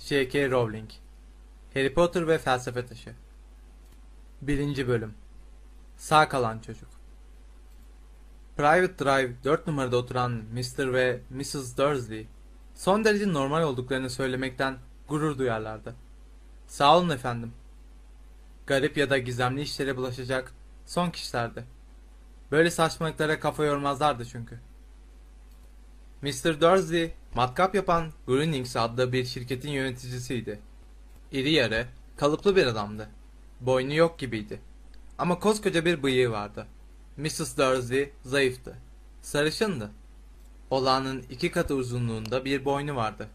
J.K. Rowling Harry Potter ve Felsefe Taşı 1. Bölüm Sağ kalan çocuk Private Drive 4 numarada oturan Mr. ve Mrs. Dursley son derece normal olduklarını söylemekten gurur duyarlardı. Sağ olun efendim. Garip ya da gizemli işlere bulaşacak son kişilerdi. Böyle saçmalıklara kafa yormazlardı çünkü. Mr. Dursley, matkap yapan Grunings adlı bir şirketin yöneticisiydi. İri yarı, kalıplı bir adamdı. Boynu yok gibiydi. Ama koskoca bir bıyığı vardı. Mrs. Dursley zayıftı. Sarışındı. Olağanın iki katı uzunluğunda bir boynu vardı.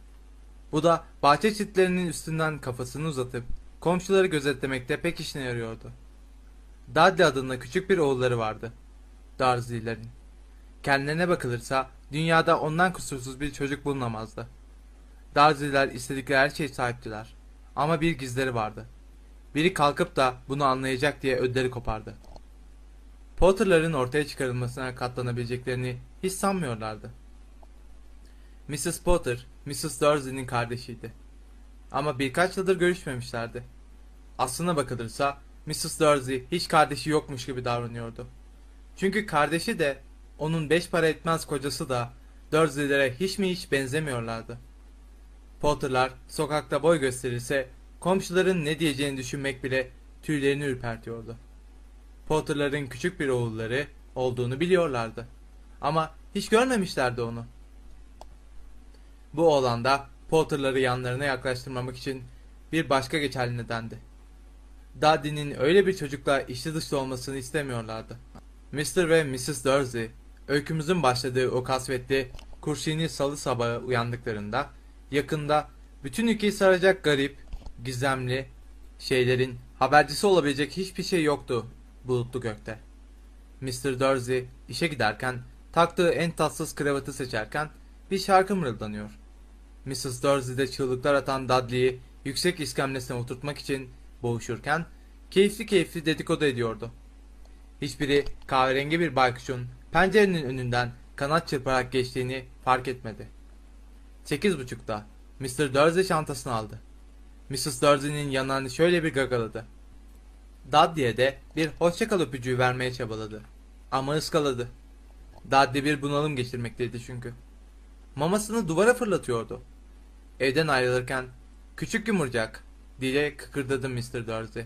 Bu da bahçe çitlerinin üstünden kafasını uzatıp komşuları gözetlemekte pek işine yarıyordu. Dudley adında küçük bir oğulları vardı. Dursley'lerin. Kendilerine bakılırsa dünyada ondan kusursuz bir çocuk bulunamazdı. Dursley'ler istedikleri her şeye sahiptiler. Ama bir gizleri vardı. Biri kalkıp da bunu anlayacak diye ödleri kopardı. Potter'ların ortaya çıkarılmasına katlanabileceklerini hiç sanmıyorlardı. Mrs. Potter, Mrs. Dursley'nin kardeşiydi. Ama birkaç yıldır görüşmemişlerdi. Aslına bakılırsa Mrs. Dursley hiç kardeşi yokmuş gibi davranıyordu. Çünkü kardeşi de onun beş para etmez kocası da Dursley'lere hiç mi hiç benzemiyorlardı. Potter'lar sokakta boy gösterirse komşuların ne diyeceğini düşünmek bile tüylerini ürpertiyordu. Potter'ların küçük bir oğulları olduğunu biliyorlardı. Ama hiç görmemişlerdi onu. Bu oğlan da Potter'ları yanlarına yaklaştırmamak için bir başka geçerli nedendi. Daddy'nin öyle bir çocukla içli dışlı olmasını istemiyorlardı. Mr. ve Mrs. Dursley, öykümüzün başladığı o kasvetli, kurşini salı sabahı uyandıklarında, yakında bütün ülkeyi saracak garip, gizemli şeylerin habercisi olabilecek hiçbir şey yoktu bulutlu gökte. Mr. Dursley işe giderken taktığı en tatsız kravatı seçerken bir şarkı mırıldanıyor. Mrs. Dursley de çığlıklar atan Dudley'i yüksek iskemlesine oturtmak için boğuşurken keyifli keyifli dedikodu ediyordu. Hiçbiri kahverengi bir baykuşun pencerenin önünden kanat çırparak geçtiğini fark etmedi. Sekiz buçukta Mr. Dursley çantasını aldı. Mrs. Dursley'nin yanağını şöyle bir gagaladı. Dudley'e de bir hoşçakal öpücüğü vermeye çabaladı. Ama ıskaladı. Dudley bir bunalım geçirmekteydi çünkü. Mamasını duvara fırlatıyordu. Evden ayrılırken küçük yumurcak diye kıkırdadı Mr. Dursley.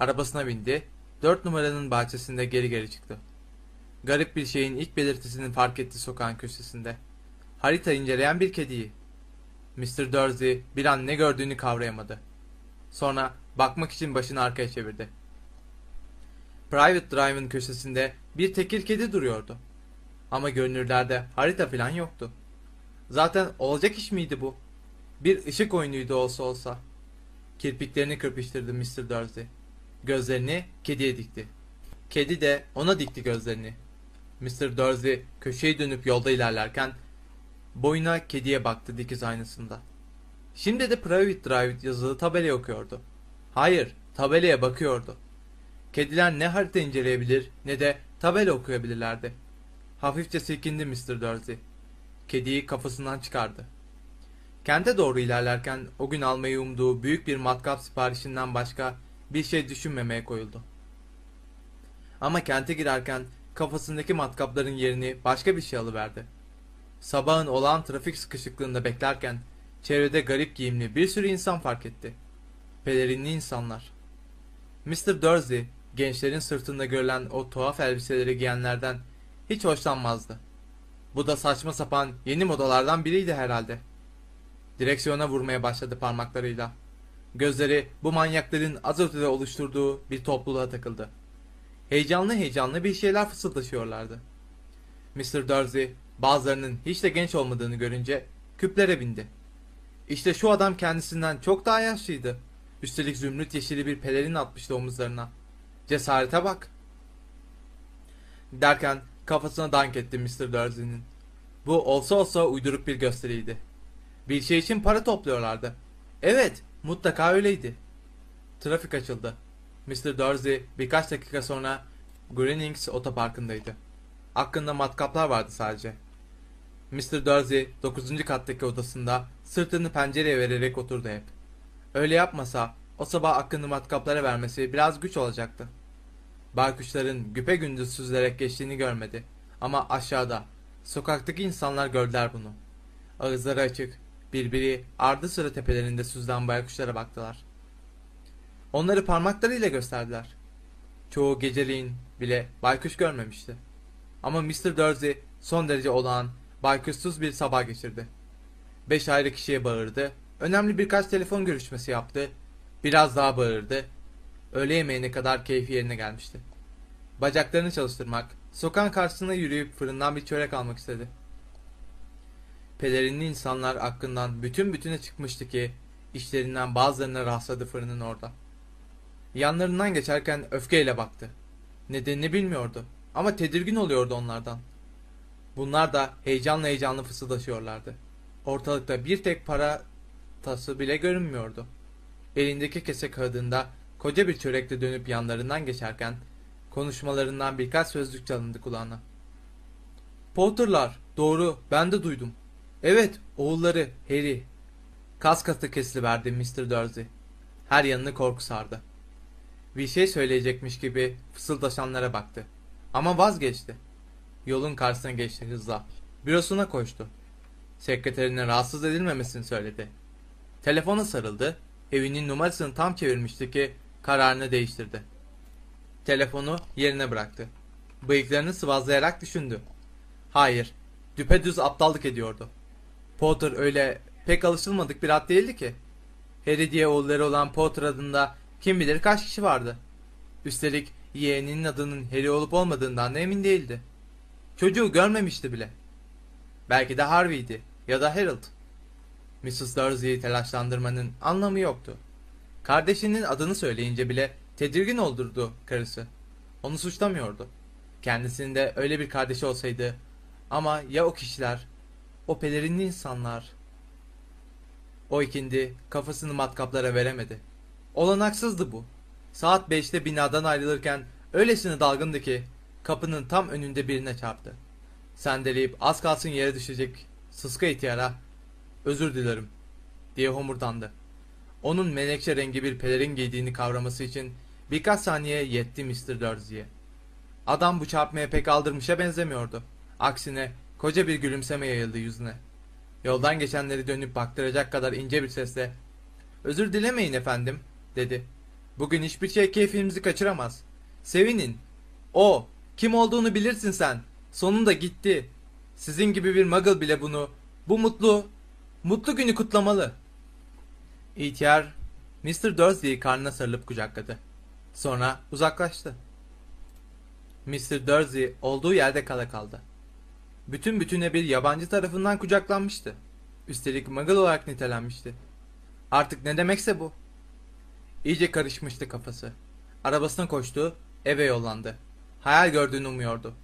Arabasına bindi, dört numaranın bahçesinde geri geri çıktı. Garip bir şeyin ilk belirtisini fark etti sokağın köşesinde. Harita inceleyen bir kediyi. Mr. Dursley bir an ne gördüğünü kavrayamadı. Sonra bakmak için başını arkaya çevirdi. Private Drive'ın köşesinde bir tekir kedi duruyordu. Ama görünürlerde harita falan yoktu. Zaten olacak iş miydi bu? Bir ışık oyunuydu olsa olsa. Kirpiklerini kırpıştırdı Mr. Dursley. Gözlerini kediye dikti. Kedi de ona dikti gözlerini. Mr. Dursley köşeyi dönüp yolda ilerlerken boyuna kediye baktı dikiz aynasında. Şimdi de Private Drive yazılı tabelayı okuyordu. Hayır, tabelaya bakıyordu. Kediler ne harita inceleyebilir ne de tabela okuyabilirlerdi. Hafifçe silkindi Mr. Dursley. Kediyi kafasından çıkardı. Kente doğru ilerlerken o gün almayı umduğu büyük bir matkap siparişinden başka bir şey düşünmemeye koyuldu. Ama kente girerken kafasındaki matkapların yerini başka bir şey alıverdi. Sabahın olağan trafik sıkışıklığında beklerken çevrede garip giyimli bir sürü insan fark etti. Pelerinli insanlar. Mr. Dursley gençlerin sırtında görülen o tuhaf elbiseleri giyenlerden hiç hoşlanmazdı. Bu da saçma sapan yeni modalardan biriydi herhalde. Direksiyona vurmaya başladı parmaklarıyla. Gözleri bu manyakların az ötede oluşturduğu bir topluluğa takıldı. Heyecanlı heyecanlı bir şeyler fısıldaşıyorlardı. Mr. Dursley bazılarının hiç de genç olmadığını görünce küplere bindi. İşte şu adam kendisinden çok daha yaşlıydı. Üstelik zümrüt yeşili bir pelerin atmıştı omuzlarına. Cesarete bak. Derken kafasına dank etti Mr. Dursley'nin. Bu olsa olsa uyduruk bir gösteriydi. Bir şey için para topluyorlardı. Evet, mutlaka öyleydi. Trafik açıldı. Mr. Dursley birkaç dakika sonra Greenings otoparkındaydı. Hakkında matkaplar vardı sadece. Mr. Darcy 9. kattaki odasında sırtını pencereye vererek oturdu hep. Öyle yapmasa o sabah aklını matkaplara vermesi biraz güç olacaktı. Baykuşların güpe gündüz süzülerek geçtiğini görmedi. Ama aşağıda, sokaktaki insanlar gördüler bunu. Ağızları açık, birbiri ardı sıra tepelerinde süzülen baykuşlara baktılar. Onları parmaklarıyla gösterdiler. Çoğu geceliğin bile baykuş görmemişti. Ama Mr. Dursley son derece olağan, baykuşsuz bir sabah geçirdi. Beş ayrı kişiye bağırdı, önemli birkaç telefon görüşmesi yaptı, biraz daha bağırdı. Öğle yemeğine kadar keyfi yerine gelmişti. Bacaklarını çalıştırmak, sokağın karşısına yürüyüp fırından bir çörek almak istedi. Pelerinli insanlar hakkından bütün bütüne çıkmıştı ki işlerinden bazılarına rastladı fırının orada. Yanlarından geçerken öfkeyle baktı. Nedenini bilmiyordu ama tedirgin oluyordu onlardan. Bunlar da heyecanla heyecanlı fısıldaşıyorlardı. Ortalıkta bir tek para tası bile görünmüyordu. Elindeki kese kağıdında koca bir çörekle dönüp yanlarından geçerken konuşmalarından birkaç sözcük çalındı kulağına. Potter'lar, doğru, ben de duydum. Evet, oğulları, Harry. Kas katı kesiliverdi Mr. Dursley. Her yanını korku sardı. Bir şey söyleyecekmiş gibi fısıldaşanlara baktı. Ama vazgeçti. Yolun karşısına geçti hızla. Bürosuna koştu. Sekreterine rahatsız edilmemesini söyledi. Telefona sarıldı. Evinin numarasını tam çevirmişti ki kararını değiştirdi. Telefonu yerine bıraktı. Bıyıklarını sıvazlayarak düşündü. Hayır, düpedüz aptallık ediyordu. Potter öyle pek alışılmadık bir ad değildi ki. Harry oğulları olan Potter adında kim bilir kaç kişi vardı. Üstelik yeğeninin adının Harry olup olmadığından da emin değildi. Çocuğu görmemişti bile. Belki de Harvey'di ya da Harold. Mrs. Dursley'i telaşlandırmanın anlamı yoktu. Kardeşinin adını söyleyince bile tedirgin oldurdu karısı. Onu suçlamıyordu. Kendisinin de öyle bir kardeşi olsaydı ama ya o kişiler, o pelerinli insanlar. O ikindi kafasını matkaplara veremedi. Olanaksızdı bu. Saat beşte binadan ayrılırken öylesine dalgındı ki kapının tam önünde birine çarptı. Sendeleyip az kalsın yere düşecek sıska ihtiyara özür dilerim diye homurdandı. Onun menekşe rengi bir pelerin giydiğini kavraması için birkaç saniye yetti Mr. Dursley'e. Adam bu çarpmaya pek aldırmışa benzemiyordu. Aksine koca bir gülümseme yayıldı yüzüne. Yoldan geçenleri dönüp baktıracak kadar ince bir sesle ''Özür dilemeyin efendim'' dedi. ''Bugün hiçbir şey keyfimizi kaçıramaz. Sevinin. O, kim olduğunu bilirsin sen. Sonunda gitti. Sizin gibi bir muggle bile bunu, bu mutlu, mutlu günü kutlamalı.'' İhtiyar, Mr. Dursley'i karnına sarılıp kucakladı. Sonra uzaklaştı. Mr. Dursley olduğu yerde kala kaldı. Bütün bütüne bir yabancı tarafından kucaklanmıştı. Üstelik muggle olarak nitelenmişti. Artık ne demekse bu. İyice karışmıştı kafası. Arabasına koştu, eve yollandı. Hayal gördüğünü umuyordu.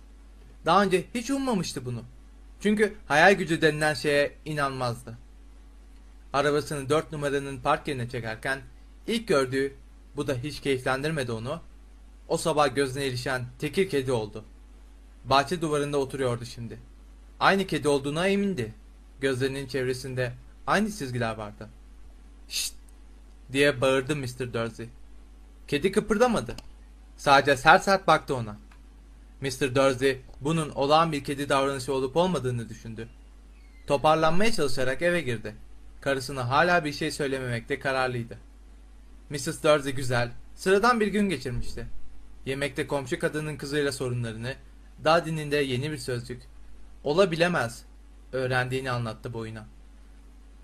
Daha önce hiç ummamıştı bunu. Çünkü hayal gücü denilen şeye inanmazdı. Arabasını dört numaranın park yerine çekerken ilk gördüğü, bu da hiç keyiflendirmedi onu, o sabah gözüne ilişen tekir kedi oldu. Bahçe duvarında oturuyordu şimdi. Aynı kedi olduğuna emindi. Gözlerinin çevresinde aynı çizgiler vardı. Şşt! Diye bağırdı Mr. Dursley. Kedi kıpırdamadı. Sadece sert sert baktı ona. Mr. Dursley bunun olağan bir kedi davranışı olup olmadığını düşündü. Toparlanmaya çalışarak eve girdi. Karısına hala bir şey söylememekte kararlıydı. Mrs. Dursley güzel, sıradan bir gün geçirmişti. Yemekte komşu kadının kızıyla sorunlarını, Daddy'nin de yeni bir sözcük, olabilemez, öğrendiğini anlattı boyuna.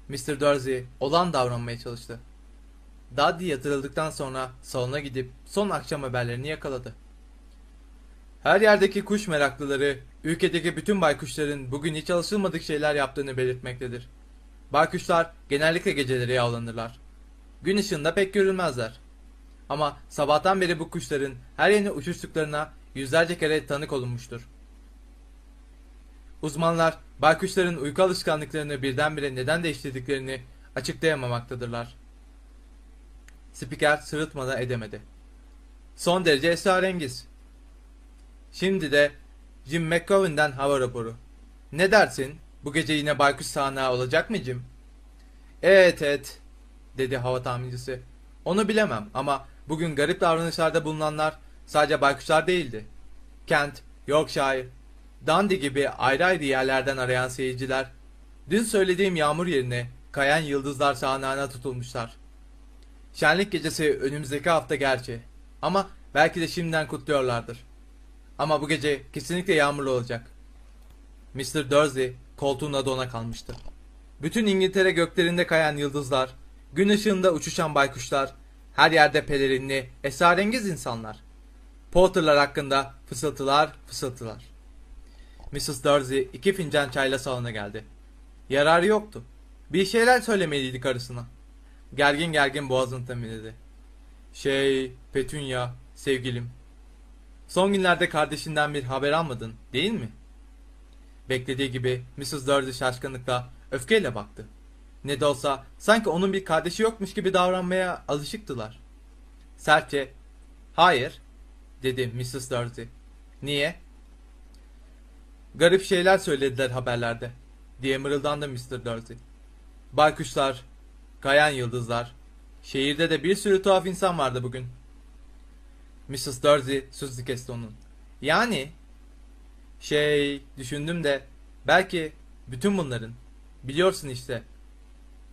Mr. Dursley olan davranmaya çalıştı. Daddy yatırıldıktan sonra salona gidip son akşam haberlerini yakaladı. Her yerdeki kuş meraklıları, ülkedeki bütün baykuşların bugün hiç alışılmadık şeyler yaptığını belirtmektedir. Baykuşlar genellikle geceleri yavlanırlar. Gün ışığında pek görülmezler. Ama sabahtan beri bu kuşların her yerine uçuştuklarına yüzlerce kere tanık olunmuştur. Uzmanlar baykuşların uyku alışkanlıklarını birdenbire neden değiştirdiklerini açıklayamamaktadırlar. Spiker sırıtmadan edemedi. Son derece esrarengiz. Şimdi de Jim McGovern'den hava raporu. Ne dersin? Bu gece yine baykuş sahnağı olacak mı Jim? Evet evet dedi hava tahmincisi. Onu bilemem ama bugün garip davranışlarda bulunanlar sadece baykuşlar değildi. Kent, Yorkshire, Dundee gibi ayrı ayrı yerlerden arayan seyirciler dün söylediğim yağmur yerine kayan yıldızlar sahnağına tutulmuşlar. Şenlik gecesi önümüzdeki hafta gerçi ama belki de şimdiden kutluyorlardır. Ama bu gece kesinlikle yağmurlu olacak. Mr. Dursley koltuğunda dona kalmıştı. Bütün İngiltere göklerinde kayan yıldızlar, gün ışığında uçuşan baykuşlar, her yerde pelerinli, esrarengiz insanlar. Potter'lar hakkında fısıltılar fısıltılar. Mrs. Dursley iki fincan çayla salona geldi. Yararı yoktu. Bir şeyler söylemeliydi karısına. Gergin gergin boğazını temizledi. Şey, Petunia, sevgilim. Son günlerde kardeşinden bir haber almadın, değil mi? Beklediği gibi Mrs. Dursley şaşkınlıkla, öfkeyle baktı. Ne de olsa sanki onun bir kardeşi yokmuş gibi davranmaya alışıktılar. Sertçe, hayır, dedi Mrs. Dursley. Niye? Garip şeyler söylediler haberlerde, diye mırıldandı Mr. Dursley. Baykuşlar, kayan yıldızlar, şehirde de bir sürü tuhaf insan vardı bugün. Mrs. Dursley sözü kesti onun. Yani, şey, düşündüm de, belki bütün bunların, biliyorsun işte,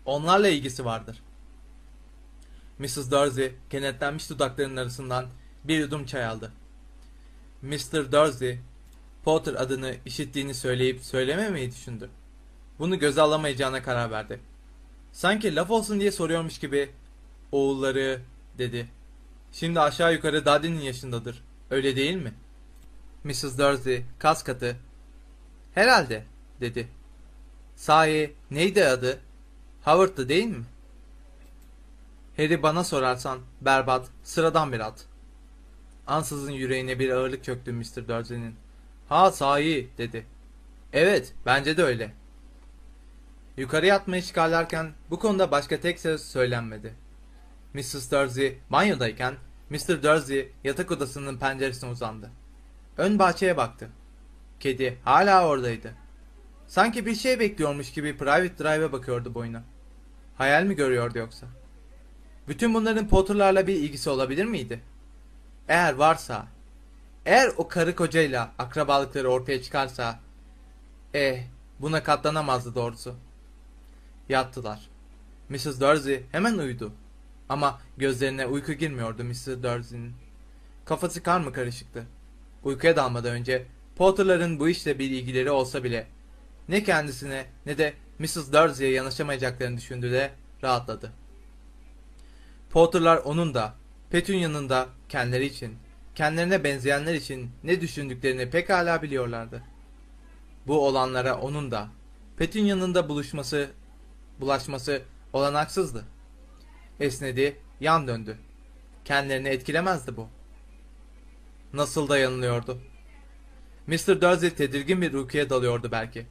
onlarla ilgisi vardır. Mrs. Dursley kenetlenmiş dudaklarının arasından bir yudum çay aldı. Mr. Dursley, Potter adını işittiğini söyleyip söylememeyi düşündü. Bunu göze alamayacağına karar verdi. Sanki laf olsun diye soruyormuş gibi oğulları dedi. Şimdi aşağı yukarı Daddy'nin yaşındadır. Öyle değil mi? Mrs. Dursley kas katı. Herhalde dedi. Sahi neydi adı? Howard'dı değil mi? Harry bana sorarsan berbat, sıradan bir at. Ansızın yüreğine bir ağırlık çöktü Mr. Dursley'nin. Ha sahi dedi. Evet bence de öyle. Yukarı yatmaya çıkarlarken bu konuda başka tek söz söylenmedi. Mrs. Dursley banyodayken Mr. Dursley yatak odasının penceresine uzandı. Ön bahçeye baktı. Kedi hala oradaydı. Sanki bir şey bekliyormuş gibi Private Drive'e bakıyordu boyuna. Hayal mi görüyordu yoksa? Bütün bunların Potter'larla bir ilgisi olabilir miydi? Eğer varsa, eğer o karı kocayla akrabalıkları ortaya çıkarsa, eh buna katlanamazdı doğrusu. Yattılar. Mrs. Dursley hemen uyudu. Ama gözlerine uyku girmiyordu Mrs. Dursley'nin. Kafası karma karışıktı. Uykuya dalmadan önce Potter'ların bu işle bir ilgileri olsa bile ne kendisine ne de Mrs. Dursley'e yanaşamayacaklarını düşündü de rahatladı. Potter'lar onun da, Petunia'nın da kendileri için, kendilerine benzeyenler için ne düşündüklerini pekala biliyorlardı. Bu olanlara onun da, Petunia'nın da buluşması, bulaşması olanaksızdı. Esnedi, yan döndü. Kendilerini etkilemezdi bu. Nasıl da yanılıyordu. Mr. Dursley tedirgin bir uykuya dalıyordu belki.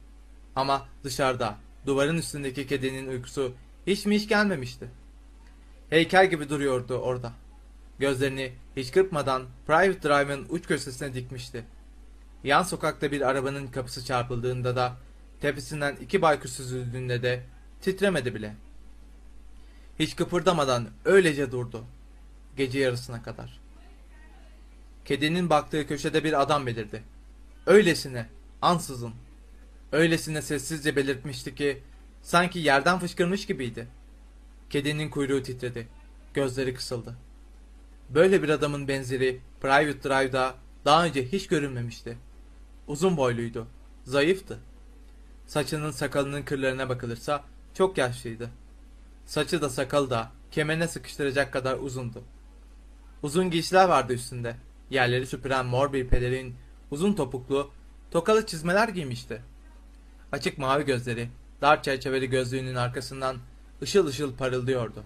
Ama dışarıda, duvarın üstündeki kedinin uykusu hiç mi hiç gelmemişti. Heykel gibi duruyordu orada. Gözlerini hiç kırpmadan Private Drive'ın uç köşesine dikmişti. Yan sokakta bir arabanın kapısı çarpıldığında da tepesinden iki baykuş süzüldüğünde de titremedi bile. Hiç kıpırdamadan öylece durdu. Gece yarısına kadar. Kedinin baktığı köşede bir adam belirdi. Öylesine, ansızın. Öylesine sessizce belirtmişti ki sanki yerden fışkırmış gibiydi. Kedinin kuyruğu titredi. Gözleri kısıldı. Böyle bir adamın benzeri Private Drive'da daha önce hiç görülmemişti. Uzun boyluydu. Zayıftı. Saçının sakalının kırlarına bakılırsa çok yaşlıydı. Saçı da sakalı da kemerine sıkıştıracak kadar uzundu. Uzun giysiler vardı üstünde. Yerleri süpüren mor bir pelerin, uzun topuklu, tokalı çizmeler giymişti. Açık mavi gözleri, dar çerçeveli gözlüğünün arkasından ışıl ışıl parıldıyordu.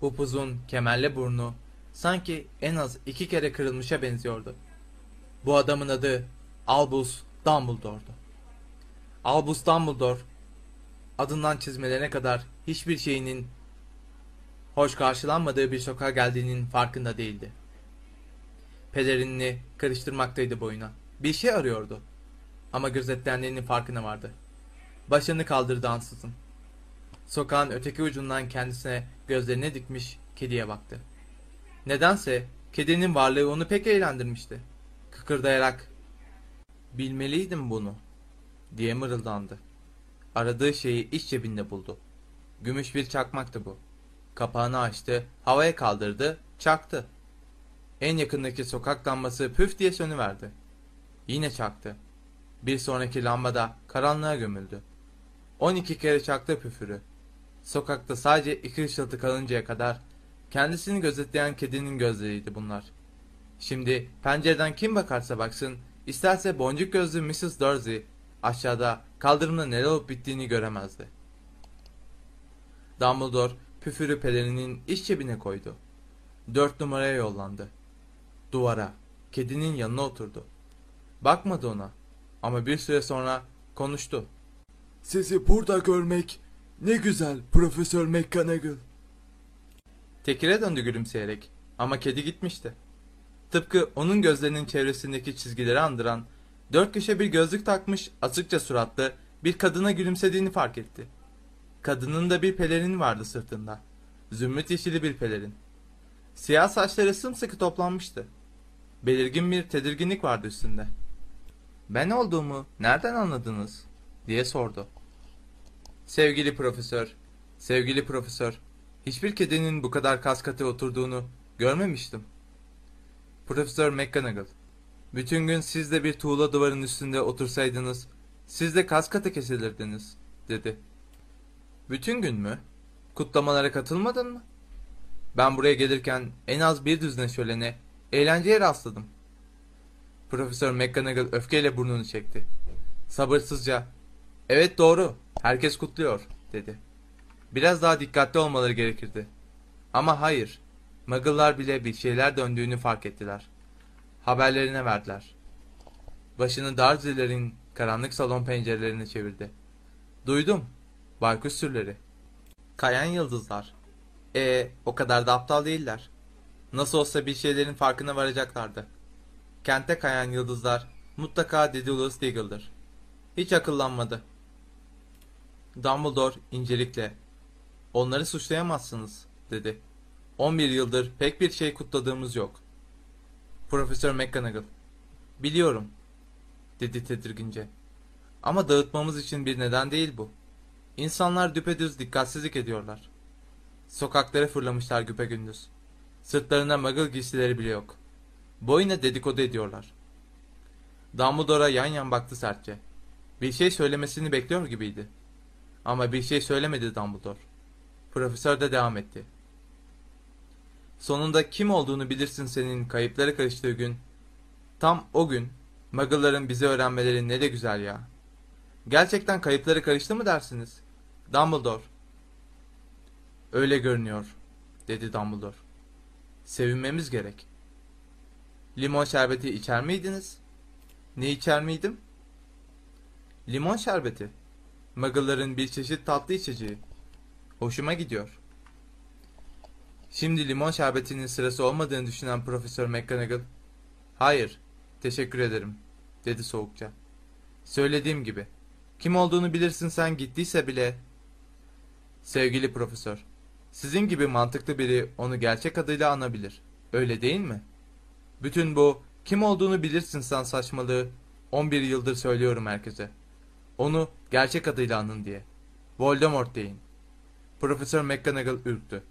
Upuzun, kemerli burnu sanki en az iki kere kırılmışa benziyordu. Bu adamın adı Albus Dumbledore'du. Albus Dumbledore adından çizmelerine kadar hiçbir şeyinin hoş karşılanmadığı bir sokağa geldiğinin farkında değildi. Pelerinini karıştırmaktaydı boyuna. Bir şey arıyordu. Ama gözetlendiğinin farkına vardı. Başını kaldırdı ansızın. Sokağın öteki ucundan kendisine gözlerine dikmiş kediye baktı. Nedense kedinin varlığı onu pek eğlendirmişti. Kıkırdayarak ''Bilmeliydim bunu'' diye mırıldandı. Aradığı şeyi iç cebinde buldu. Gümüş bir çakmaktı bu. Kapağını açtı, havaya kaldırdı, çaktı. En yakındaki sokak lambası püf diye sönüverdi. Yine çaktı. Bir sonraki lambada karanlığa gömüldü. 12 kere çaktı püfürü. Sokakta sadece iki ışıltı kalıncaya kadar kendisini gözetleyen kedinin gözleriydi bunlar. Şimdi pencereden kim bakarsa baksın, isterse boncuk gözlü Mrs. Dorsey aşağıda kaldırımda neler olup bittiğini göremezdi. Dumbledore püfürü pelerinin iç cebine koydu. Dört numaraya yollandı. Duvara, kedinin yanına oturdu. Bakmadı ona ama bir süre sonra konuştu. Sizi burada görmek ne güzel Profesör McGonagall. Tekire döndü gülümseyerek ama kedi gitmişti. Tıpkı onun gözlerinin çevresindeki çizgileri andıran, dört köşe bir gözlük takmış asıkça suratlı bir kadına gülümsediğini fark etti. Kadının da bir pelerin vardı sırtında. Zümrüt yeşili bir pelerin. Siyah saçları sımsıkı toplanmıştı. Belirgin bir tedirginlik vardı üstünde. Ben olduğumu nereden anladınız? diye sordu. Sevgili profesör, sevgili profesör, hiçbir kedinin bu kadar kas katı oturduğunu görmemiştim. Profesör McGonagall, bütün gün siz de bir tuğla duvarın üstünde otursaydınız, siz de kas katı kesilirdiniz, dedi. Bütün gün mü? Kutlamalara katılmadın mı? Ben buraya gelirken en az bir düzine şölene, eğlenceye rastladım. Profesör McGonagall öfkeyle burnunu çekti. Sabırsızca, evet doğru, herkes kutluyor, dedi. Biraz daha dikkatli olmaları gerekirdi. Ama hayır, Muggle'lar bile bir şeyler döndüğünü fark ettiler. Haberlerine verdiler. Başını Dursley'lerin karanlık salon pencerelerine çevirdi. Duydum, baykuş sürüleri. Kayan yıldızlar. E, o kadar da aptal değiller. Nasıl olsa bir şeylerin farkına varacaklardı. Kente kayan yıldızlar mutlaka Dedalus Deagle'dır. Hiç akıllanmadı. Dumbledore incelikle Onları suçlayamazsınız, dedi. 11 yıldır pek bir şey kutladığımız yok. Profesör McGonagall, biliyorum, dedi tedirgince. Ama dağıtmamız için bir neden değil bu. İnsanlar düpedüz dikkatsizlik ediyorlar. Sokaklara fırlamışlar güpegündüz. Sırtlarında muggle giysileri bile yok. Boyuna dedikodu ediyorlar. Dumbledore'a yan yan baktı sertçe. Bir şey söylemesini bekliyor gibiydi. Ama bir şey söylemedi Dumbledore. Profesör de devam etti. Sonunda kim olduğunu bilirsin senin kayıplara karıştığı gün. Tam o gün Muggle'ların bize öğrenmeleri ne de güzel ya. Gerçekten kayıpları karıştı mı dersiniz? Dumbledore. Öyle görünüyor, dedi Dumbledore. Sevinmemiz gerek. Limon şerbeti içer miydiniz? Ne içer miydim? Limon şerbeti. Muggle'ların bir çeşit tatlı içeceği. Hoşuma gidiyor. Şimdi limon şerbetinin sırası olmadığını düşünen Profesör McGonagall, "Hayır, teşekkür ederim." dedi soğukça. "Söylediğim gibi, kim olduğunu bilirsin sen gittiyse bile." Sevgili profesör, sizin gibi mantıklı biri onu gerçek adıyla anabilir. Öyle değil mi? Bütün bu kim olduğunu bilirsin sen saçmalığı 11 yıldır söylüyorum herkese. Onu gerçek adıyla anın diye. Voldemort deyin. Profesör McGonagall ürktü.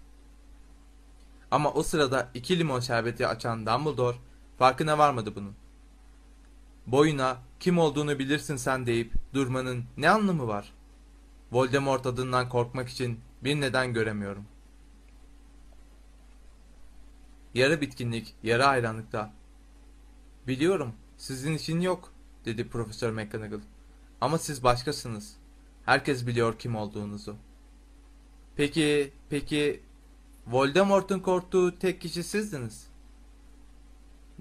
Ama o sırada iki limon şerbeti açan Dumbledore farkına varmadı bunun. Boyuna kim olduğunu bilirsin sen deyip durmanın ne anlamı var? Voldemort adından korkmak için bir neden göremiyorum. Yarı bitkinlik, yarı hayranlıkta. Biliyorum, sizin için yok, dedi Profesör McGonagall. Ama siz başkasınız. Herkes biliyor kim olduğunuzu. Peki, peki Voldemort'un korktuğu tek kişi sizdiniz.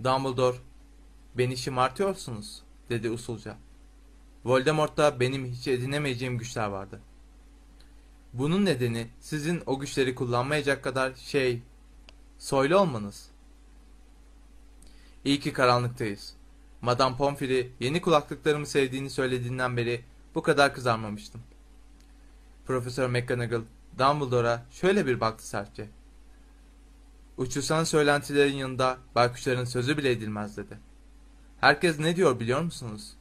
Dumbledore, beni şımartıyorsunuz, dedi usulca. Voldemort'ta benim hiç edinemeyeceğim güçler vardı. Bunun nedeni sizin o güçleri kullanmayacak kadar şey, soylu olmanız. İyi ki karanlıktayız. Madame Pomfrey yeni kulaklıklarımı sevdiğini söylediğinden beri bu kadar kızarmamıştım. Profesör McGonagall Dumbledore'a şöyle bir baktı sertçe. Uçursan söylentilerin yanında baykuşların sözü bile edilmez dedi. Herkes ne diyor biliyor musunuz?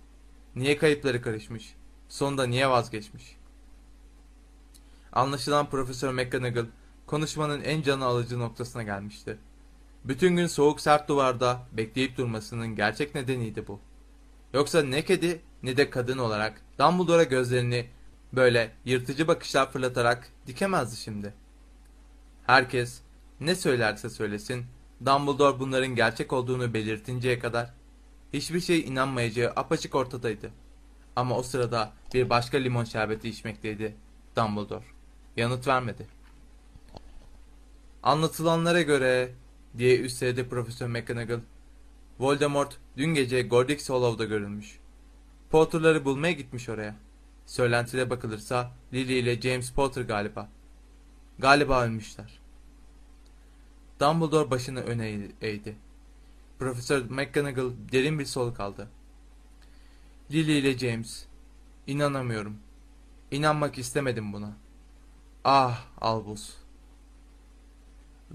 Niye kayıpları karışmış? Sonunda niye vazgeçmiş? Anlaşılan Profesör McGonagall konuşmanın en canı alıcı noktasına gelmişti. Bütün gün soğuk sert duvarda bekleyip durmasının gerçek nedeniydi bu. Yoksa ne kedi ne de kadın olarak Dumbledore'a gözlerini böyle yırtıcı bakışlar fırlatarak dikemezdi şimdi. Herkes ne söylerse söylesin Dumbledore bunların gerçek olduğunu belirtinceye kadar hiçbir şey inanmayacağı apaçık ortadaydı. Ama o sırada bir başka limon şerbeti içmekteydi Dumbledore. Yanıt vermedi. Anlatılanlara göre diye üstledi Profesör McGonagall. Voldemort dün gece Gordix Hollow'da görülmüş. Potter'ları bulmaya gitmiş oraya. Söylentide bakılırsa Lily ile James Potter galiba. Galiba ölmüşler. Dumbledore başını öne eğdi. Profesör McGonagall derin bir soluk aldı. Lily ile James. İnanamıyorum. İnanmak istemedim buna. Ah Albus.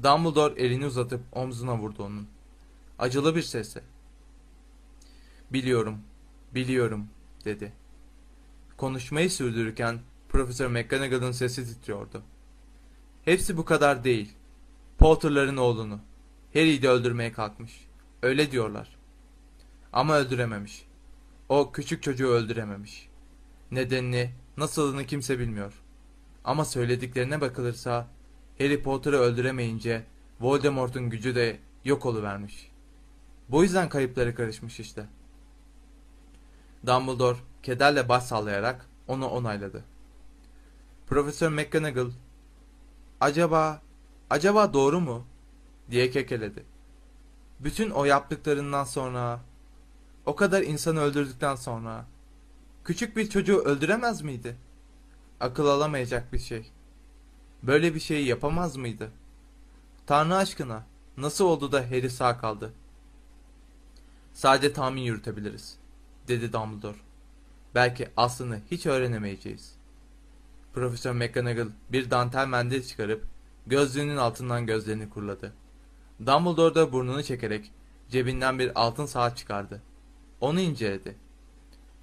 Dumbledore elini uzatıp omzuna vurdu onun. Acılı bir sesle. Biliyorum, biliyorum, dedi. Konuşmayı sürdürürken Profesör McGonagall'ın sesi titriyordu. Hepsi bu kadar değil. Potter'ların oğlunu. Harry'i de öldürmeye kalkmış. Öyle diyorlar. Ama öldürememiş. O küçük çocuğu öldürememiş. Nedenini, nasılını kimse bilmiyor. Ama söylediklerine bakılırsa Harry Potter'ı öldüremeyince Voldemort'un gücü de yok oluvermiş. Bu yüzden kayıpları karışmış işte. Dumbledore kederle baş sallayarak onu onayladı. Profesör McGonagall, acaba, acaba doğru mu? diye kekeledi. Bütün o yaptıklarından sonra, o kadar insanı öldürdükten sonra, küçük bir çocuğu öldüremez miydi? Akıl alamayacak bir şey. Böyle bir şeyi yapamaz mıydı? Tanrı aşkına nasıl oldu da Harry sağ kaldı? Sadece tahmin yürütebiliriz, dedi Dumbledore. Belki aslını hiç öğrenemeyeceğiz. Profesör McGonagall bir dantel mendil çıkarıp gözlüğünün altından gözlerini kurladı. Dumbledore da burnunu çekerek cebinden bir altın saat çıkardı. Onu inceledi.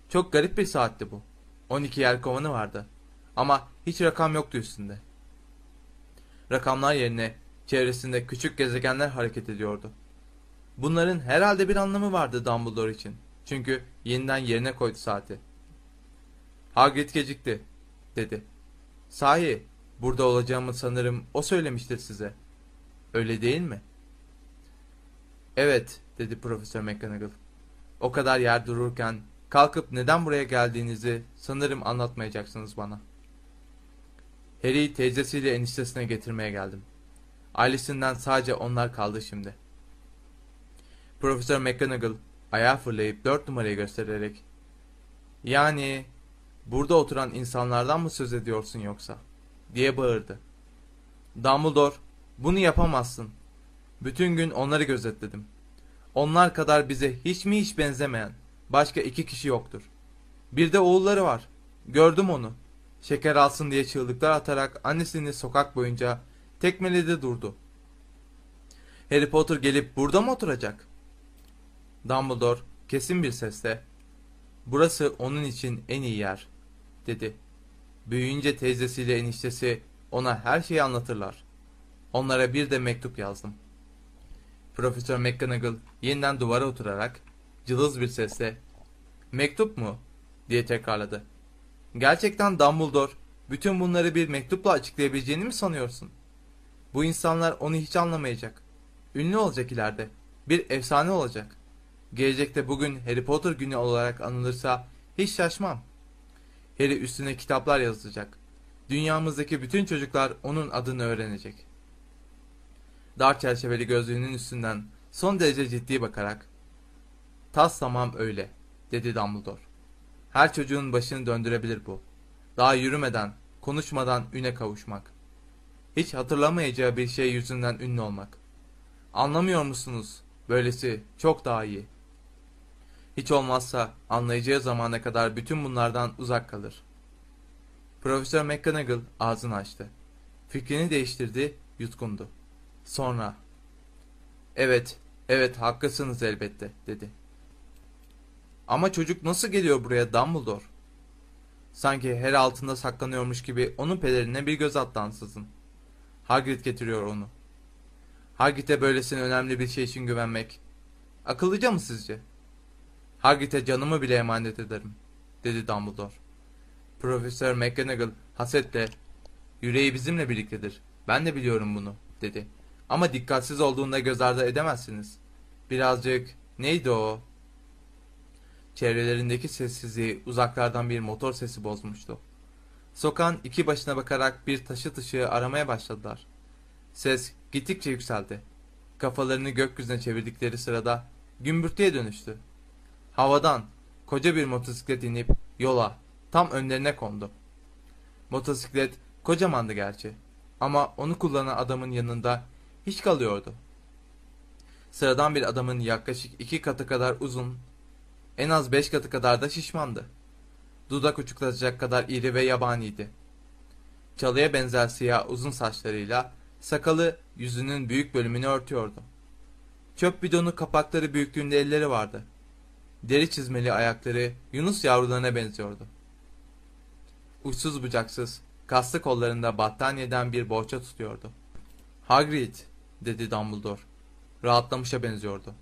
Çok garip bir saatti bu. 12 yer kovanı vardı. Ama hiç rakam yoktu üstünde. Rakamlar yerine çevresinde küçük gezegenler hareket ediyordu. Bunların herhalde bir anlamı vardı Dumbledore için. Çünkü yeniden yerine koydu saati. Hagrid gecikti, dedi. Sahi, burada olacağımı sanırım o söylemiştir size. Öyle değil mi? Evet, dedi Profesör McGonagall. O kadar yer dururken kalkıp neden buraya geldiğinizi sanırım anlatmayacaksınız bana. Harry'i teyzesiyle eniştesine getirmeye geldim. Ailesinden sadece onlar kaldı şimdi. Profesör McGonagall ayağa fırlayıp dört numarayı göstererek yani burada oturan insanlardan mı söz ediyorsun yoksa? diye bağırdı. Dumbledore bunu yapamazsın. Bütün gün onları gözetledim. Onlar kadar bize hiç mi hiç benzemeyen başka iki kişi yoktur. Bir de oğulları var. Gördüm onu. Şeker alsın diye çığlıklar atarak annesini sokak boyunca tekmeledi durdu. Harry Potter gelip burada mı oturacak? Dumbledore kesin bir sesle Burası onun için en iyi yer dedi. Büyüyünce teyzesiyle eniştesi ona her şeyi anlatırlar. Onlara bir de mektup yazdım. Profesör McGonagall yeniden duvara oturarak cılız bir sesle "Mektup mu?" diye tekrarladı. Gerçekten Dumbledore bütün bunları bir mektupla açıklayabileceğini mi sanıyorsun? Bu insanlar onu hiç anlamayacak. Ünlü olacak ileride. Bir efsane olacak. Gelecekte bugün Harry Potter günü olarak anılırsa hiç şaşmam. Harry üstüne kitaplar yazacak. Dünyamızdaki bütün çocuklar onun adını öğrenecek. Dar çerçeveli gözlüğünün üstünden son derece ciddi bakarak Tas tamam öyle, dedi Dumbledore. Her çocuğun başını döndürebilir bu. Daha yürümeden, konuşmadan üne kavuşmak. Hiç hatırlamayacağı bir şey yüzünden ünlü olmak. Anlamıyor musunuz? Böylesi çok daha iyi. Hiç olmazsa anlayacağı zamana kadar bütün bunlardan uzak kalır. Profesör McGonagall ağzını açtı. Fikrini değiştirdi, yutkundu. Sonra, evet, evet haklısınız elbette, dedi. Ama çocuk nasıl geliyor buraya Dumbledore? Sanki her altında saklanıyormuş gibi onun pelerine bir göz attı ansızın. Hagrid getiriyor onu. Hagrid'e böylesine önemli bir şey için güvenmek. Akıllıca mı sizce? Hagrid'e canımı bile emanet ederim, dedi Dumbledore. Profesör McGonagall hasetle, yüreği bizimle birliktedir. Ben de biliyorum bunu, dedi. Ama dikkatsiz olduğunda göz ardı edemezsiniz. Birazcık, neydi o? Çevrelerindeki sessizliği uzaklardan bir motor sesi bozmuştu. Sokağın iki başına bakarak bir taşıt ışığı aramaya başladılar. Ses gittikçe yükseldi. Kafalarını gökyüzüne çevirdikleri sırada gümbürtüye dönüştü. Havadan koca bir motosiklet inip yola tam önlerine kondu. Motosiklet kocamandı gerçi ama onu kullanan adamın yanında hiç kalıyordu. Sıradan bir adamın yaklaşık iki katı kadar uzun, en az beş katı kadar da şişmandı. Dudak uçuklatacak kadar iri ve yabaniydi. Çalıya benzer siyah uzun saçlarıyla sakalı yüzünün büyük bölümünü örtüyordu. Çöp bidonu kapakları büyüklüğünde elleri vardı. Deri çizmeli ayakları Yunus yavrularına benziyordu. Uçsuz bucaksız, kaslı kollarında battaniyeden bir bohça tutuyordu. Hagrid, dedi Dumbledore. Rahatlamışa benziyordu.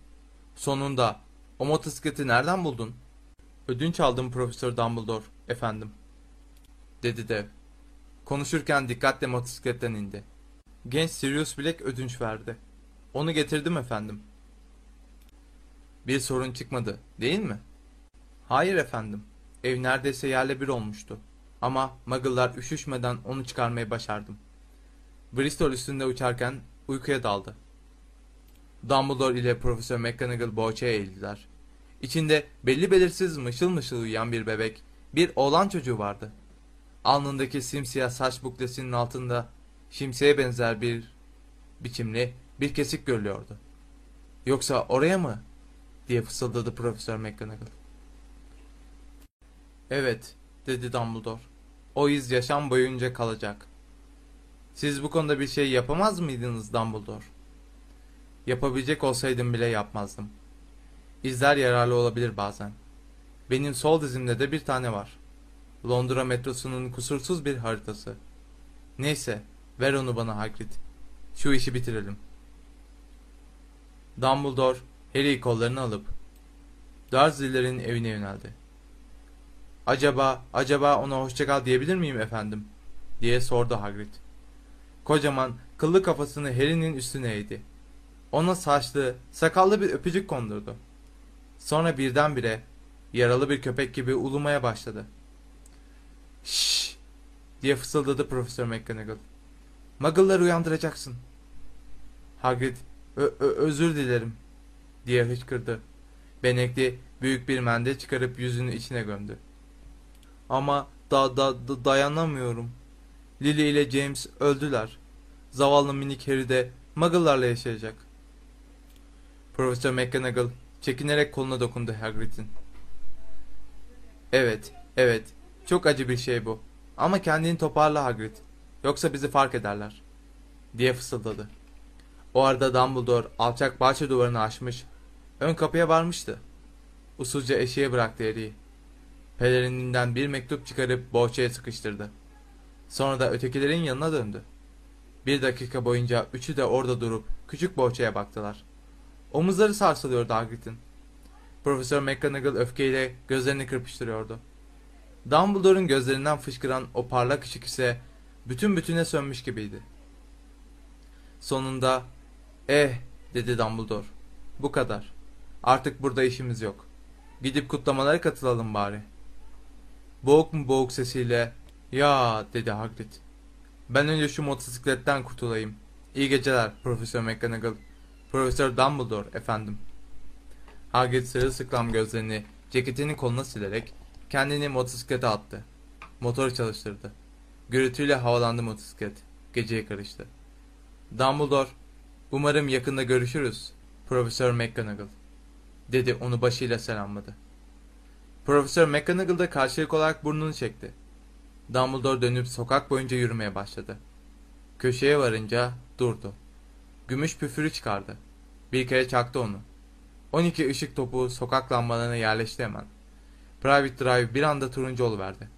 Sonunda, o motosikleti nereden buldun? Ödünç aldım Profesör Dumbledore, efendim. Dedi dev. Konuşurken dikkatle motosikletten indi. Genç Sirius Black ödünç verdi. Onu getirdim efendim. Bir sorun çıkmadı, değil mi? Hayır efendim. Ev neredeyse yerle bir olmuştu. Ama Muggle'lar üşüşmeden onu çıkarmayı başardım. Bristol üstünde uçarken uykuya daldı. Dumbledore ile Profesör McGonagall boğaçaya eğildiler. İçinde belli belirsiz mışıl mışıl uyuyan bir bebek, bir oğlan çocuğu vardı. Alnındaki simsiyah saç buklesinin altında şimseye benzer bir biçimli bir kesik görülüyordu. Yoksa oraya mı? Diye fısıldadı Profesör McGonagall. Evet, dedi Dumbledore. O iz yaşam boyunca kalacak. Siz bu konuda bir şey yapamaz mıydınız Dumbledore? Yapabilecek olsaydım bile yapmazdım. İzler yararlı olabilir bazen. Benim sol dizimde de bir tane var. Londra metrosunun kusursuz bir haritası. Neyse, ver onu bana Hagrid. Şu işi bitirelim. Dumbledore, Harry'i kollarına alıp Dursley'lerin evine yöneldi. Acaba, acaba ona hoşçakal diyebilir miyim efendim? diye sordu Hagrid. Kocaman, kıllı kafasını Harry'nin üstüne eğdi. Ona saçlı, sakallı bir öpücük kondurdu. Sonra birdenbire yaralı bir köpek gibi ulumaya başladı. Şşş diye fısıldadı Profesör McGonagall. Muggle'ları uyandıracaksın. Hagrid, özür dilerim diye hıçkırdı. Benekli büyük bir mendil çıkarıp yüzünü içine gömdü. Ama da, da, da dayanamıyorum. Lily ile James öldüler. Zavallı minik Harry de Muggle'larla yaşayacak. Profesör McGonagall çekinerek koluna dokundu Hagrid'in. Evet, evet. Çok acı bir şey bu. Ama kendini toparla Hagrid. Yoksa bizi fark ederler. Diye fısıldadı. O arada Dumbledore alçak bahçe duvarını aşmış, ön kapıya varmıştı. Usulca eşeğe bıraktı Harry'i. Pelerininden bir mektup çıkarıp bohçaya sıkıştırdı. Sonra da ötekilerin yanına döndü. Bir dakika boyunca üçü de orada durup küçük bohçaya baktılar. Omuzları sarsılıyordu Hagrid'in. Profesör McGonagall öfkeyle gözlerini kırpıştırıyordu. Dumbledore'un gözlerinden fışkıran o parlak ışık ise bütün bütüne sönmüş gibiydi. Sonunda, eh dedi Dumbledore. Bu kadar. Artık burada işimiz yok. Gidip kutlamalara katılalım bari. Boğuk mu boğuk sesiyle, ya dedi Hagrid. Ben önce şu motosikletten kurtulayım. İyi geceler Profesör McGonagall. Profesör Dumbledore efendim. Hagrid sırılsıklam gözlerini ceketinin koluna silerek kendini motosiklete attı. Motoru çalıştırdı. Gürültüyle havalandı motosiklet. Geceye karıştı. Dumbledore, umarım yakında görüşürüz. Profesör McGonagall. Dedi onu başıyla selamladı. Profesör McGonagall da karşılık olarak burnunu çekti. Dumbledore dönüp sokak boyunca yürümeye başladı. Köşeye varınca durdu. Gümüş püfürü çıkardı. Bir kere çaktı onu. 12 ışık topu sokak lambalarına yerleşti hemen. Private Drive bir anda turuncu oluverdi.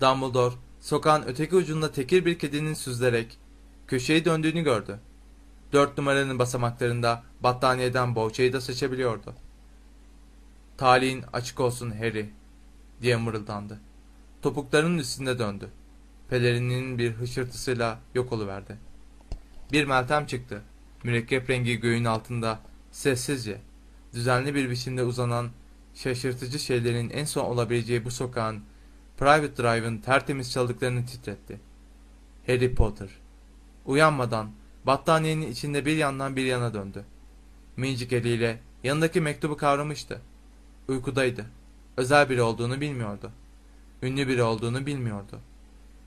Dumbledore sokağın öteki ucunda tekir bir kedinin süzülerek köşeyi döndüğünü gördü. Dört numaranın basamaklarında battaniyeden boğçayı da seçebiliyordu. Talihin açık olsun Harry diye mırıldandı. Topuklarının üstünde döndü. Pelerininin bir hışırtısıyla yok oluverdi. Bir meltem çıktı. Mürekkep rengi göğün altında sessizce, düzenli bir biçimde uzanan şaşırtıcı şeylerin en son olabileceği bu sokağın Private Drive'ın tertemiz çaldıklarını titretti. Harry Potter. Uyanmadan battaniyenin içinde bir yandan bir yana döndü. Minicik eliyle yanındaki mektubu kavramıştı. Uykudaydı. Özel biri olduğunu bilmiyordu. Ünlü biri olduğunu bilmiyordu.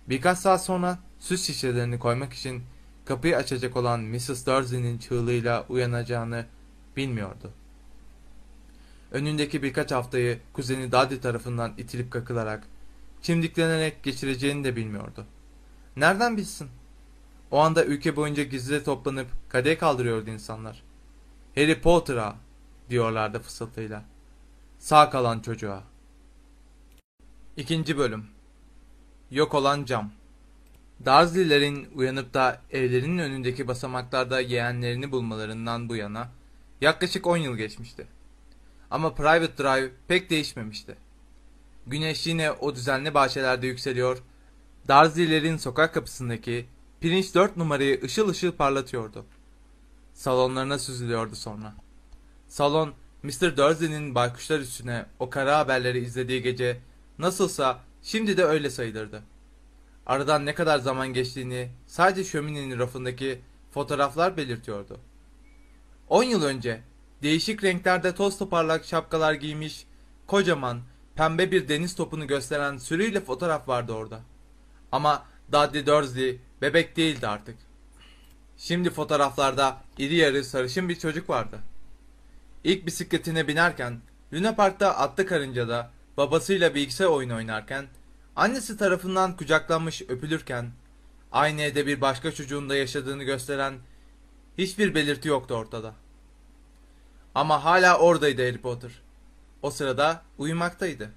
Birkaç saat sonra süs şişelerini koymak için kapıyı açacak olan Mrs. Dursley'nin çığlığıyla uyanacağını bilmiyordu. Önündeki birkaç haftayı kuzeni Daddy tarafından itilip kakılarak, çimdiklenerek geçireceğini de bilmiyordu. Nereden bilsin? O anda ülke boyunca gizli toplanıp kadeh kaldırıyordu insanlar. Harry Potter'a diyorlardı fısıltıyla. Sağ kalan çocuğa. İkinci bölüm. Yok olan cam. Dursley'lerin uyanıp da evlerinin önündeki basamaklarda yeğenlerini bulmalarından bu yana yaklaşık 10 yıl geçmişti. Ama Private Drive pek değişmemişti. Güneş yine o düzenli bahçelerde yükseliyor, Dursley'lerin sokak kapısındaki pirinç 4 numarayı ışıl ışıl parlatıyordu. Salonlarına süzülüyordu sonra. Salon, Mr. Dursley'nin baykuşlar üstüne o kara haberleri izlediği gece nasılsa şimdi de öyle sayılırdı. Aradan ne kadar zaman geçtiğini sadece şöminenin rafındaki fotoğraflar belirtiyordu. 10 yıl önce değişik renklerde toz toparlak şapkalar giymiş, kocaman, pembe bir deniz topunu gösteren sürüyle fotoğraf vardı orada. Ama Dudley Dursley bebek değildi artık. Şimdi fotoğraflarda iri yarı sarışın bir çocuk vardı. İlk bisikletine binerken, Luna Park'ta atlı karıncada babasıyla bilgisayar oyunu oynarken, annesi tarafından kucaklanmış öpülürken, aynı evde bir başka çocuğun da yaşadığını gösteren hiçbir belirti yoktu ortada. Ama hala oradaydı Harry Potter. O sırada uyumaktaydı.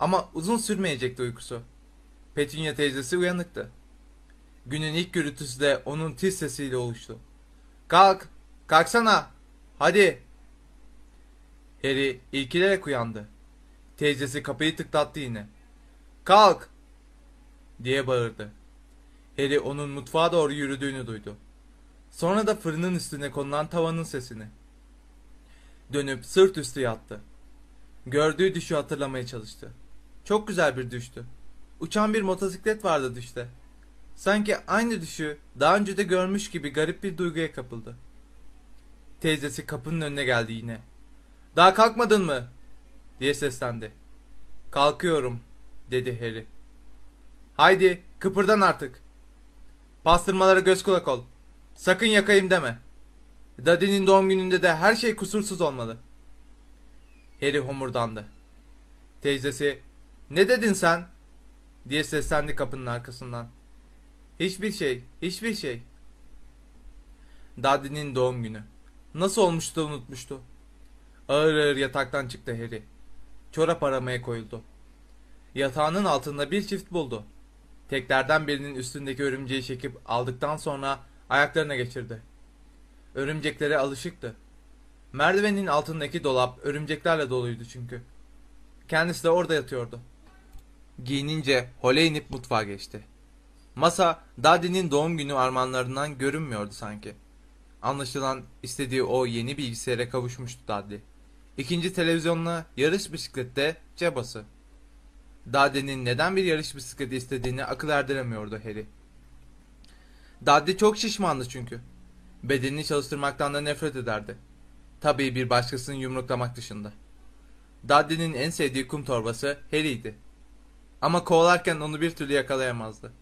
Ama uzun sürmeyecekti uykusu. Petunia teyzesi uyanıktı. Günün ilk gürültüsü de onun tiz sesiyle oluştu. Kalk, kalksana, hadi. Harry ilkilerek uyandı. Teyzesi kapıyı tıklattı yine. Kalk, diye bağırdı. Harry onun mutfağa doğru yürüdüğünü duydu. Sonra da fırının üstüne konulan tavanın sesini. Dönüp sırt üstü yattı. Gördüğü düşü hatırlamaya çalıştı. Çok güzel bir düştü. Uçan bir motosiklet vardı düşte. Sanki aynı düşü daha önce de görmüş gibi garip bir duyguya kapıldı. Teyzesi kapının önüne geldi yine. Daha kalkmadın mı? diye seslendi. Kalkıyorum dedi Harry. Haydi kıpırdan artık. Pastırmalara göz kulak ol. Sakın yakayım deme. Daddy'nin doğum gününde de her şey kusursuz olmalı. Harry homurdandı. Teyzesi, ne dedin sen? diye seslendi kapının arkasından. Hiçbir şey, hiçbir şey. Daddy'nin doğum günü. Nasıl olmuştu unutmuştu. Ağır ağır yataktan çıktı Harry. Çorap aramaya koyuldu. Yatağının altında bir çift buldu. Teklerden birinin üstündeki örümceği çekip aldıktan sonra ayaklarına geçirdi. Örümceklere alışıktı. Merdivenin altındaki dolap örümceklerle doluydu çünkü. Kendisi de orada yatıyordu. Giyinince hole inip mutfağa geçti. Masa Daddy'nin doğum günü armağanlarından görünmüyordu sanki. Anlaşılan istediği o yeni bilgisayara kavuşmuştu Daddy. İkinci televizyonla yarış bisiklette cebası. Daddy'nin neden bir yarış bisikleti istediğini akıl erdiremiyordu Harry. Daddy çok şişmandı çünkü. Bedenini çalıştırmaktan da nefret ederdi. Tabii bir başkasını yumruklamak dışında. Daddy'nin en sevdiği kum torbası Harry'ydi. Ama kovalarken onu bir türlü yakalayamazdı.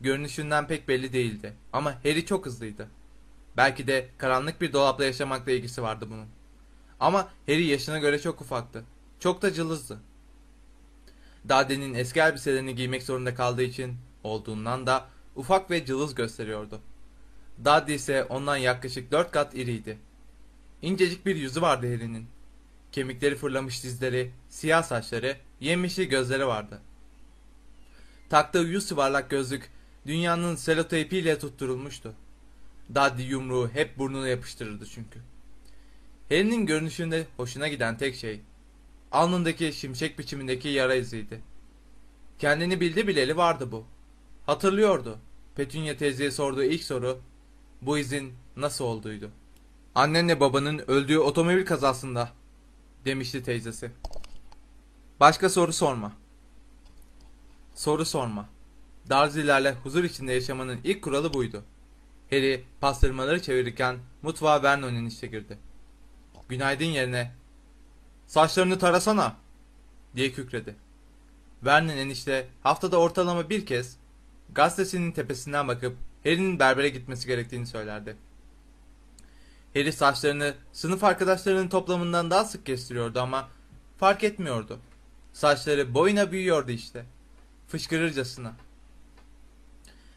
Görünüşünden pek belli değildi ama Harry çok hızlıydı. Belki de karanlık bir dolapta yaşamakla ilgisi vardı bunun. Ama Harry yaşına göre çok ufaktı. Çok da cılızdı. Dade'nin eski elbiselerini giymek zorunda kaldığı için olduğundan da ufak ve cılız gösteriyordu. Dade ise ondan yaklaşık dört kat iriydi. İncecik bir yüzü vardı Harry'nin. Kemikleri fırlamış dizleri, siyah saçları, yemişli gözleri vardı. Taktığı yüz yuvarlak gözlük dünyanın seloteypiyle tutturulmuştu. Daddy yumruğu hep burnuna yapıştırırdı çünkü. Harry'nin görünüşünde hoşuna giden tek şey, alnındaki şimşek biçimindeki yara iziydi. Kendini bildi bileli vardı bu. Hatırlıyordu. Petunia teyzeye sorduğu ilk soru, bu izin nasıl olduğuydu. Annenle babanın öldüğü otomobil kazasında, demişti teyzesi. Başka soru sorma. Soru sorma. Darzilerle huzur içinde yaşamanın ilk kuralı buydu. Harry pastırmaları çevirirken mutfağa Vernon enişte girdi. Günaydın yerine saçlarını tarasana diye kükredi. Vernon enişte haftada ortalama bir kez gazetesinin tepesinden bakıp Harry'nin berbere gitmesi gerektiğini söylerdi. Harry saçlarını sınıf arkadaşlarının toplamından daha sık kestiriyordu ama fark etmiyordu. Saçları boyuna büyüyordu işte. Fışkırırcasına.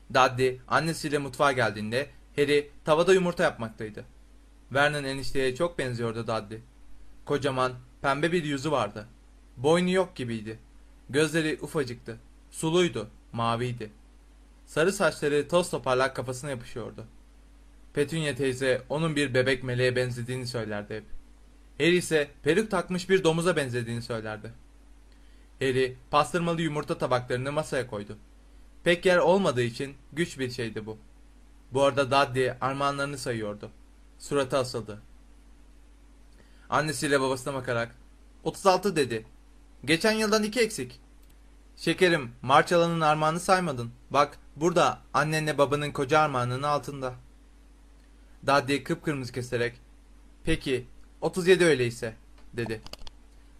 Dudley annesiyle mutfağa geldiğinde Harry tavada yumurta yapmaktaydı. Vernon enişteye çok benziyordu Dudley. Kocaman, pembe bir yüzü vardı. Boynu yok gibiydi. Gözleri ufacıktı. Suluydu, maviydi. Sarı saçları toz toparlak kafasına yapışıyordu. Petunia teyze onun bir bebek meleğe benzediğini söylerdi hep. Harry ise peruk takmış bir domuza benzediğini söylerdi. Harry pastırmalı yumurta tabaklarını masaya koydu. Pek yer olmadığı için güç bir şeydi bu. Bu arada Dudley armağanlarını sayıyordu. Suratı asıldı. Annesiyle babasına bakarak 36 dedi. Geçen yıldan iki eksik. Şekerim, Marçalan'ın armağanı saymadın. Bak, burada annenle babanın koca armağanının altında. Dudley kıpkırmızı keserek, peki, 37 öyleyse, dedi.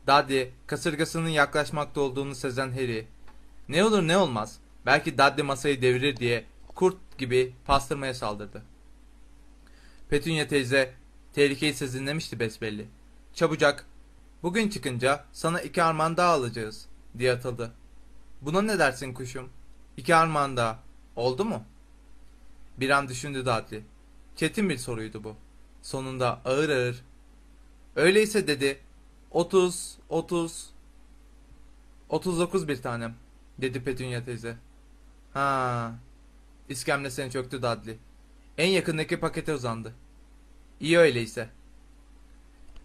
Dudley, kasırgasının yaklaşmakta olduğunu sezen Harry, ne olur ne olmaz, belki Dudley masayı devirir diye kurt gibi pastırmaya saldırdı. Petunia teyze, tehlikeyi sezinlemişti besbelli. Çabucak, bugün çıkınca sana iki armağan daha alacağız, diye atıldı. Buna ne dersin kuşum? İki armağan daha. Oldu mu? Bir an düşündü Dudley. Çetin bir soruydu bu. Sonunda ağır ağır. Öyleyse dedi. Otuz, otuz. Otuz dokuz bir tanem. Dedi Petunia teyze. Ha. İskemlesine çöktü Dudley. En yakındaki pakete uzandı. İyi öyleyse.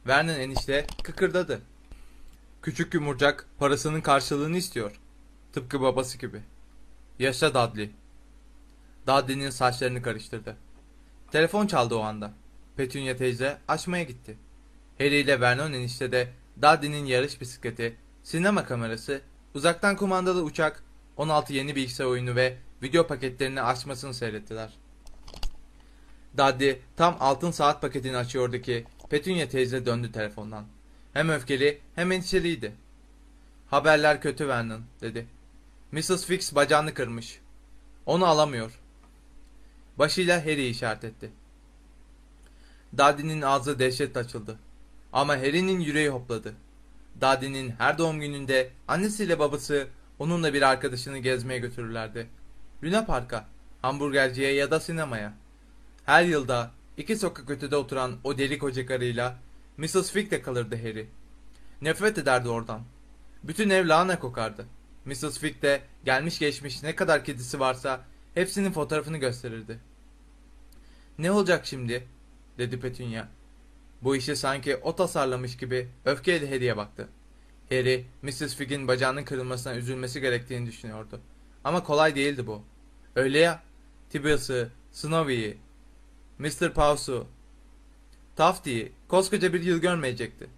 Vernon enişte kıkırdadı. Küçük yumurcak parasının karşılığını istiyor. Tıpkı babası gibi. Yaşa Dudley. Dudley'nin saçlarını karıştırdı. Telefon çaldı o anda. Petunia teyze açmaya gitti. Harry ile Vernon enişte de Dudley'nin yarış bisikleti, sinema kamerası, uzaktan kumandalı uçak, 16 yeni bilgisayar oyunu ve video paketlerini açmasını seyrettiler. Dudley tam altın saat paketini açıyordu ki Petunia teyze döndü telefondan. Hem öfkeli hem endişeliydi. Haberler kötü Vernon dedi. Mrs. Fix bacağını kırmış. Onu alamıyor. Başıyla Harry'i işaret etti. Daddy'nin ağzı dehşetle açıldı. Ama Harry'nin yüreği hopladı. Daddy'nin her doğum gününde annesiyle babası onunla bir arkadaşını gezmeye götürürlerdi. Luna Park'a, hamburgerciye ya da sinemaya. Her yılda iki sokak ötede oturan o deli koca karıyla Mrs. Fick'te kalırdı Harry. Nefret ederdi oradan. Bütün ev lahana kokardı. Mrs. Fick de gelmiş geçmiş ne kadar kedisi varsa hepsinin fotoğrafını gösterirdi. Ne olacak şimdi? dedi Petunia. Bu işi sanki o tasarlamış gibi öfkeyle Harry'e baktı. Harry, Mrs. Figg'in bacağının kırılmasına üzülmesi gerektiğini düşünüyordu. Ama kolay değildi bu. Öyle ya, Tibbles'ı, Snowy'yi, Mr. Pause'u, Tufty'yi koskoca bir yıl görmeyecekti.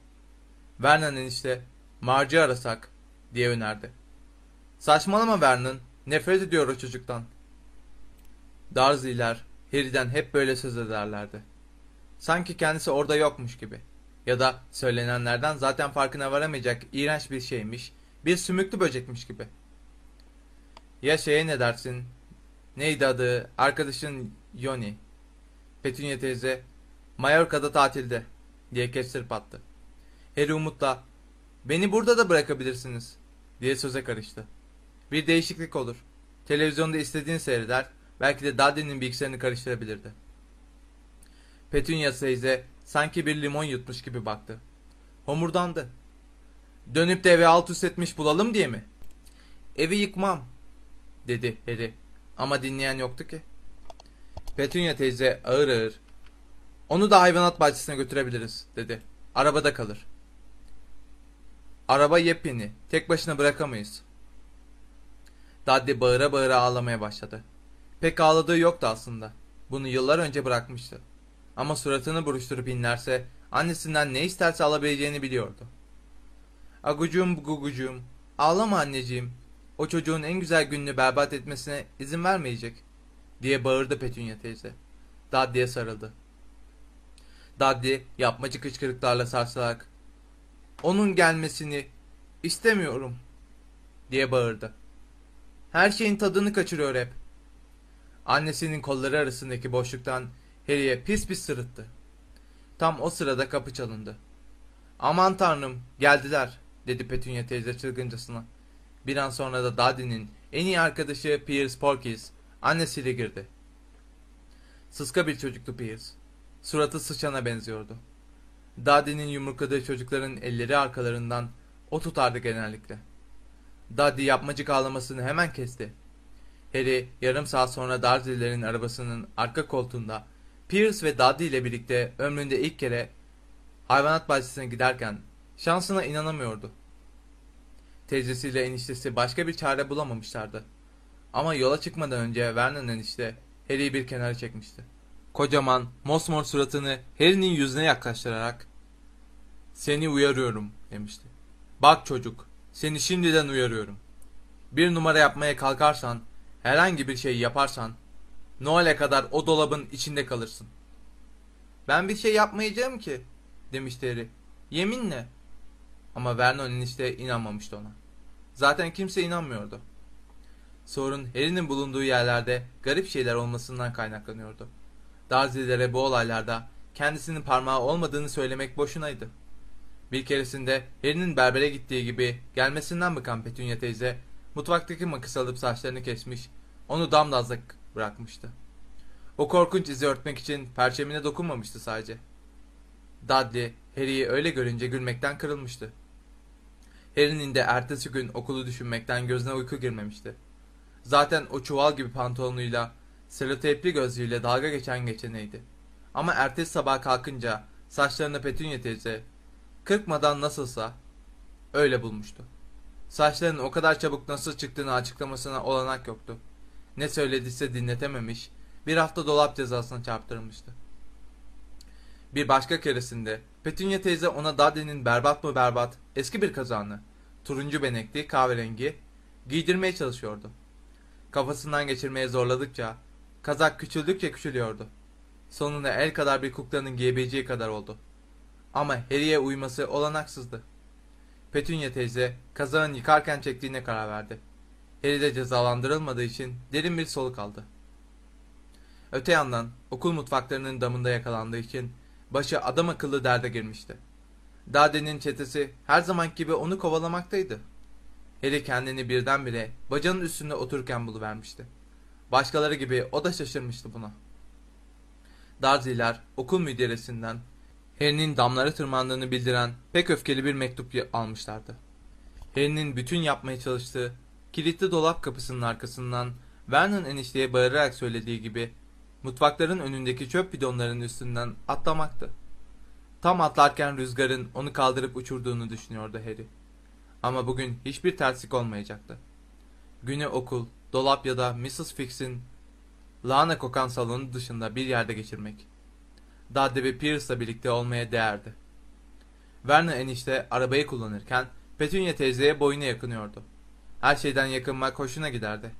Vernon'ın işte, Marge'i arasak diye önerdi. Saçmalama Vernon, nefret ediyor o çocuktan. Darziler, Harry'den hep böyle söz ederlerdi. Sanki kendisi orada yokmuş gibi. Ya da söylenenlerden zaten farkına varamayacak iğrenç bir şeymiş, bir sümüklü böcekmiş gibi. Ya şeye ne dersin? Neydi adı? Arkadaşın Yoni. Petunia teyze, Mallorca'da tatilde diye kestirip attı. Harry umutla beni burada da bırakabilirsiniz diye söze karıştı. Bir değişiklik olur. Televizyonda istediğini seyreder, belki de Dudley'nin bilgisayarını karıştırabilirdi. Petunia teyze sanki bir limon yutmuş gibi baktı. Homurdandı. Dönüp de evi alt üst etmiş bulalım diye mi? Evi yıkmam, dedi Harry. Ama dinleyen yoktu ki. Petunia teyze ağır ağır. Onu da hayvanat bahçesine götürebiliriz, dedi. Arabada kalır. Araba yepyeni. Tek başına bırakamayız. Dudley bağıra bağıra ağlamaya başladı. Pek ağladığı yoktu aslında. Bunu yıllar önce bırakmıştı. Ama suratını buruşturup inlerse annesinden ne isterse alabileceğini biliyordu. Agucuğum gugucuğum, ağlama anneciğim. O çocuğun en güzel gününü berbat etmesine izin vermeyecek, diye bağırdı Petunia teyze. Dudley'e sarıldı. Dudley yapmacık hıçkırıklarla sarsılarak, onun gelmesini istemiyorum, diye bağırdı. Her şeyin tadını kaçırıyor hep. Annesinin kolları arasındaki boşluktan Harry'e pis pis sırıttı. Tam o sırada kapı çalındı. Aman tanrım geldiler dedi Petunia teyze çılgıncasına. Bir an sonra da Dudley'nin en iyi arkadaşı Piers Porkis annesiyle girdi. Sıska bir çocuktu Piers. Suratı sıçana benziyordu. Dudley'nin yumrukladığı çocukların elleri arkalarından o tutardı genellikle. Dudley yapmacık ağlamasını hemen kesti. Harry yarım saat sonra Dursley'lerin arabasının arka koltuğunda Pierce ve Dudley ile birlikte ömründe ilk kere hayvanat bahçesine giderken şansına inanamıyordu. Teyzesiyle eniştesi başka bir çare bulamamışlardı. Ama yola çıkmadan önce Vernon enişte Harry'i bir kenara çekmişti. Kocaman, mosmor suratını Harry'nin yüzüne yaklaştırarak ''Seni uyarıyorum'' demişti. ''Bak çocuk, seni şimdiden uyarıyorum. Bir numara yapmaya kalkarsan, herhangi bir şey yaparsan, Noel'e kadar o dolabın içinde kalırsın.'' ''Ben bir şey yapmayacağım ki'' demişti Harry. ''Yeminle.'' Ama Vernon enişte inanmamıştı ona. Zaten kimse inanmıyordu. Sorun Harry'nin bulunduğu yerlerde garip şeyler olmasından kaynaklanıyordu. Dursley'lere bu olaylarda kendisinin parmağı olmadığını söylemek boşunaydı. Bir keresinde Harry'nin berbere gittiği gibi gelmesinden bıkan Petunia teyze mutfaktaki makas alıp saçlarını kesmiş, onu damdazlak bırakmıştı. O korkunç izi örtmek için perçemine dokunmamıştı sadece. Dudley, Harry'i öyle görünce gülmekten kırılmıştı. Harry'nin de ertesi gün okulu düşünmekten gözüne uyku girmemişti. Zaten o çuval gibi pantolonuyla, seloteypli gözlüğüyle dalga geçen geçeneydi. Ama ertesi sabah kalkınca saçlarını Petunia teyze kırpmadan nasılsa öyle bulmuştu. Saçlarının o kadar çabuk nasıl çıktığını açıklamasına olanak yoktu. Ne söylediyse dinletememiş, bir hafta dolap cezasına çarptırılmıştı. Bir başka keresinde Petunia teyze ona Dudley'nin berbat mı berbat eski bir kazağını, turuncu benekli kahverengi, giydirmeye çalışıyordu. Kafasından geçirmeye zorladıkça, kazak küçüldükçe küçülüyordu. Sonunda el kadar bir kuklanın giyebileceği kadar oldu. Ama Harry'e uyması olanaksızdı. Petunia teyze kazağın yıkarken çektiğine karar verdi. Harry de cezalandırılmadığı için derin bir soluk aldı. Öte yandan okul mutfaklarının damında yakalandığı için başı adam akıllı derde girmişti. Dade'nin çetesi her zaman gibi onu kovalamaktaydı. Harry kendini birdenbire bacanın üstünde otururken buluvermişti. Başkaları gibi o da şaşırmıştı buna. Darziler okul müdiresinden Harry'nin damlara tırmandığını bildiren pek öfkeli bir mektup almışlardı. Harry'nin bütün yapmaya çalıştığı kilitli dolap kapısının arkasından Vernon enişteye bağırarak söylediği gibi mutfakların önündeki çöp bidonlarının üstünden atlamaktı. Tam atlarken rüzgarın onu kaldırıp uçurduğunu düşünüyordu Harry. Ama bugün hiçbir terslik olmayacaktı. Günü okul, dolap ya da Mrs. Fix'in lahana kokan salonu dışında bir yerde geçirmek. Dudley ve Pierce'la birlikte olmaya değerdi. Vernon enişte arabayı kullanırken Petunia teyzeye boyuna yakınıyordu. Her şeyden yakınmak hoşuna giderdi.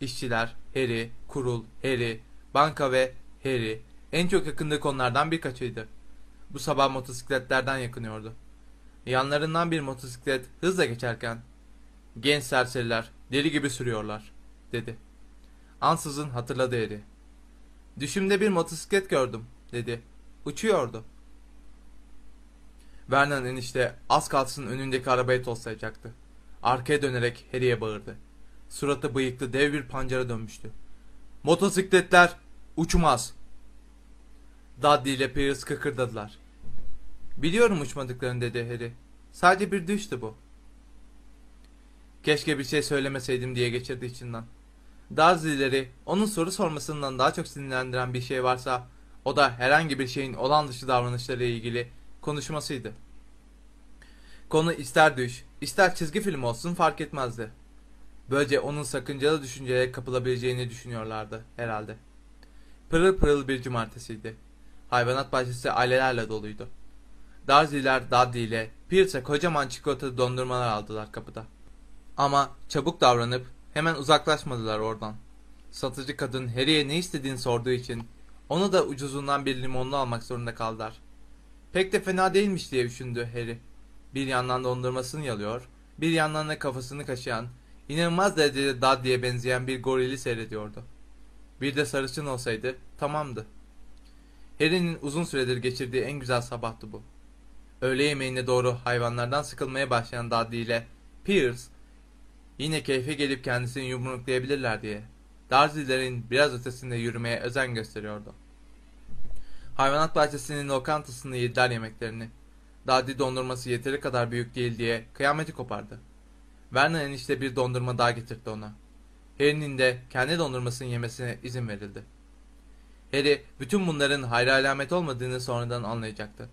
İşçiler, Harry, kurul, Harry, banka ve Harry en çok yakındığı konulardan birkaçıydı. Bu sabah motosikletlerden yakınıyordu. Yanlarından bir motosiklet hızla geçerken genç serseriler deli gibi sürüyorlar dedi. Ansızın hatırladı Harry. Düşümde bir motosiklet gördüm dedi. Uçuyordu. Vernon enişte az kalsın önündeki arabaya toslayacaktı. Arkaya dönerek Harry'e bağırdı. Suratı bıyıklı dev bir pancara dönmüştü. Motosikletler uçmaz. Dudley ile Pierce kıkırdadılar. Biliyorum uçmadıklarını dedi Harry. Sadece bir düştü bu. Keşke bir şey söylemeseydim diye geçirdi içinden. Dursley'leri onun soru sormasından daha çok sinirlendiren bir şey varsa o da herhangi bir şeyin olan dışı davranışları ile ilgili konuşmasıydı. Konu ister düş, ister çizgi film olsun fark etmezdi. Böylece onun sakıncalı düşüncelere kapılabileceğini düşünüyorlardı herhalde. Pırıl pırıl bir cumartesiydi. Hayvanat bahçesi ailelerle doluydu. Darziler Dudley ile Pierce'e kocaman çikolatalı dondurmalar aldılar kapıda. Ama çabuk davranıp hemen uzaklaşmadılar oradan. Satıcı kadın Harry'e ne istediğini sorduğu için onu da ucuzundan bir limonlu almak zorunda kaldılar. Pek de fena değilmiş diye düşündü Harry. Bir yandan dondurmasını yalıyor, bir yandan da kafasını kaşıyan, inanılmaz derecede Dudley'e benzeyen bir gorili seyrediyordu. Bir de sarışın olsaydı tamamdı. Harry'nin uzun süredir geçirdiği en güzel sabahtı bu. Öğle yemeğine doğru hayvanlardan sıkılmaya başlayan Dudley ile Pierce yine keyfe gelip kendisini yumruklayabilirler diye Dursley'lerin biraz ötesinde yürümeye özen gösteriyordu. Hayvanat bahçesinin lokantasında yediler yemeklerini. Dudley dondurması yeteri kadar büyük değil diye kıyameti kopardı. Vernon enişte bir dondurma daha getirdi ona. Harry'nin de kendi dondurmasını yemesine izin verildi. Harry bütün bunların hayra alamet olmadığını sonradan anlayacaktı.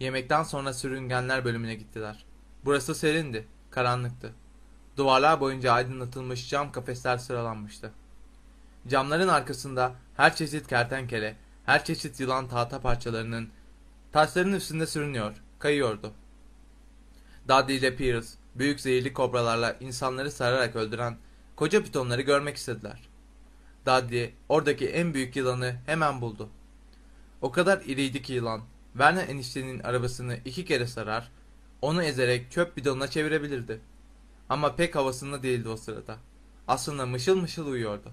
Yemekten sonra sürüngenler bölümüne gittiler. Burası serindi, karanlıktı. Duvarlar boyunca aydınlatılmış cam kafesler sıralanmıştı. Camların arkasında her çeşit kertenkele, her çeşit yılan tahta parçalarının taşların üstünde sürünüyor, kayıyordu. Dudley ile Pierce, büyük zehirli kobralarla insanları sararak öldüren koca pitonları görmek istediler. Dudley, oradaki en büyük yılanı hemen buldu. O kadar iriydi ki yılan, Werner eniştenin arabasını iki kere sarar, onu ezerek çöp bidonuna çevirebilirdi. Ama pek havasında değildi o sırada. Aslında mışıl mışıl uyuyordu.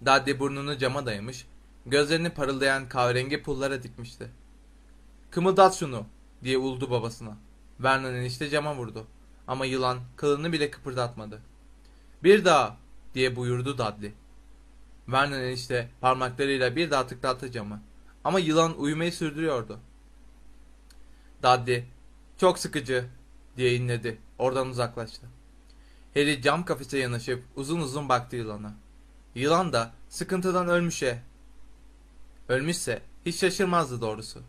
Dudley burnunu cama dayamış, gözlerini parıldayan kahverengi pullara dikmişti. Kımıldat şunu, diye uldu babasına. Vernon enişte cama vurdu. Ama yılan kılını bile kıpırdatmadı. Bir daha, diye buyurdu Dudley. Vernon enişte parmaklarıyla bir daha tıklattı camı. Ama yılan uyumayı sürdürüyordu. Dudley, çok sıkıcı, diye inledi. Oradan uzaklaştı. Harry cam kafese yanaşıp uzun uzun baktı yılana. Yılan da sıkıntıdan ölmüşe. Ölmüşse hiç şaşırmazdı doğrusu.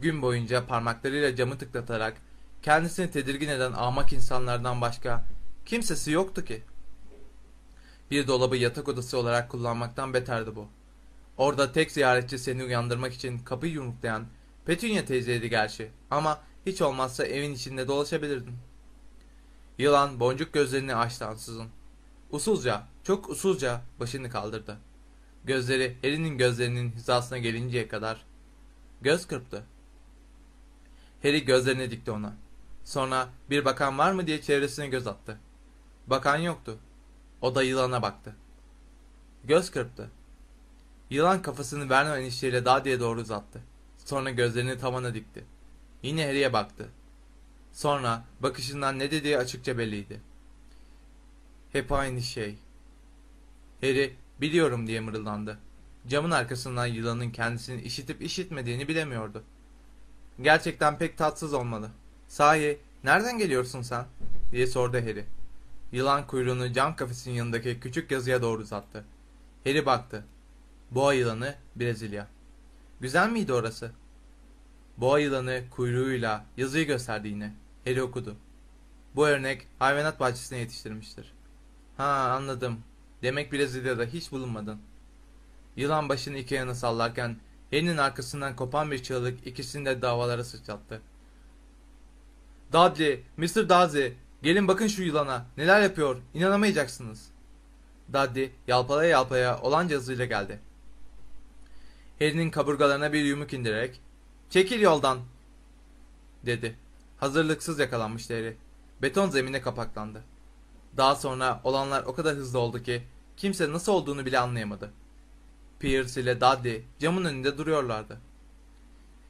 Gün boyunca parmaklarıyla camı tıklatarak kendisini tedirgin eden ahmak insanlardan başka kimsesi yoktu ki. Bir dolabı yatak odası olarak kullanmaktan beterdi bu. Orada tek ziyaretçi seni uyandırmak için kapıyı yumruklayan Petunia teyzeydi gerçi ama hiç olmazsa evin içinde dolaşabilirdin. Yılan boncuk gözlerini açtı ansızın. Usulca, çok usulca başını kaldırdı. Gözleri Harry'nin gözlerinin hizasına gelinceye kadar göz kırptı. Harry gözlerini dikti ona. Sonra bir bakan var mı diye çevresine göz attı. Bakan yoktu. O da yılana baktı. Göz kırptı. Yılan kafasını Vernon enişteyle daha diye doğru uzattı. Sonra gözlerini tavana dikti. Yine Harry'e baktı. Sonra bakışından ne dediği açıkça belliydi. Hep aynı şey. Harry biliyorum diye mırıldandı. Camın arkasından yılanın kendisini işitip işitmediğini bilemiyordu. Gerçekten pek tatsız olmalı. Sahi nereden geliyorsun sen? diye sordu Harry. Yılan kuyruğunu cam kafesin yanındaki küçük yazıya doğru uzattı. Harry baktı. Boğa yılanı Brezilya. Güzel miydi orası? Boğa yılanı kuyruğuyla yazıyı gösterdi yine. Harry okudu. Bu örnek hayvanat bahçesine yetiştirmiştir. Ha anladım. Demek Brezilya'da hiç bulunmadın. Yılan başını iki yana sallarken Harry'nin arkasından kopan bir çığlık ikisini de davalara sıçrattı. Dudley, Mr. Daisy, gelin bakın şu yılana. Neler yapıyor, inanamayacaksınız. Dudley yalpalaya yalpalaya olanca hızıyla geldi. Harry'nin kaburgalarına bir yumruk indirerek ''Çekil yoldan!'' dedi. Hazırlıksız yakalanmıştı Harry. Beton zemine kapaklandı. Daha sonra olanlar o kadar hızlı oldu ki kimse nasıl olduğunu bile anlayamadı. Pierce ile Dudley camın önünde duruyorlardı.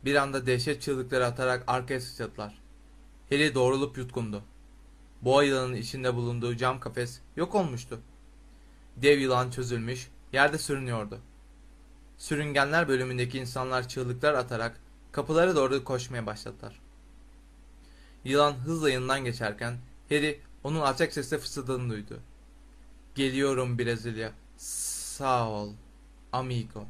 bir anda dehşet çığlıkları atarak arkaya sıçradılar. Harry doğrulup yutkundu. Boğa yılanının içinde bulunduğu cam kafes yok olmuştu. Dev yılan çözülmüş, yerde sürünüyordu. Sürüngenler bölümündeki insanlar çığlıklar atarak kapılara doğru koşmaya başladılar. Yılan hızla yanından geçerken Harry onun alçak sesle fısıldadığını duydu. Geliyorum Brezilya. Sağ ol, amigo.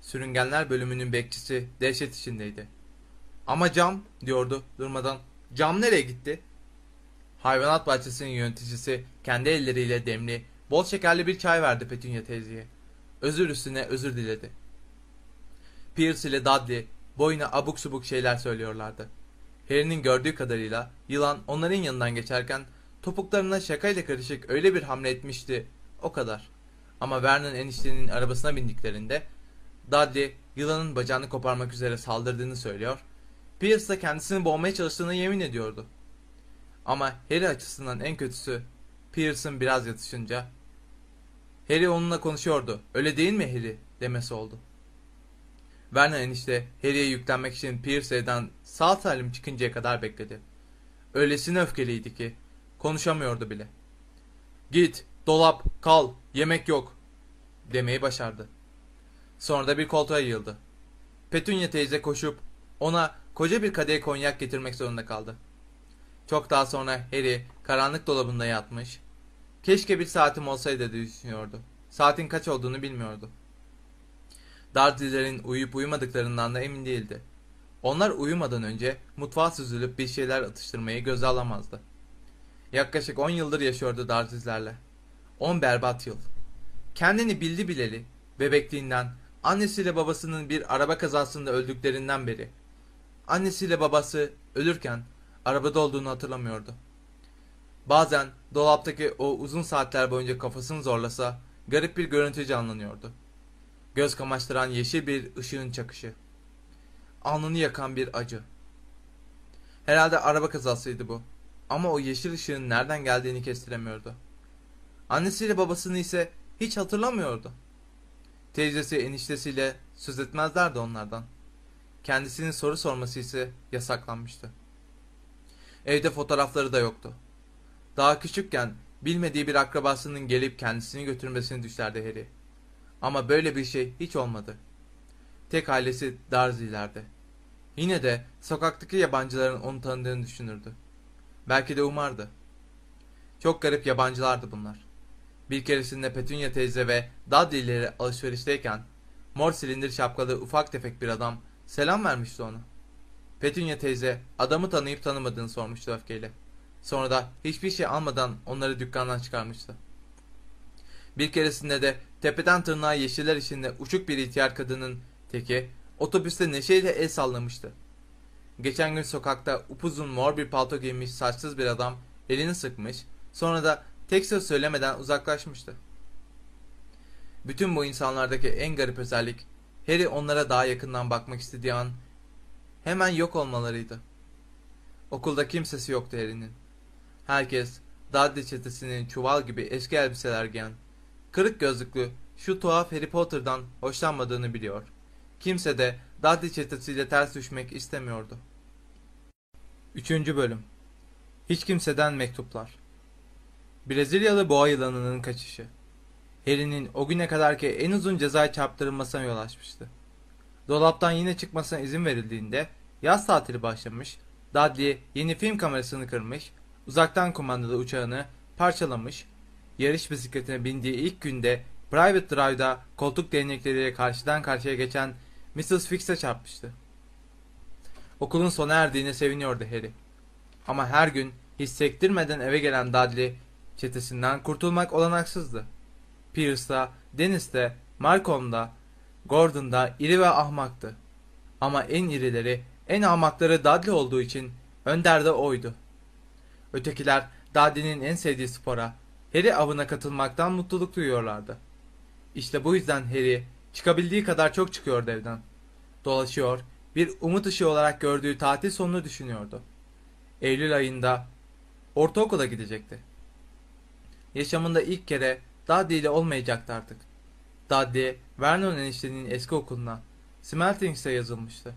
Sürüngenler bölümünün bekçisi dehşet içindeydi. Ama cam diyordu durmadan. Cam nereye gitti? Hayvanat bahçesinin yöneticisi kendi elleriyle demli, bol şekerli bir çay verdi Petunia teyzeye. Özür üstüne özür diledi. Pierce ile Dudley boyuna abuk subuk şeyler söylüyorlardı. Harry'nin gördüğü kadarıyla yılan onların yanından geçerken topuklarına şakayla karışık öyle bir hamle etmişti. O kadar. Ama Vernon eniştenin arabasına bindiklerinde Dudley yılanın bacağını koparmak üzere saldırdığını söylüyor. Pierce da kendisini boğmaya çalıştığını yemin ediyordu. Ama Harry açısından en kötüsü Pierce'ın biraz yatışınca Harry onunla konuşuyordu. Öyle değil mi Harry? demesi oldu. Vernon enişte Harry'e yüklenmek için Pierce evden sağ salim çıkıncaya kadar bekledi. Öylesine öfkeliydi ki konuşamıyordu bile. Git, dolap, kal, yemek yok demeyi başardı. Sonra da bir koltuğa yığıldı. Petunia teyze koşup ona koca bir kadeh konyak getirmek zorunda kaldı. Çok daha sonra Harry karanlık dolabında yatmış. Keşke bir saatim olsaydı diye düşünüyordu. Saatin kaç olduğunu bilmiyordu. Dardiller'in uyuyup uyumadıklarından da emin değildi. Onlar uyumadan önce mutfağa süzülüp bir şeyler atıştırmayı göze alamazdı. Yaklaşık 10 yıldır yaşıyordu Dardizlerle. 10 berbat yıl. Kendini bildi bileli, bebekliğinden, annesiyle babasının bir araba kazasında öldüklerinden beri. Annesiyle babası ölürken arabada olduğunu hatırlamıyordu. Bazen dolaptaki o uzun saatler boyunca kafasını zorlasa garip bir görüntü canlanıyordu. Göz kamaştıran yeşil bir ışığın çakışı. Alnını yakan bir acı. Herhalde araba kazasıydı bu. Ama o yeşil ışığın nereden geldiğini kestiremiyordu. Annesiyle babasını ise hiç hatırlamıyordu. Teyzesi eniştesiyle söz etmezlerdi onlardan. Kendisinin soru sorması ise yasaklanmıştı. Evde fotoğrafları da yoktu. Daha küçükken bilmediği bir akrabasının gelip kendisini götürmesini düşlerdi Harry. Ama böyle bir şey hiç olmadı. Tek ailesi Darzy'lerde. Yine de sokaktaki yabancıların onu tanıdığını düşünürdü. Belki de umardı. Çok garip yabancılardı bunlar. Bir keresinde Petunia teyze ve Dudley'leri alışverişteyken mor silindir şapkalı ufak tefek bir adam selam vermişti ona. Petunia teyze adamı tanıyıp tanımadığını sormuştu öfkeyle. Sonra da hiçbir şey almadan onları dükkandan çıkarmıştı. Bir keresinde de tepeden tırnağa yeşiller içinde uçuk bir ihtiyar kadının teki otobüste neşeyle el sallamıştı. Geçen gün sokakta upuzun mor bir palto giymiş saçsız bir adam elini sıkmış sonra da tek söz söylemeden uzaklaşmıştı. Bütün bu insanlardaki en garip özellik Harry onlara daha yakından bakmak istediği an hemen yok olmalarıydı. Okulda kimsesi yoktu Harry'nin. Herkes Dudley çetesinin çuval gibi eski elbiseler giyen, kırık gözlüklü şu tuhaf Harry Potter'dan hoşlanmadığını biliyor. Kimse de Dudley çetesiyle ters düşmek istemiyordu. Üçüncü bölüm Hiç kimseden mektuplar Brezilyalı boğa yılanının kaçışı Harry'nin o güne kadarki en uzun ceza çarptırılmasına yol açmıştı. Dolaptan yine çıkmasına izin verildiğinde yaz tatili başlamış, Dudley yeni film kamerasını kırmış, uzaktan kumandalı uçağını parçalamış, yarış bisikletine bindiği ilk günde Private Drive'da koltuk değnekleriyle karşıdan karşıya geçen Mrs. Fix'e çarpmıştı. Okulun sona erdiğine seviniyordu Harry. Ama her gün hissettirmeden eve gelen Dudley çetesinden kurtulmak olanaksızdı. Pierce'da, Dennis'te, Malcolm'da, Gordon'da iri ve ahmaktı. Ama en irileri, en ahmakları Dudley olduğu için Önder de oydu. Ötekiler Dudley'nin en sevdiği spora, Harry avına katılmaktan mutluluk duyuyorlardı. İşte bu yüzden Harry çıkabildiği kadar çok çıkıyordu evden. Dolaşıyor, bir umut ışığı olarak gördüğü tatil sonunu düşünüyordu. Eylül ayında ortaokula gidecekti. Yaşamında ilk kere Dudley ile olmayacaktı artık. Dudley, Vernon eniştenin eski okuluna, Smeltings'e yazılmıştı.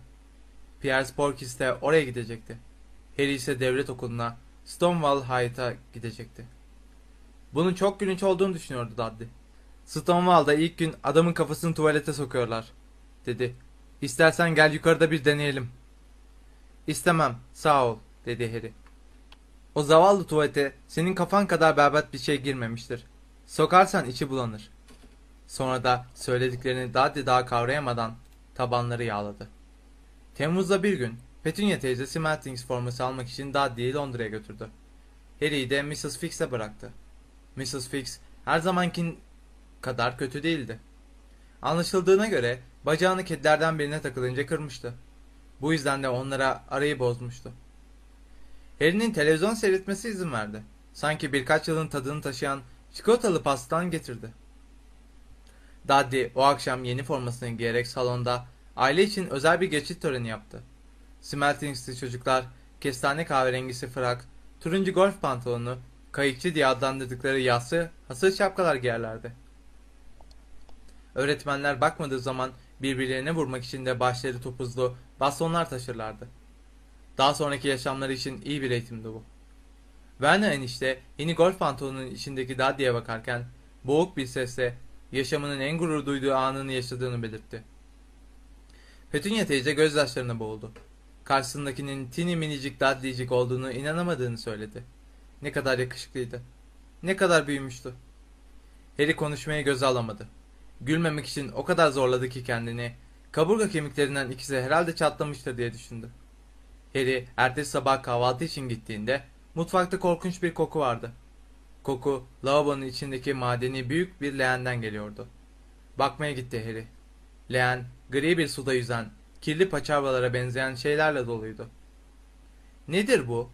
Piers Porkis de oraya gidecekti. Harry ise devlet okuluna Stonewall High''a gidecekti. Bunun çok gülünç olduğunu düşünüyordu Dudley. Stonewall'da ilk gün adamın kafasını tuvalete sokuyorlar, dedi. İstersen gel yukarıda bir deneyelim. İstemem, sağ ol, dedi Harry. O zavallı tuvalete senin kafan kadar berbat bir şey girmemiştir. Sokarsan içi bulanır. Sonra da söylediklerini Dudley daha kavrayamadan tabanları yağladı. Temmuz'da bir gün Petunia teyze Smeltings forması almak için Dudley'i Londra'ya götürdü. Harry'i de Mrs. Fix'e bıraktı. Mrs. Fix her zamankin kadar kötü değildi. Anlaşıldığına göre bacağını kedilerden birine takılınca kırmıştı. Bu yüzden de onlara arayı bozmuştu. Harry'nin televizyon seyretmesi izin verdi. Sanki birkaç yılın tadını taşıyan çikolatalı pastan getirdi. Dudley o akşam yeni formasını giyerek salonda aile için özel bir geçit töreni yaptı. Smeltings'li çocuklar kestane kahverengisi frak, turuncu golf pantolonu, kayıkçı diye adlandırdıkları yassı, hasır şapkalar giyerlerdi. Öğretmenler bakmadığı zaman birbirlerine vurmak için de başları topuzlu bastonlar taşırlardı. Daha sonraki yaşamları için iyi bir eğitimdi bu. Werner enişte yeni golf pantolonunun içindeki Dudley'e bakarken boğuk bir sesle yaşamının en gurur duyduğu anını yaşadığını belirtti. Petunia teyze gözyaşlarına boğuldu. Karşısındakinin tini minicik Dudley'cik olduğunu inanamadığını söyledi. Ne kadar yakışıklıydı. Ne kadar büyümüştü. Harry konuşmaya göze alamadı. Gülmemek için o kadar zorladı ki kendini. Kaburga kemiklerinden ikisi herhalde çatlamıştır diye düşündü. Harry ertesi sabah kahvaltı için gittiğinde mutfakta korkunç bir koku vardı. Koku lavabonun içindeki madeni büyük bir leğenden geliyordu. Bakmaya gitti Harry. Leğen gri bir suda yüzen, kirli paçavralara benzeyen şeylerle doluydu. Nedir bu?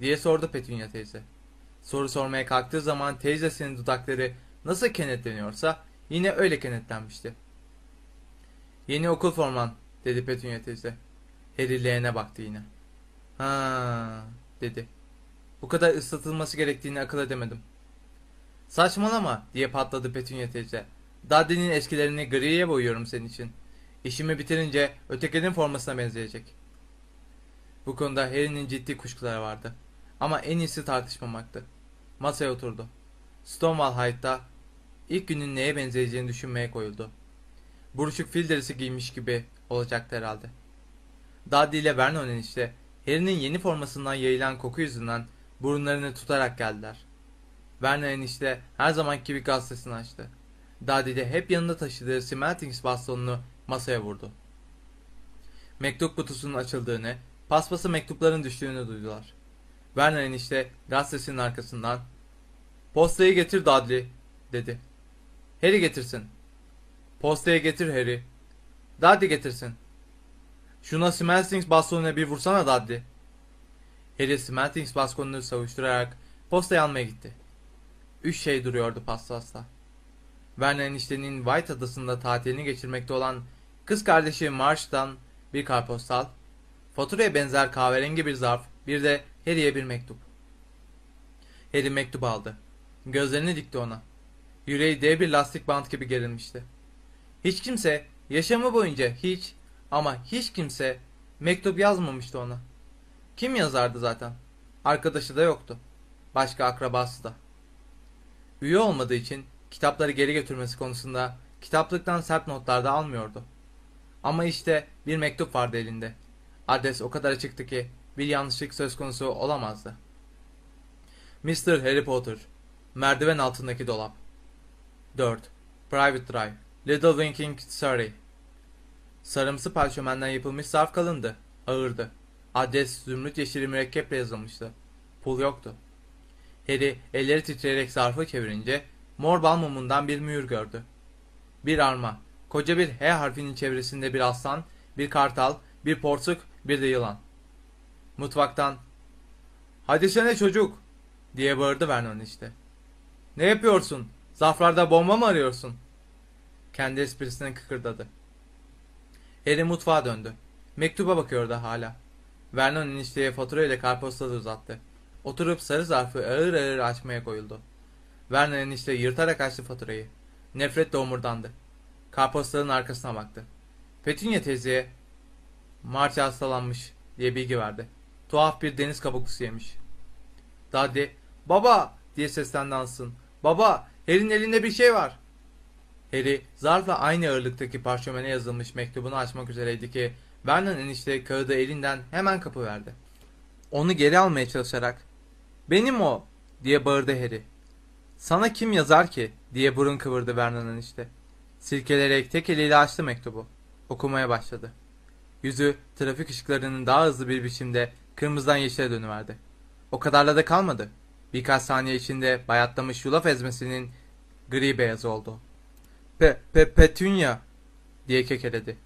diye sordu Petunia teyze. Soru sormaya kalktığı zaman teyzesinin dudakları nasıl kenetleniyorsa yine öyle kenetlenmişti. Yeni okul forman dedi Petunia teyze. Harry baktı yine. Ha dedi. Bu kadar ıslatılması gerektiğini akıl edemedim. Saçmalama diye patladı Petunia teyze. Dudley'nin eskilerini griye boyuyorum senin için. İşimi bitirince ötekinin formasına benzeyecek. Bu konuda Harry'nin ciddi kuşkuları vardı. Ama en iyisi tartışmamaktı. Masaya oturdu. Stonewall High'da ilk günün neye benzeyeceğini düşünmeye koyuldu. Buruşuk fil derisi giymiş gibi olacaktı herhalde. Dudley ile Vernon enişte Harry'nin yeni formasından yayılan koku yüzünden burunlarını tutarak geldiler. Vernon enişte her zamanki gibi gazetesini açtı. Dudley de hep yanında taşıdığı Smeltings bastonunu masaya vurdu. Mektup kutusunun açıldığını, paspası mektupların düştüğünü duydular. Werner enişte gazetesinin arkasından ''Postayı getir Dudley'' dedi. ''Harry getirsin.'' ''Postayı getir Harry.'' ''Dudley getirsin.'' ''Şuna Smeltings bastonuna bir vursana Dudley.'' Harry Smeltings bastonunu savuşturarak postayı almaya gitti. Üç şey duruyordu paspasta. Werner eniştenin White adasında tatilini geçirmekte olan kız kardeşi Marsh'tan bir karpostal, faturaya benzer kahverengi bir zarf, bir de Harry'e bir mektup. Harry mektubu aldı. Gözlerini dikti ona. Yüreği dev bir lastik bant gibi gerilmişti. Hiç kimse yaşamı boyunca hiç ama hiç kimse mektup yazmamıştı ona. Kim yazardı zaten? Arkadaşı da yoktu. Başka akrabası da. Üye olmadığı için kitapları geri götürmesi konusunda kitaplıktan sert notlar da almıyordu. Ama işte bir mektup vardı elinde. Adres o kadar açıktı ki bir yanlışlık söz konusu olamazdı. Mr. Harry Potter Merdiven altındaki dolap 4. Private Drive Little Winking Surrey Sarımsı parşömenden yapılmış zarf kalındı. Ağırdı. Adres zümrüt yeşili mürekkeple yazılmıştı. Pul yoktu. Harry elleri titreyerek zarfı çevirince mor bal mumundan bir mühür gördü. Bir arma, koca bir H harfinin çevresinde bir aslan, bir kartal, bir porsuk, bir de yılan. Mutfaktan ''Hadi sene çocuk!'' diye bağırdı Vernon işte. ''Ne yapıyorsun? Zaflarda bomba mı arıyorsun?'' Kendi esprisine kıkırdadı. Harry mutfağa döndü. Mektuba bakıyordu hala. Vernon enişteye fatura ile karpostalı uzattı. Oturup sarı zarfı ağır ağır açmaya koyuldu. Vernon enişte yırtarak açtı faturayı. Nefretle omurdandı. Karpostalın arkasına baktı. Petunia teyzeye Marcia hastalanmış diye bilgi verdi. Tuhaf bir deniz kabuklusu yemiş. Daddy, baba diye seslendi Hans'ın. Baba, Harry'nin elinde bir şey var. Harry, zarfla aynı ağırlıktaki parşömene yazılmış mektubunu açmak üzereydi ki Vernon enişte kağıdı elinden hemen kapıverdi. Onu geri almaya çalışarak benim o diye bağırdı Harry. Sana kim yazar ki diye burun kıvırdı Vernon enişte. Silkelerek tek eliyle açtı mektubu. Okumaya başladı. Yüzü trafik ışıklarının daha hızlı bir biçimde kırmızıdan yeşile dönüverdi. O kadarla da kalmadı. Birkaç saniye içinde bayatlamış yulaf ezmesinin gri beyazı oldu. Pe, pe, Petunia diye kekeledi.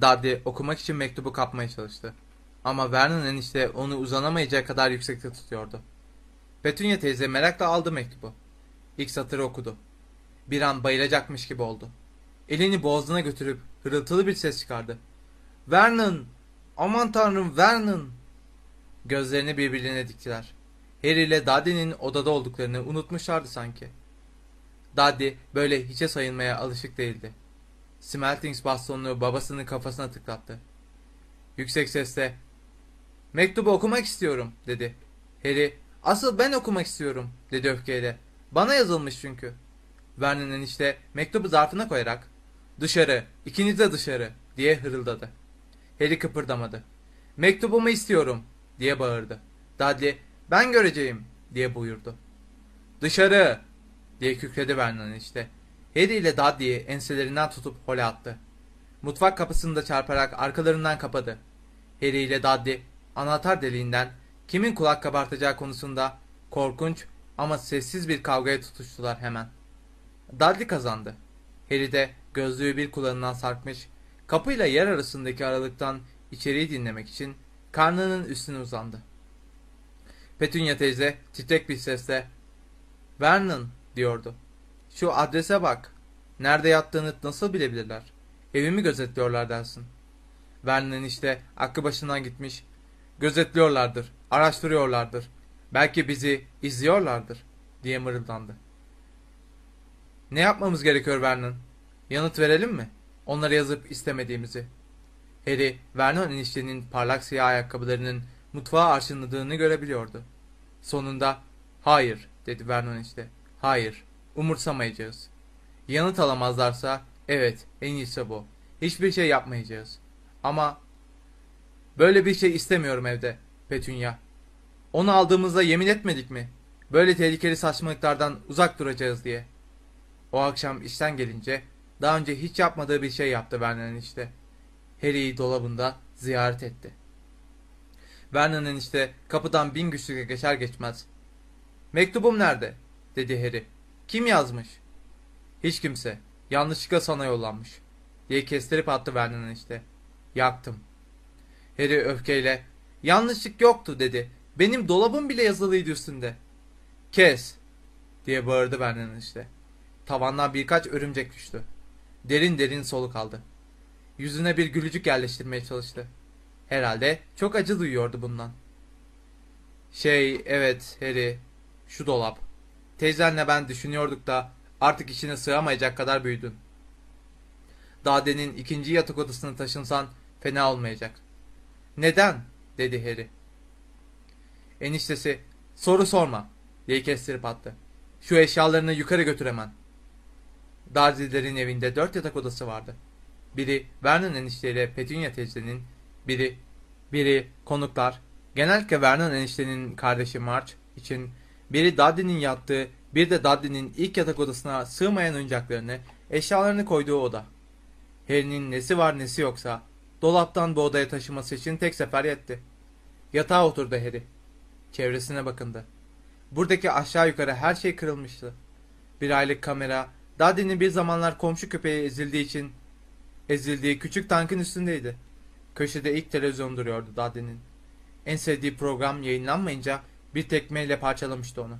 Daddy okumak için mektubu kapmaya çalıştı. Ama Vernon enişte onu uzanamayacağı kadar yüksekte tutuyordu. Petunia teyze merakla aldı mektubu. İlk satırı okudu. Bir an bayılacakmış gibi oldu. Elini boğazına götürüp hırıltılı bir ses çıkardı. Vernon! Aman tanrım Vernon! Gözlerini birbirine diktiler. Harry ile Daddy'nin odada olduklarını unutmuşlardı sanki. Daddy böyle hiçe sayılmaya alışık değildi. Smeltings bastonunu babasının kafasına tıklattı. Yüksek sesle ''Mektubu okumak istiyorum'' dedi. Harry ''Asıl ben okumak istiyorum'' dedi öfkeyle. ''Bana yazılmış çünkü.'' Vernon enişte mektubu zarfına koyarak ''Dışarı, ikiniz de dışarı'' diye hırıldadı. Harry kıpırdamadı. ''Mektubumu istiyorum'' diye bağırdı. Dudley ''Ben göreceğim'' diye buyurdu. ''Dışarı!'' Diye kükredi Vernon işte. Harry ile Dudley'i enselerinden tutup hole attı. Mutfak kapısını da çarparak arkalarından kapadı. Harry ile Dudley anahtar deliğinden kimin kulak kabartacağı konusunda korkunç ama sessiz bir kavgaya tutuştular hemen. Dudley kazandı. Harry de gözlüğü bir kulağından sarkmış, kapıyla yer arasındaki aralıktan içeriği dinlemek için karnının üstüne uzandı. Petunia teyze titrek bir sesle ''Vernon'' diyordu. ''Şu adrese bak. Nerede yattığını nasıl bilebilirler? Evimi gözetliyorlar dersin.'' Vernon'un işte aklı başından gitmiş. ''Gözetliyorlardır, araştırıyorlardır. Belki bizi izliyorlardır.'' diye mırıldandı. ''Ne yapmamız gerekiyor Vernon? Yanıt verelim mi? Onlara yazıp istemediğimizi.'' Harry, Vernon eniştenin parlak siyah ayakkabılarının mutfağa arşınladığını görebiliyordu. Sonunda hayır dedi Vernon işte. Hayır umursamayacağız. Yanıt alamazlarsa evet en iyisi bu. Hiçbir şey yapmayacağız. Ama böyle bir şey istemiyorum evde Petunia. Onu aldığımızda yemin etmedik mi? Böyle tehlikeli saçmalıklardan uzak duracağız diye. O akşam işten gelince daha önce hiç yapmadığı bir şey yaptı Vernon işte. Harry'i dolabında ziyaret etti. Vernon'un işte kapıdan bin güçlükle geçer geçmez. Mektubum nerede? Dedi Harry. Kim yazmış? Hiç kimse. Yanlışlıkla sana yollanmış. Diye kestirip attı Vernon'un işte. Yaktım. Harry öfkeyle yanlışlık yoktu dedi. Benim dolabım bile yazılıydı üstünde. Kes diye bağırdı Vernon'un işte. Tavandan birkaç örümcek düştü. Derin derin soluk aldı. Yüzüne bir gülücük yerleştirmeye çalıştı. Herhalde çok acı duyuyordu bundan. Şey, evet Harry, şu dolap. Teyzenle ben düşünüyorduk da artık içine sığamayacak kadar büyüdün. Dade'nin ikinci yatak odasına taşınsan fena olmayacak. Neden? dedi Harry. Eniştesi, soru sorma diye kestirip attı. Şu eşyalarını yukarı götür hemen. Darzilerin evinde dört yatak odası vardı. Biri Vernon enişteyle Petunia teyzenin, biri biri konuklar, genellikle Vernon eniştenin kardeşi March için, biri Dudley'nin yattığı, bir de Dudley'nin ilk yatak odasına sığmayan oyuncaklarını, eşyalarını koyduğu oda. Harry'nin nesi var nesi yoksa, dolaptan bu odaya taşıması için tek sefer yetti. Yatağa oturdu Harry. Çevresine bakındı. Buradaki aşağı yukarı her şey kırılmıştı. Bir aylık kamera, Dudley'nin bir zamanlar komşu köpeği ezildiği için ezildiği küçük tankın üstündeydi. Köşede ilk televizyon duruyordu Dudley'nin. En sevdiği program yayınlanmayınca bir tekmeyle parçalamıştı onu.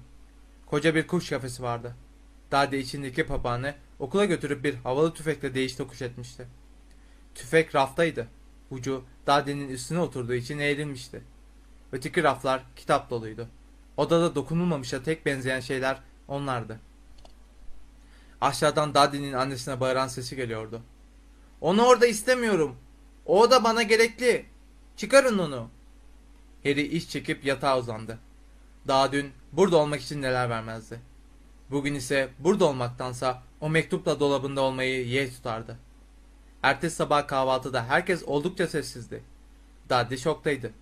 Koca bir kuş kafesi vardı. Dudley içindeki papağanı okula götürüp bir havalı tüfekle değiş tokuş etmişti. Tüfek raftaydı. Ucu Dudley'nin üstüne oturduğu için eğrilmişti. Öteki raflar kitap doluydu. Odada dokunulmamışa tek benzeyen şeyler onlardı. Aşağıdan Dudley'nin annesine bağıran sesi geliyordu. Onu orada istemiyorum. O da bana gerekli. Çıkarın onu. Harry iş çekip yatağa uzandı. Daha dün burada olmak için neler vermezdi. Bugün ise burada olmaktansa o mektupla dolabında olmayı yeğ tutardı. Ertesi sabah kahvaltıda herkes oldukça sessizdi. Dudley şoktaydı.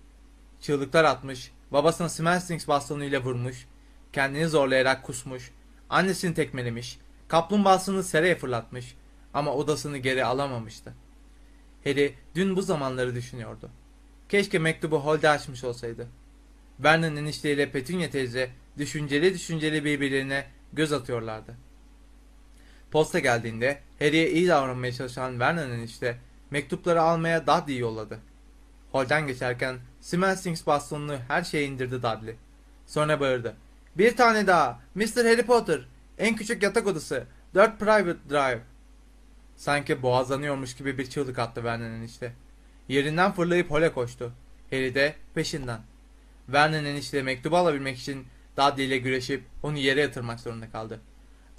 Çığlıklar atmış, babasını Smelstings bastonuyla vurmuş, kendini zorlayarak kusmuş, annesini tekmelemiş, kaplumbağasını sereye fırlatmış ama odasını geri alamamıştı. Harry dün bu zamanları düşünüyordu. Keşke mektubu Holde açmış olsaydı. Vernon enişteyle Petunia teyze düşünceli düşünceli birbirlerine göz atıyorlardı. Posta geldiğinde Harry'e iyi davranmaya çalışan Vernon enişte mektupları almaya Dudley'i yolladı. Holden geçerken Smelstings bastonunu her şeye indirdi Dudley. Sonra bağırdı. Bir tane daha. Mr. Harry Potter. En küçük yatak odası. 4 Private Drive. Sanki boğazlanıyormuş gibi bir çığlık attı Vernon enişte. Yerinden fırlayıp hole koştu. Harry de peşinden. Vernon enişte mektubu alabilmek için Dudley ile güreşip onu yere yatırmak zorunda kaldı.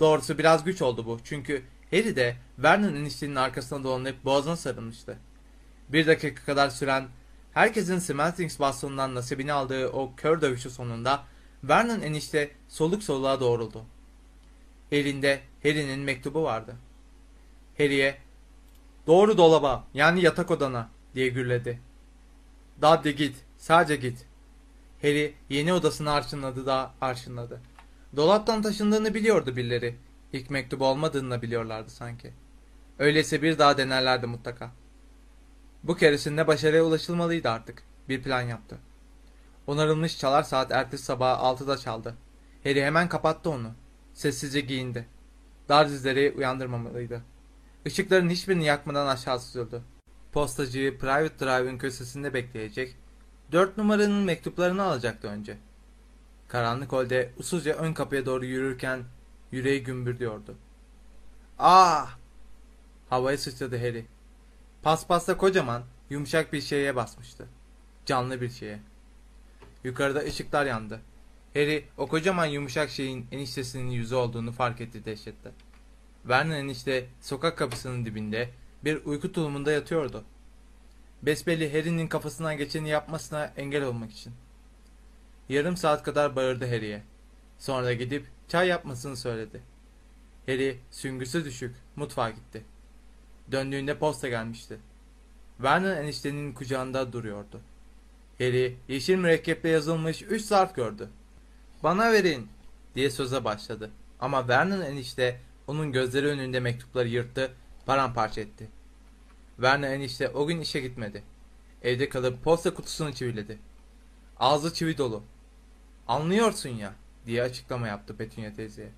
Doğrusu biraz güç oldu bu çünkü Harry de Vernon eniştenin arkasına dolanıp boğazına sarılmıştı. Bir dakika kadar süren herkesin Smeltings bastonundan nasibini aldığı o kör dövüşü sonunda Vernon enişte soluk soluğa doğruldu. Elinde Harry'nin mektubu vardı. Harry'e doğru dolaba yani yatak odana diye gürledi. Dudley git sadece git. Harry yeni odasını arşınladı da arşınladı. Dolaptan taşındığını biliyordu birileri. İlk mektubu olmadığını da biliyorlardı sanki. Öyleyse bir daha denerlerdi mutlaka. Bu keresinde başarıya ulaşılmalıydı artık. Bir plan yaptı. Onarılmış çalar saat ertesi sabah 6'da çaldı. Harry hemen kapattı onu. Sessizce giyindi. Dar dizleri uyandırmamalıydı. Işıkların hiçbirini yakmadan aşağı süzüldü. Postacıyı Private Drive'ın köşesinde bekleyecek. Dört numaranın mektuplarını alacaktı önce. Karanlık holde usulca ön kapıya doğru yürürken yüreği gümbürdüyordu. Ah! Havaya sıçradı Harry. Paspasta kocaman, yumuşak bir şeye basmıştı. Canlı bir şeye. Yukarıda ışıklar yandı. Harry o kocaman yumuşak şeyin eniştesinin yüzü olduğunu fark etti dehşetle. Vernon enişte sokak kapısının dibinde bir uyku tulumunda yatıyordu. Besbelli Harry'nin kafasından geçeni yapmasına engel olmak için. Yarım saat kadar bağırdı Harry'e. Sonra gidip çay yapmasını söyledi. Harry süngüsü düşük mutfağa gitti. Döndüğünde posta gelmişti. Vernon eniştenin kucağında duruyordu. Harry yeşil mürekkeple yazılmış üç zarf gördü. Bana verin diye söze başladı. Ama Vernon enişte onun gözleri önünde mektupları yırttı, paramparça etti. Vernon enişte o gün işe gitmedi. Evde kalıp posta kutusunu çiviledi. Ağzı çivi dolu. Anlıyorsun ya diye açıklama yaptı Petunia teyzeye.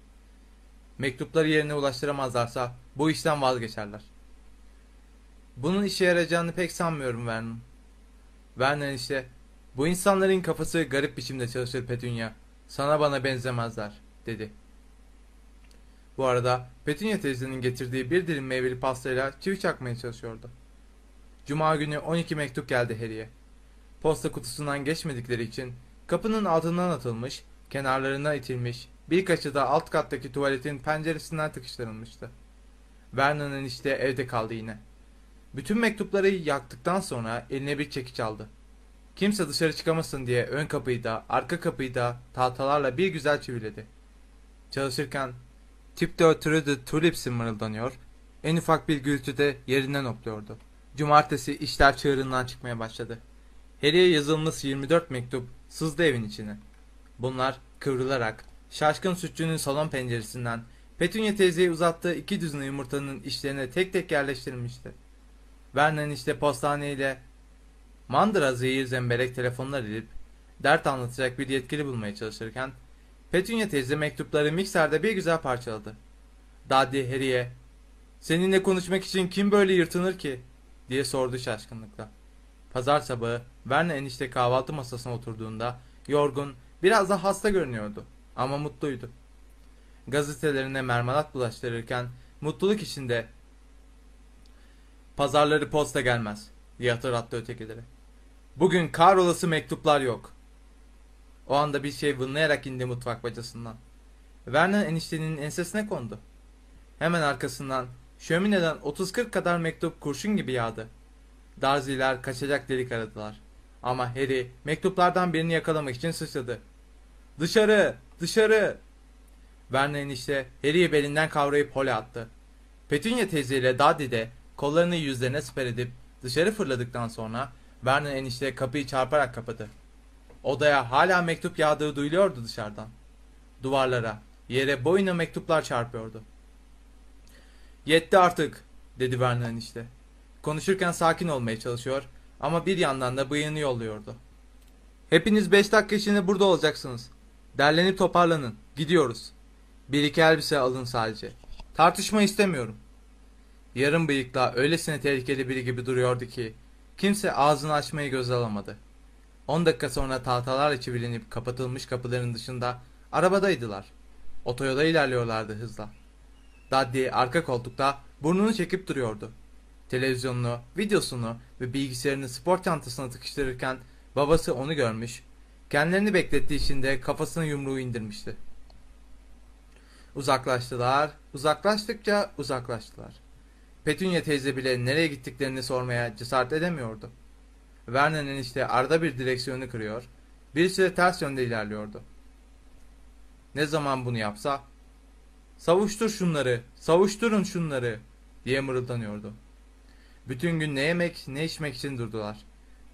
Mektupları yerine ulaştıramazlarsa bu işten vazgeçerler. Bunun işe yarayacağını pek sanmıyorum Vernon. Vernon işte bu insanların kafası garip biçimde çalışır Petunia. Sana bana benzemezler dedi. Bu arada Petunia teyzenin getirdiği bir dilim meyveli pastayla çivi çakmaya çalışıyordu. Cuma günü 12 mektup geldi Harry'e. Posta kutusundan geçmedikleri için kapının altından atılmış, kenarlarına itilmiş, birkaçı da alt kattaki tuvaletin penceresinden tıkıştırılmıştı. Vernon enişte evde kaldı yine. Bütün mektupları yaktıktan sonra eline bir çekiç aldı. Kimse dışarı çıkamasın diye ön kapıyı da arka kapıyı da tahtalarla bir güzel çiviledi. Çalışırken tipte ötürü de tulipsi mırıldanıyor, en ufak bir gürültüde yerinden hopluyordu. Cumartesi işler çığırından çıkmaya başladı. Harry'e yazılmış 24 mektup sızdı evin içine. Bunlar kıvrılarak şaşkın sütçünün salon penceresinden Petunia teyzeye uzattığı iki düzine yumurtanın işlerine tek tek yerleştirilmişti. Vernon işte postaneyle mandıra zehir zemberek telefonlar edip dert anlatacak bir yetkili bulmaya çalışırken Petunia teyze mektupları mikserde bir güzel parçaladı. Dudley Harry'e seninle konuşmak için kim böyle yırtınır ki diye sordu şaşkınlıkla. Pazar sabahı Vernon enişte kahvaltı masasına oturduğunda yorgun, biraz da hasta görünüyordu ama mutluydu. Gazetelerine mermelat bulaştırırken mutluluk içinde pazarları posta gelmez diye hatırlattı ötekileri. Bugün kahrolası mektuplar yok. O anda bir şey vınlayarak indi mutfak bacasından. Vernon eniştenin ensesine kondu. Hemen arkasından Şömineden 30-40 kadar mektup kurşun gibi yağdı. Darziler kaçacak delik aradılar. Ama Harry mektuplardan birini yakalamak için sıçradı. Dışarı! Dışarı! Vernon enişte Harry'i belinden kavrayıp hole attı. Petunia teyzeyle Daddy de kollarını yüzlerine siper edip dışarı fırladıktan sonra Vernon enişte kapıyı çarparak kapadı. Odaya hala mektup yağdığı duyuluyordu dışarıdan. Duvarlara, yere boyuna mektuplar çarpıyordu. Yetti artık, dedi Vernon enişte. Konuşurken sakin olmaya çalışıyor ama bir yandan da bıyığını yolluyordu. Hepiniz beş dakika içinde burada olacaksınız. Derlenip toparlanın. Gidiyoruz. Bir iki elbise alın sadece. Tartışma istemiyorum. Yarım bıyıkla öylesine tehlikeli biri gibi duruyordu ki kimse ağzını açmayı göze alamadı. 10 dakika sonra tahtalarla çivilenip kapatılmış kapıların dışında arabadaydılar. Otoyola ilerliyorlardı hızla. Daddy arka koltukta burnunu çekip duruyordu. Televizyonunu, videosunu ve bilgisayarını spor çantasına tıkıştırırken babası onu görmüş, kendilerini beklettiği için de kafasını yumruğu indirmişti. Uzaklaştılar, uzaklaştıkça uzaklaştılar. Petunia teyze bile nereye gittiklerini sormaya cesaret edemiyordu. Vernon enişte arada bir direksiyonu kırıyor, birisi de ters yönde ilerliyordu. Ne zaman bunu yapsa, savuştur şunları, savuşturun şunları diye mırıldanıyordu. Bütün gün ne yemek ne içmek için durdular.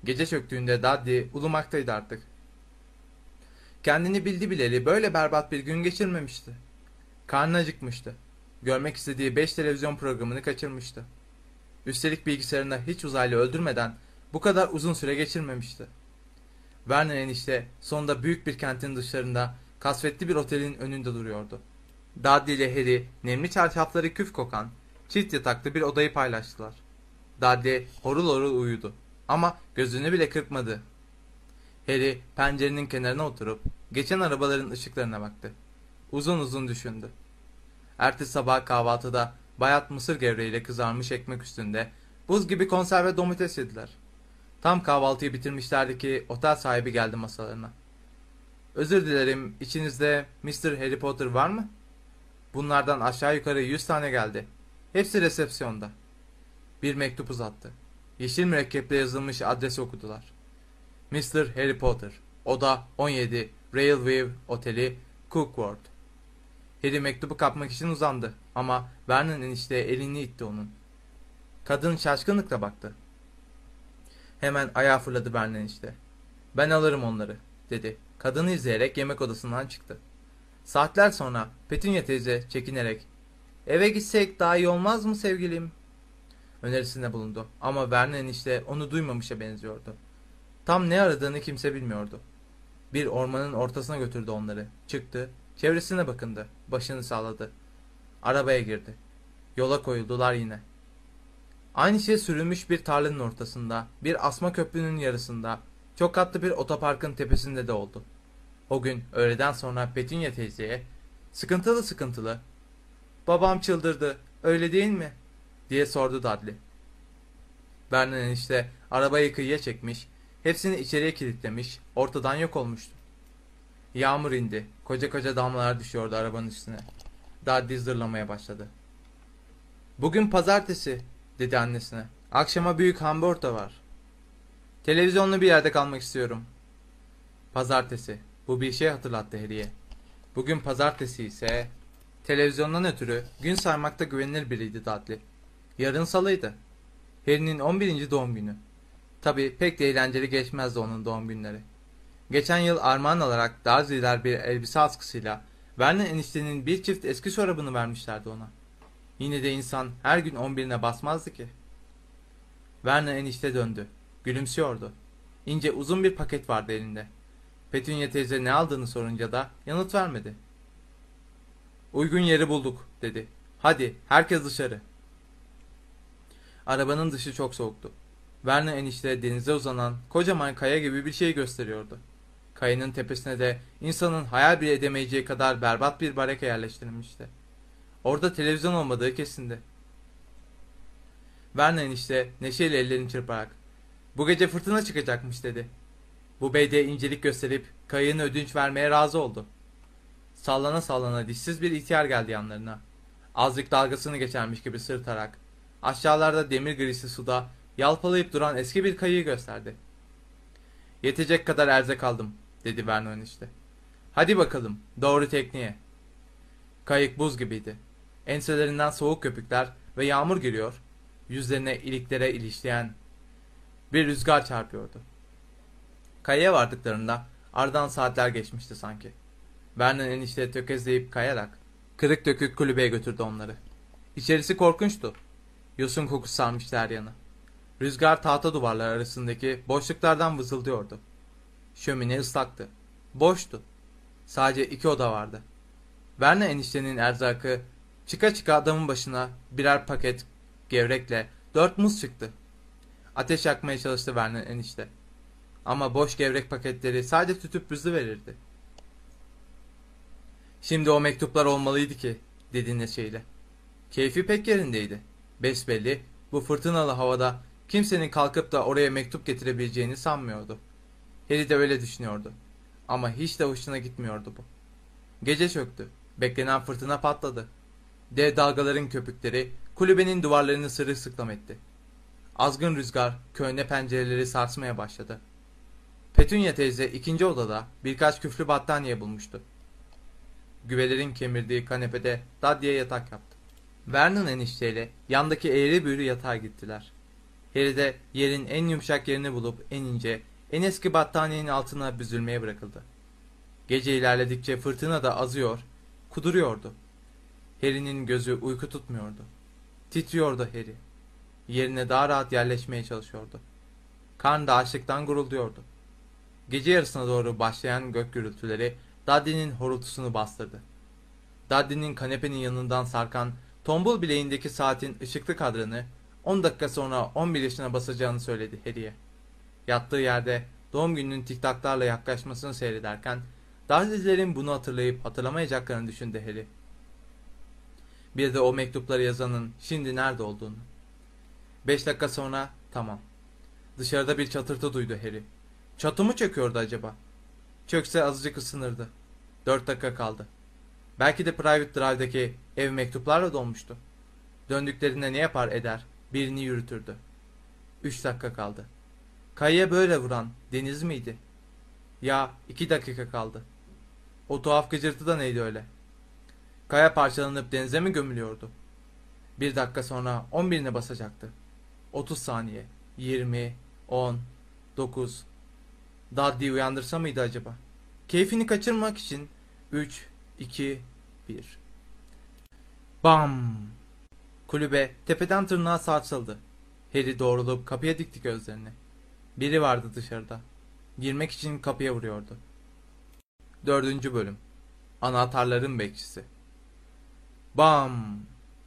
Gece çöktüğünde Daddy ulumaktaydı artık. Kendini bildi bileli böyle berbat bir gün geçirmemişti. Karnı acıkmıştı. Görmek istediği 5 televizyon programını kaçırmıştı. Üstelik bilgisayarında hiç uzaylı öldürmeden bu kadar uzun süre geçirmemişti. Werner enişte sonunda büyük bir kentin dışlarında kasvetli bir otelin önünde duruyordu. Daddy ile Harry nemli çarşafları küf kokan çift yataklı bir odayı paylaştılar. Daddy horul horul uyudu ama gözünü bile kırpmadı. Harry pencerenin kenarına oturup geçen arabaların ışıklarına baktı. Uzun uzun düşündü. Ertesi sabah kahvaltıda bayat mısır gevreğiyle kızarmış ekmek üstünde buz gibi konserve domates yediler. Tam kahvaltıyı bitirmişlerdi ki otel sahibi geldi masalarına. Özür dilerim içinizde Mr. Harry Potter var mı? Bunlardan aşağı yukarı yüz tane geldi. Hepsi resepsiyonda. Bir mektup uzattı. Yeşil mürekkeple yazılmış adresi okudular. Mr. Harry Potter, oda 17, Railview Oteli, Cookworth. Harry mektubu kapmak için uzandı ama Vernon enişte elini itti onun. Kadın şaşkınlıkla baktı. Hemen ayağa fırladı Vernon enişte. Ben alırım onları, dedi. Kadını izleyerek yemek odasından çıktı. Saatler sonra Petunia teyze çekinerek ''Eve gitsek daha iyi olmaz mı sevgilim?'' önerisinde bulundu. Ama Vernon enişte onu duymamışa benziyordu. Tam ne aradığını kimse bilmiyordu. Bir ormanın ortasına götürdü onları. Çıktı, çevresine bakındı, başını salladı. Arabaya girdi. Yola koyuldular yine. Aynı şey sürülmüş bir tarlanın ortasında, bir asma köprünün yarısında, çok katlı bir otoparkın tepesinde de oldu. O gün öğleden sonra Petunia teyzeye sıkıntılı sıkıntılı babam çıldırdı öyle değil mi diye sordu Dudley. Vernon enişte arabayı kıyıya çekmiş hepsini içeriye kilitlemiş ortadan yok olmuştu. Yağmur indi koca koca damlalar düşüyordu arabanın üstüne. Dudley zırlamaya başladı. Bugün pazartesi dedi annesine. Akşama büyük hamburger var. Televizyonlu bir yerde kalmak istiyorum. Pazartesi. Bu bir şey hatırlattı Harry'e. Bugün pazartesi ise televizyondan ötürü gün saymakta güvenilir biriydi Dudley. Yarın salıydı. Harry'nin 11. doğum günü. Tabi pek de eğlenceli geçmezdi onun doğum günleri. Geçen yıl armağan alarak Darziler bir elbise askısıyla Vernon eniştenin bir çift eski çorabını vermişlerdi ona. Yine de insan her gün 11'ine basmazdı ki. Vernon enişte döndü. Gülümsüyordu. İnce uzun bir paket vardı elinde. Petunia teyze ne aldığını sorunca da yanıt vermedi. Uygun yeri bulduk dedi. Hadi herkes dışarı. Arabanın dışı çok soğuktu. Vernon enişte denize uzanan kocaman kaya gibi bir şey gösteriyordu. Kayanın tepesine de insanın hayal bile edemeyeceği kadar berbat bir baraka yerleştirilmişti. Orada televizyon olmadığı kesindi. Vernon enişte neşeyle ellerini çırparak bu gece fırtına çıkacakmış dedi. Bu bey de incelik gösterip kayığını ödünç vermeye razı oldu. Sallana sallana dişsiz bir ihtiyar geldi yanlarına. Azıcık dalgasını geçermiş gibi sırtarak. Aşağılarda demir grisi suda yalpalayıp duran eski bir kayığı gösterdi. Yetecek kadar erzak aldım, dedi Vernon işte. Hadi bakalım, doğru tekniğe. Kayık buz gibiydi. Enselerinden soğuk köpükler ve yağmur giriyor, yüzlerine iliklere ilişleyen bir rüzgar çarpıyordu. Kayaya vardıklarında aradan saatler geçmişti sanki. Vernon enişte tökezleyip kayarak kırık dökük kulübeye götürdü onları. İçerisi korkunçtu. Yosun kokusu sarmıştı her yanı. Rüzgar tahta duvarlar arasındaki boşluklardan vızıldıyordu. Şömine ıslaktı. Boştu. Sadece iki oda vardı. Vernon eniştenin erzakı çıka çıka adamın başına birer paket gevrekle dört muz çıktı. Ateş yakmaya çalıştı Vernon enişte. Ama boş gevrek paketleri sadece tütüp buzlu verirdi. Şimdi o mektuplar olmalıydı ki, dedi neşeyle. Keyfi pek yerindeydi. Besbelli, bu fırtınalı havada kimsenin kalkıp da oraya mektup getirebileceğini sanmıyordu. Harry de öyle düşünüyordu. Ama hiç de hoşuna gitmiyordu bu. Gece çöktü. Beklenen fırtına patladı. Dev dalgaların köpükleri kulübenin duvarlarını sırılsıklam etti. Azgın rüzgar köhne pencereleri sarsmaya başladı. Petunia teyze ikinci odada birkaç küflü battaniye bulmuştu. Güvelerin kemirdiği kanepede Daddy'ye yatak yaptı. Vernon enişteyle yandaki eğri büğrü yatağa gittiler. Harry de yerin en yumuşak yerini bulup en ince, en eski battaniyenin altına büzülmeye bırakıldı. Gece ilerledikçe fırtına da azıyor, kuduruyordu. Harry'nin gözü uyku tutmuyordu. Titriyordu Harry. Yerine daha rahat yerleşmeye çalışıyordu. Karn da açlıktan gurulduyordu. Gece yarısına doğru başlayan gök gürültüleri Daddy'nin horultusunu bastırdı. Daddy'nin kanepenin yanından sarkan tombul bileğindeki saatin ışıklı kadranı 10 dakika sonra 11 yaşına basacağını söyledi Harry'e. Yattığı yerde doğum gününün tiktaklarla yaklaşmasını seyrederken Dudley'lerin bunu hatırlayıp hatırlamayacaklarını düşündü Harry. Bir de o mektupları yazanın şimdi nerede olduğunu. Beş dakika sonra tamam. Dışarıda bir çatırtı duydu Harry. Çatı mı çöküyordu acaba? Çökse azıcık ısınırdı. Dört dakika kaldı. Belki de Private Drive'daki ev mektuplarla dolmuştu. Döndüklerinde ne yapar eder, birini yürütürdü. Üç dakika kaldı. Kayaya böyle vuran deniz miydi? Ya iki dakika kaldı. O tuhaf gıcırtı da neydi öyle? Kaya parçalanıp denize mi gömülüyordu? Bir dakika sonra on birine basacaktı. Otuz saniye. Yirmi, on, dokuz. Dudley'i uyandırsa mıydı acaba? Keyfini kaçırmak için 3, 2, 1. Bam! Kulübe tepeden tırnağa sarsıldı. Harry doğrulup kapıya dikti gözlerini. Biri vardı dışarıda. Girmek için kapıya vuruyordu. Dördüncü bölüm. Anahtarların bekçisi. Bam!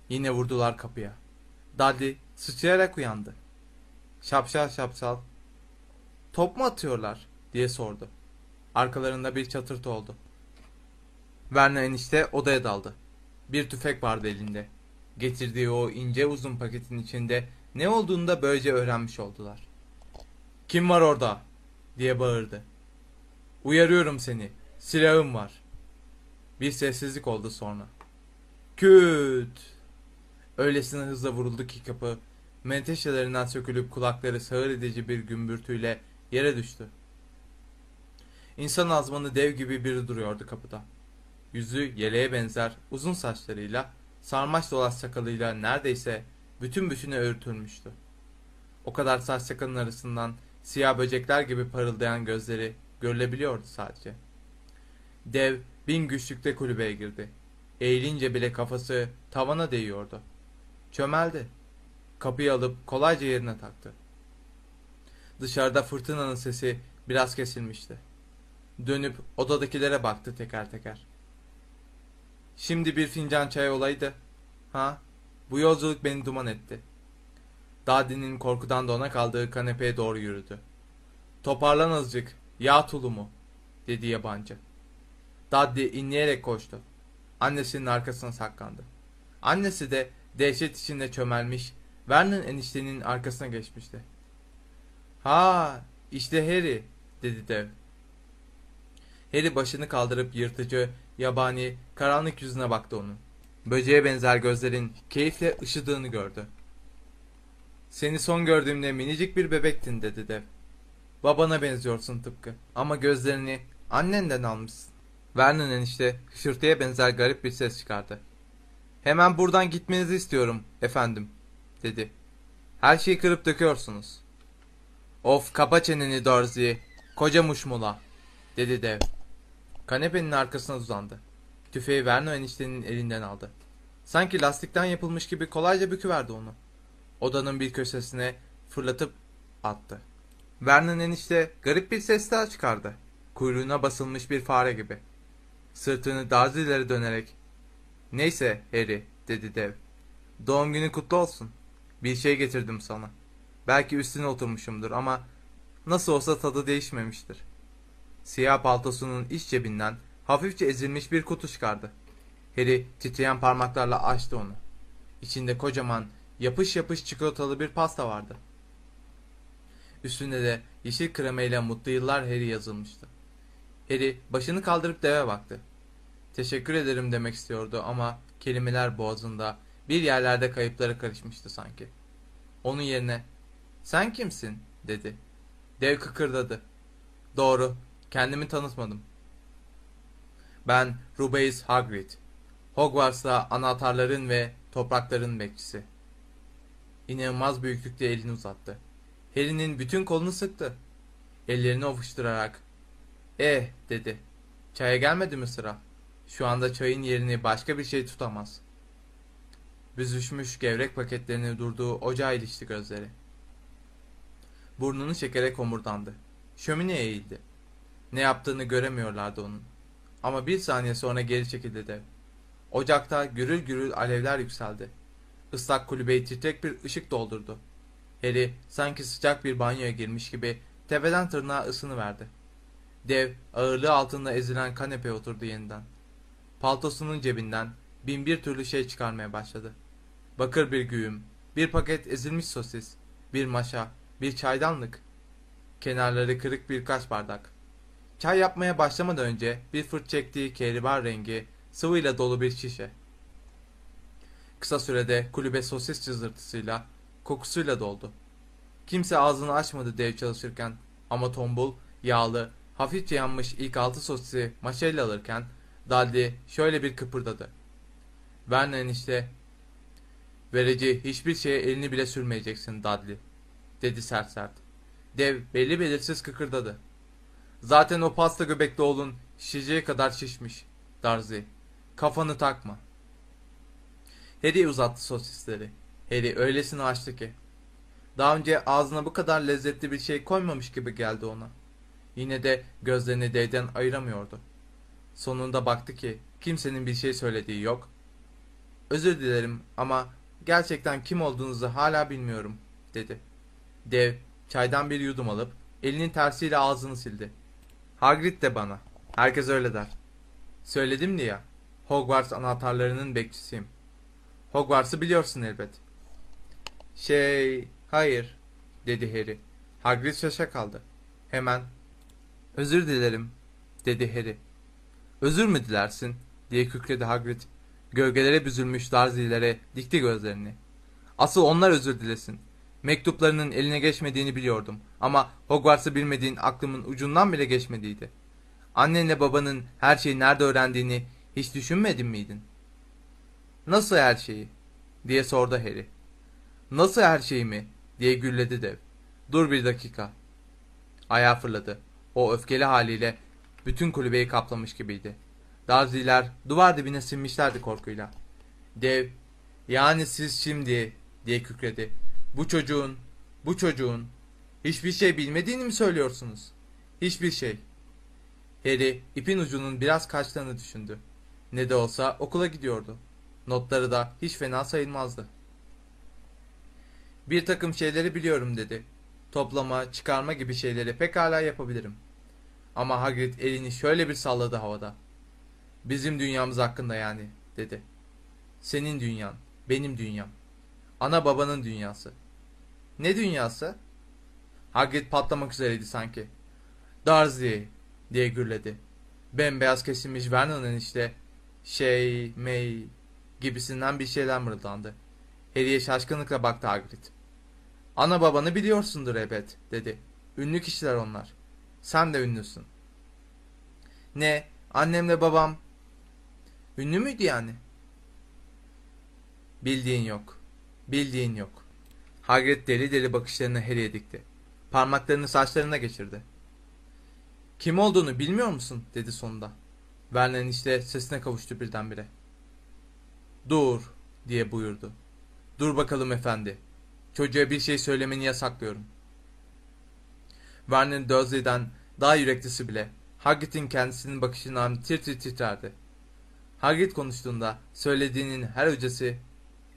Yine vurdular kapıya. Dudley sıçrayarak uyandı. Şapşal şapşal. Top mu atıyorlar? diye sordu. Arkalarında bir çatırtı oldu. Vernon enişte odaya daldı. Bir tüfek vardı elinde. Getirdiği o ince uzun paketin içinde ne olduğunu da böylece öğrenmiş oldular. Kim var orada? diye bağırdı. Uyarıyorum seni. Silahım var. Bir sessizlik oldu sonra. Küt! Öylesine hızla vuruldu ki kapı, menteşelerinden sökülüp kulakları sağır edici bir gümbürtüyle yere düştü. İnsan azmanı dev gibi biri duruyordu kapıda. Yüzü yeleğe benzer uzun saçlarıyla, sarmaş dolaş sakalıyla neredeyse bütün bütüne örtülmüştü. O kadar saç sakalın arasından siyah böcekler gibi parıldayan gözleri görülebiliyordu sadece. Dev bin güçlükte kulübeye girdi. Eğilince bile kafası tavana değiyordu. Çömeldi. Kapıyı alıp kolayca yerine taktı. Dışarıda fırtınanın sesi biraz kesilmişti. Dönüp odadakilere baktı teker teker. Şimdi bir fincan çay olaydı. Ha? Bu yolculuk beni duman etti. Dadi'nin korkudan dona kaldığı kanepeye doğru yürüdü. Toparlan azıcık, yağ tulumu, dedi yabancı. Daddy inleyerek koştu. Annesinin arkasına saklandı. Annesi de dehşet içinde çömelmiş, Vernon eniştenin arkasına geçmişti. Ha, işte Harry, dedi dev. Harry başını kaldırıp yırtıcı, yabani, karanlık yüzüne baktı onun. böceğe benzer gözlerin keyifle ışıdığını gördü. Seni son gördüğümde minicik bir bebektin dedi dev. Babana benziyorsun tıpkı ama gözlerini annenden almışsın. Vernon enişte hışırtıya benzer garip bir ses çıkardı. Hemen buradan gitmenizi istiyorum efendim dedi. Her şeyi kırıp döküyorsunuz. Of kapa çeneni Dorsey, koca muşmula dedi dev. Kanepenin arkasına uzandı. Tüfeği Verno eniştenin elinden aldı. Sanki lastikten yapılmış gibi kolayca büküverdi onu. Odanın bir köşesine fırlatıp attı. Vernon enişte garip bir ses daha çıkardı. Kuyruğuna basılmış bir fare gibi. Sırtını daha ileri dönerek Neyse Harry dedi dev. Doğum günü kutlu olsun. Bir şey getirdim sana. Belki üstüne oturmuşumdur ama nasıl olsa tadı değişmemiştir. Siyah paltosunun iç cebinden hafifçe ezilmiş bir kutu çıkardı. Harry titreyen parmaklarla açtı onu. İçinde kocaman, yapış yapış çikolatalı bir pasta vardı. Üstünde de yeşil kremayla mutlu yıllar Harry yazılmıştı. Harry başını kaldırıp deve baktı. Teşekkür ederim demek istiyordu ama kelimeler boğazında bir yerlerde kayıplara karışmıştı sanki. Onun yerine sen kimsin dedi. Dev kıkırdadı. Doğru kendimi tanıtmadım. Ben Rubeus Hagrid. Hogwarts'ta anahtarların ve toprakların bekçisi. İnanılmaz büyüklükte elini uzattı. Harry'nin bütün kolunu sıktı. Ellerini ovuşturarak Eh dedi. Çaya gelmedi mi sıra? Şu anda çayın yerini başka bir şey tutamaz. Büzüşmüş gevrek paketlerini durduğu ocağa ilişti gözleri. Burnunu çekerek homurdandı. Şömineye eğildi. Ne yaptığını göremiyorlardı onun. Ama bir saniye sonra geri çekildi dev. Ocakta gürül gürül alevler yükseldi. Islak kulübeyi titrek bir ışık doldurdu. Harry sanki sıcak bir banyoya girmiş gibi tepeden tırnağa ısını verdi. Dev ağırlığı altında ezilen kanepeye oturdu yeniden. Paltosunun cebinden bin bir türlü şey çıkarmaya başladı. Bakır bir güğüm, bir paket ezilmiş sosis, bir maşa, bir çaydanlık. Kenarları kırık birkaç bardak. Çay yapmaya başlamadan önce bir fırt çektiği kehribar rengi sıvıyla dolu bir şişe. Kısa sürede kulübe sosis cızırtısıyla, kokusuyla doldu. Kimse ağzını açmadı dev çalışırken ama tombul, yağlı, hafifçe yanmış ilk altı sosisi maşayla alırken Daldi şöyle bir kıpırdadı. Vernon enişte, verici hiçbir şeye elini bile sürmeyeceksin Dudley, dedi sert sert. Dev belli belirsiz kıkırdadı. Zaten o pasta göbekli oğlun şişeceği kadar şişmiş, Darcy. Kafanı takma. Harry uzattı sosisleri. Harry öylesine açtı ki. Daha önce ağzına bu kadar lezzetli bir şey koymamış gibi geldi ona. Yine de gözlerini devden ayıramıyordu. Sonunda baktı ki kimsenin bir şey söylediği yok. Özür dilerim ama gerçekten kim olduğunuzu hala bilmiyorum dedi. Dev çaydan bir yudum alıp elinin tersiyle ağzını sildi. Hagrid de bana. Herkes öyle der. Söyledim ya. Hogwarts anahtarlarının bekçisiyim. Hogwarts'ı biliyorsun elbet. Şey, hayır, dedi Harry. Hagrid şaşa kaldı. Hemen, özür dilerim, dedi Harry. Özür mü dilersin? diye kükredi Hagrid. Gölgelere büzülmüş darzilere dikti gözlerini. Asıl onlar özür dilesin. Mektuplarının eline geçmediğini biliyordum ama Hogwarts'ı bilmediğin aklımın ucundan bile geçmediydi. Annenle babanın her şeyi nerede öğrendiğini hiç düşünmedin miydin? Nasıl her şeyi? diye sordu Harry. Nasıl her şeyi mi? diye gürledi dev. Dur bir dakika. Ayağa fırladı. O öfkeli haliyle bütün kulübeyi kaplamış gibiydi. Darziler duvar dibine sinmişlerdi korkuyla. Dev, yani siz şimdi diye kükredi. Bu çocuğun, bu çocuğun hiçbir şey bilmediğini mi söylüyorsunuz? Hiçbir şey. Harry ipin ucunun biraz kaçtığını düşündü. Ne de olsa okula gidiyordu. Notları da hiç fena sayılmazdı. Bir takım şeyleri biliyorum dedi. Toplama, çıkarma gibi şeyleri pekala yapabilirim. Ama Hagrid elini şöyle bir salladı havada. Bizim dünyamız hakkında yani dedi. Senin dünyan, benim dünyam. Ana babanın dünyası. Ne dünyası? Hagrid patlamak üzereydi sanki. Dursley diye gürledi. Bembeyaz kesilmiş Vernon'un işte şey, May gibisinden bir şeyler mırıldandı. Harry'e şaşkınlıkla baktı Hagrid. Ana babanı biliyorsundur elbet dedi. Ünlü kişiler onlar. Sen de ünlüsün. Ne? Annemle babam ünlü müydü yani? Bildiğin yok. Bildiğin yok. Hagrid deli deli bakışlarını Harry'e dikti. Parmaklarını saçlarına geçirdi. Kim olduğunu bilmiyor musun? dedi sonunda. Vernon işte sesine kavuştu birdenbire. Dur diye buyurdu. Dur bakalım efendi. Çocuğa bir şey söylemeni yasaklıyorum. Vernon Dursley'den daha yüreklisi bile Hagrid'in kendisinin bakışından tir tir titrerdi. Hagrid konuştuğunda söylediğinin her hecesi,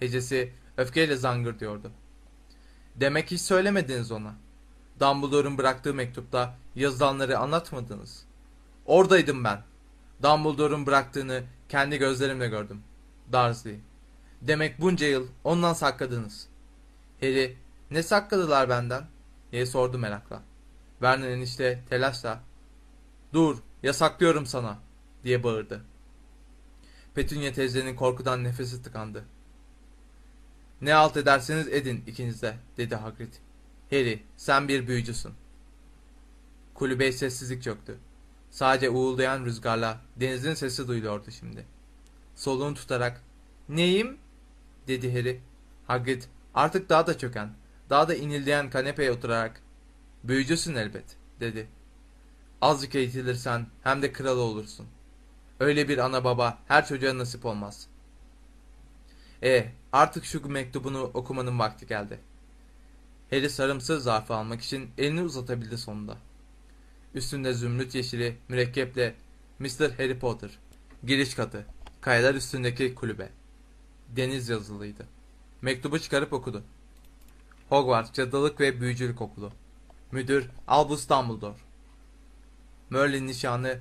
hecesi öfkeyle zangır diyordu. Demek hiç söylemediniz ona. Dumbledore'un bıraktığı mektupta yazılanları anlatmadınız. Oradaydım ben. Dumbledore'un bıraktığını kendi gözlerimle gördüm. Dursley. Demek bunca yıl ondan sakladınız. Harry, ne sakladılar benden? diye sordu merakla. Vernon enişte telaşla, dur yasaklıyorum sana diye bağırdı. Petunia teyzenin korkudan nefesi tıkandı. Ne alt ederseniz edin ikiniz de dedi Hagrid. Harry sen bir büyücüsün. Kulübeye sessizlik çöktü. Sadece uğuldayan rüzgarla denizin sesi duyuluyordu şimdi. Soluğunu tutarak neyim dedi Harry. Hagrid artık daha da çöken, daha da inildeyen kanepeye oturarak büyücüsün elbet dedi. Azıcık eğitilirsen hem de kral olursun. Öyle bir ana baba her çocuğa nasip olmaz. E artık şu mektubunu okumanın vakti geldi. Harry sarımsı zarfı almak için elini uzatabildi sonunda. Üstünde zümrüt yeşili mürekkeple Mr. Harry Potter. Giriş katı. Kayalar üstündeki kulübe. Deniz yazılıydı. Mektubu çıkarıp okudu. Hogwarts Cadılık ve Büyücülük Okulu. Müdür Albus Dumbledore. Merlin nişanı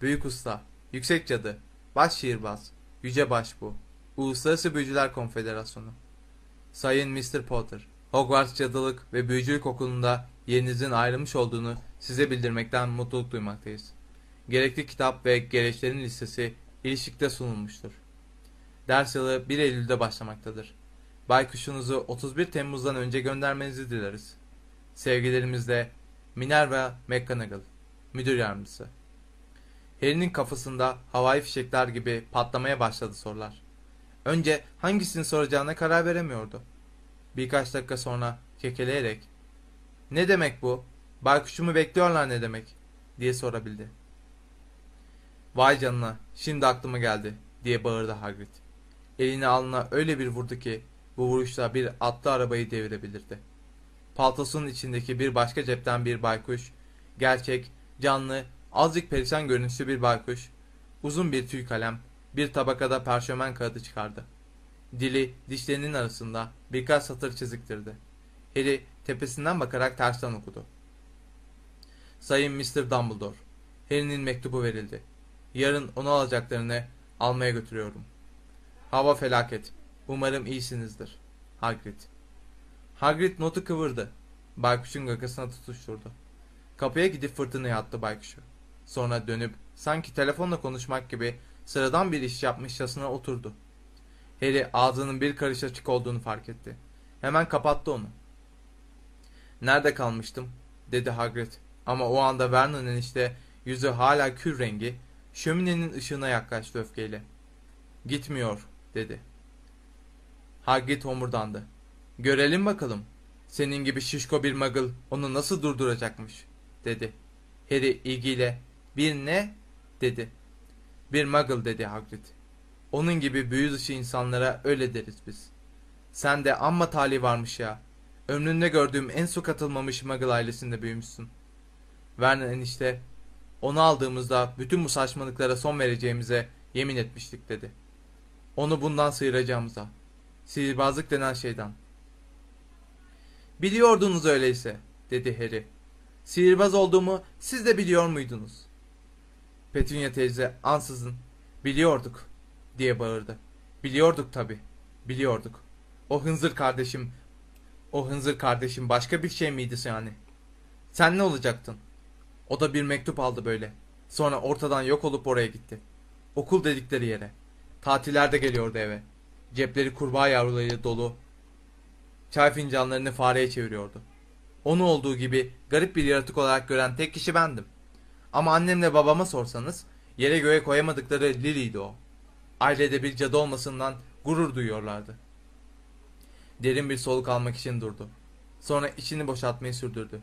Büyük Usta, Yüksek Cadı, Baş Şiirbaz, Yüce Başbu, Uluslararası Büyücüler Konfederasyonu. Sayın Mr. Potter, Hogwarts Cadılık ve Büyücülük Okulu'nda yerinizin ayrılmış olduğunu size bildirmekten mutluluk duymaktayız. Gerekli kitap ve gereçlerin listesi ilişikte sunulmuştur. Ders yılı 1 Eylül'de başlamaktadır. Baykuşunuzu 31 Temmuz'dan önce göndermenizi dileriz. Sevgilerimizle Minerva McGonagall, Müdür Yardımcısı. Harry'nin kafasında havai fişekler gibi patlamaya başladı sorular. Önce hangisini soracağına karar veremiyordu. Birkaç dakika sonra kekeleyerek ''Ne demek bu? Baykuşumu bekliyorlar ne demek?'' diye sorabildi. ''Vay canına, şimdi aklıma geldi.'' diye bağırdı Hagrid. Elini alnına öyle bir vurdu ki bu vuruşla bir atlı arabayı devirebilirdi. Paltosunun içindeki bir başka cepten bir baykuş, gerçek, canlı, azıcık perişan görünüşlü bir baykuş, uzun bir tüy kalem, bir tabakada parşömen kağıdı çıkardı. Dili dişlerinin arasında birkaç satır çiziktirdi. Harry tepesinden bakarak tersten okudu. Sayın Mr. Dumbledore, Harry'nin mektubu verildi. Yarın onu alacaklarını almaya götürüyorum. Hava felaket. Umarım iyisinizdir. Hagrid. Hagrid notu kıvırdı. Baykuş'un gagasına tutuşturdu. Kapıya gidip fırtınaya attı baykuşu. Sonra dönüp sanki telefonla konuşmak gibi sıradan bir iş yapmışçasına oturdu. Harry ağzının bir karış açık olduğunu fark etti. Hemen kapattı onu. Nerede kalmıştım? dedi Hagrid. Ama o anda Vernon'un enişte yüzü hala kür rengi, şöminenin ışığına yaklaştı öfkeyle. Gitmiyor, dedi. Hagrid homurdandı. Görelim bakalım. Senin gibi şişko bir muggle onu nasıl durduracakmış, dedi. Harry ilgiyle, bir ne? dedi. Bir muggle dedi Hagrid. Onun gibi büyü dışı insanlara öyle deriz biz. Sen de amma tali varmış ya. Ömründe gördüğüm en su katılmamış muggle ailesinde büyümüşsün. Vernon enişte, onu aldığımızda bütün bu saçmalıklara son vereceğimize yemin etmiştik dedi. Onu bundan sıyıracağımıza. Sihirbazlık denen şeyden. Biliyordunuz öyleyse, dedi Harry. Sihirbaz olduğumu siz de biliyor muydunuz? Petunia teyze ansızın, biliyorduk, diye bağırdı. Biliyorduk tabi, biliyorduk. O hınzır kardeşim, o hınzır kardeşim başka bir şey miydi yani? Sen ne olacaktın? O da bir mektup aldı böyle. Sonra ortadan yok olup oraya gitti. Okul dedikleri yere. Tatillerde geliyordu eve. Cepleri kurbağa yavrularıyla dolu. Çay fincanlarını fareye çeviriyordu. Onu olduğu gibi garip bir yaratık olarak gören tek kişi bendim. Ama annemle babama sorsanız yere göğe koyamadıkları Lily'di o. Ailede bir cadı olmasından gurur duyuyorlardı. Derin bir soluk almak için durdu. Sonra içini boşaltmayı sürdürdü.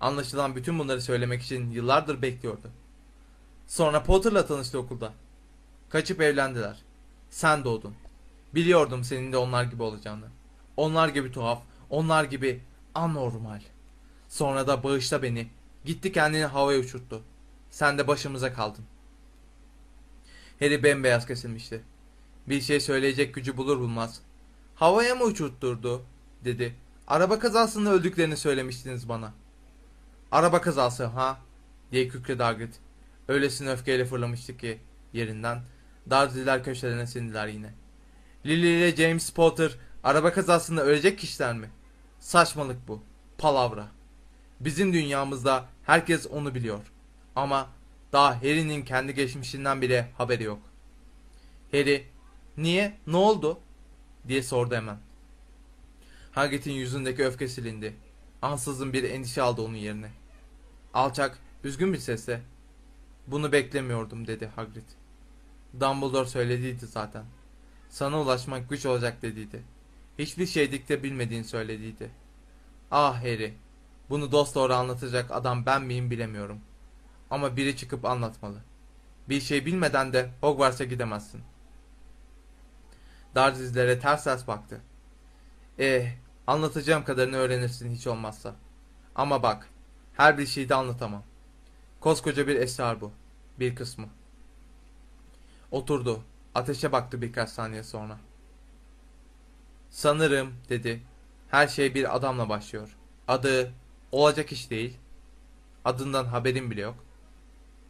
Anlaşılan bütün bunları söylemek için yıllardır bekliyordu. Sonra Potter'la tanıştı okulda. Kaçıp evlendiler. Sen doğdun. Biliyordum senin de onlar gibi olacağını. Onlar gibi tuhaf, onlar gibi anormal. Sonra da bağışla beni. Gitti kendini havaya uçurttu. Sen de başımıza kaldın. Harry bembeyaz kesilmişti. Bir şey söyleyecek gücü bulur bulmaz. Havaya mı uçurtturdu? dedi. Araba kazasında öldüklerini söylemiştiniz bana. Araba kazası ha? diye kükredi Hagrid. Öylesine öfkeyle fırlamıştı ki yerinden. Darziler köşelerine sindiler yine. Lily ile James Potter araba kazasında ölecek kişiler mi? Saçmalık bu. Palavra. Bizim dünyamızda herkes onu biliyor. Ama daha Harry'nin kendi geçmişinden bile haberi yok. Harry, niye, ne oldu? diye sordu hemen. Hagrid'in yüzündeki öfke silindi. Ansızın bir endişe aldı onun yerine. Alçak, üzgün bir sesle, bunu beklemiyordum dedi Hagrid. Dumbledore söylediydi zaten. Sana ulaşmak güç olacak dediydi. Hiçbir şeydikte bilmediğini söylediydi. Ah Harry, bunu dost doğru anlatacak adam ben miyim bilemiyorum. Ama biri çıkıp anlatmalı. Bir şey bilmeden de Hogwarts'a gidemezsin. Darzizlere ters ters baktı. Eh, anlatacağım kadarını öğrenirsin hiç olmazsa. Ama bak, her bir şeyi de anlatamam. Koskoca bir esrar bu. Bir kısmı. Oturdu. Ateşe baktı birkaç saniye sonra. Sanırım dedi. Her şey bir adamla başlıyor. Adı olacak iş değil. Adından haberim bile yok.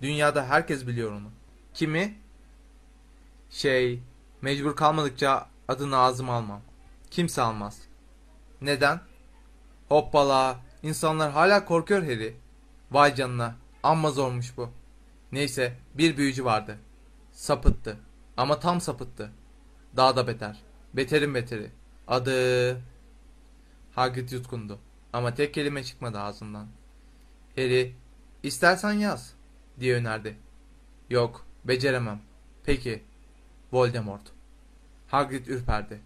Dünyada herkes biliyor onu. Kimi? Şey, mecbur kalmadıkça adını ağzıma almam. Kimse almaz. Neden? Hoppala, insanlar hala korkuyor Harry. Vay canına, amma zormuş bu. Neyse, bir büyücü vardı. Sapıttı. Ama tam sapıttı. Daha da beter. Beterin beteri. Adı... Hagrid yutkundu. Ama tek kelime çıkmadı ağzından. Harry, istersen yaz, diye önerdi. Yok, beceremem. Peki, Voldemort. Hagrid ürperdi.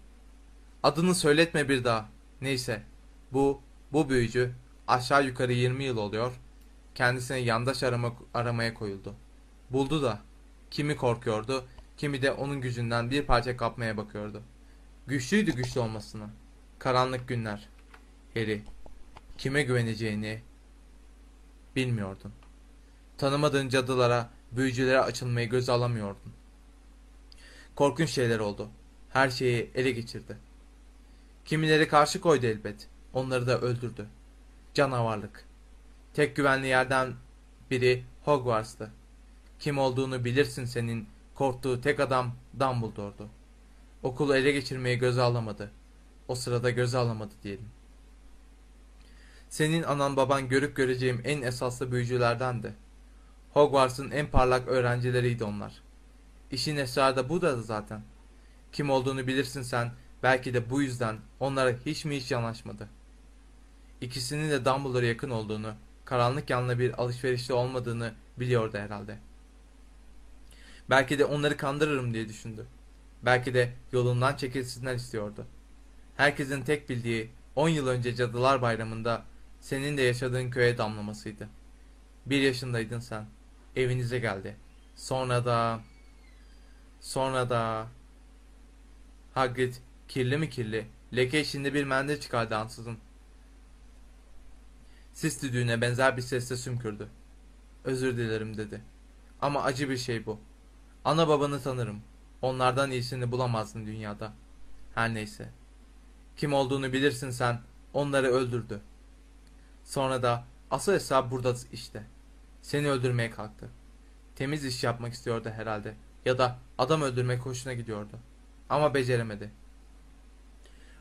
Adını söyletme bir daha. Neyse, bu, bu büyücü aşağı yukarı 20 yıl oluyor. Kendisine yandaş arama, aramaya koyuldu. Buldu da. Kimi korkuyordu, kimi de onun gücünden bir parça kapmaya bakıyordu. Güçlüydü güçlü olmasına. Karanlık günler. Harry, kime güveneceğini bilmiyordun. Tanımadığın cadılara, büyücülere açılmayı göze alamıyordun. Korkunç şeyler oldu. Her şeyi ele geçirdi. Kimileri karşı koydu elbet. Onları da öldürdü. Canavarlık. Tek güvenli yerden biri Hogwarts'tı. Kim olduğunu bilirsin senin korktuğu tek adam Dumbledore'du. Okulu ele geçirmeyi göze alamadı. O sırada göze alamadı diyelim. Senin anan baban görüp göreceğim en esaslı büyücülerdendi. Hogwarts'ın en parlak öğrencileriydi onlar. İşin esrarı da bu da zaten. Kim olduğunu bilirsin sen, belki de bu yüzden onlara hiç mi hiç yanaşmadı. İkisinin de Dumbledore'a yakın olduğunu, karanlık yanlı bir alışverişte olmadığını biliyordu herhalde. Belki de onları kandırırım diye düşündü. Belki de yolundan çekilsinler istiyordu. Herkesin tek bildiği 10 yıl önce Cadılar Bayramı'nda senin de yaşadığın köye damlamasıydı. Bir yaşındaydın sen. Evinize geldi. Sonra da... Sonra da... Hagrid kirli mi kirli, leke içinde bir mendil çıkardı ansızın. Sis düdüğüne benzer bir sesle sümkürdü. Özür dilerim dedi. Ama acı bir şey bu. Ana babanı tanırım. Onlardan iyisini bulamazsın dünyada. Her neyse. Kim olduğunu bilirsin sen. Onları öldürdü. Sonra da asıl hesap burada işte. Seni öldürmeye kalktı. Temiz iş yapmak istiyordu herhalde. Ya da adam öldürmek hoşuna gidiyordu. Ama beceremedi.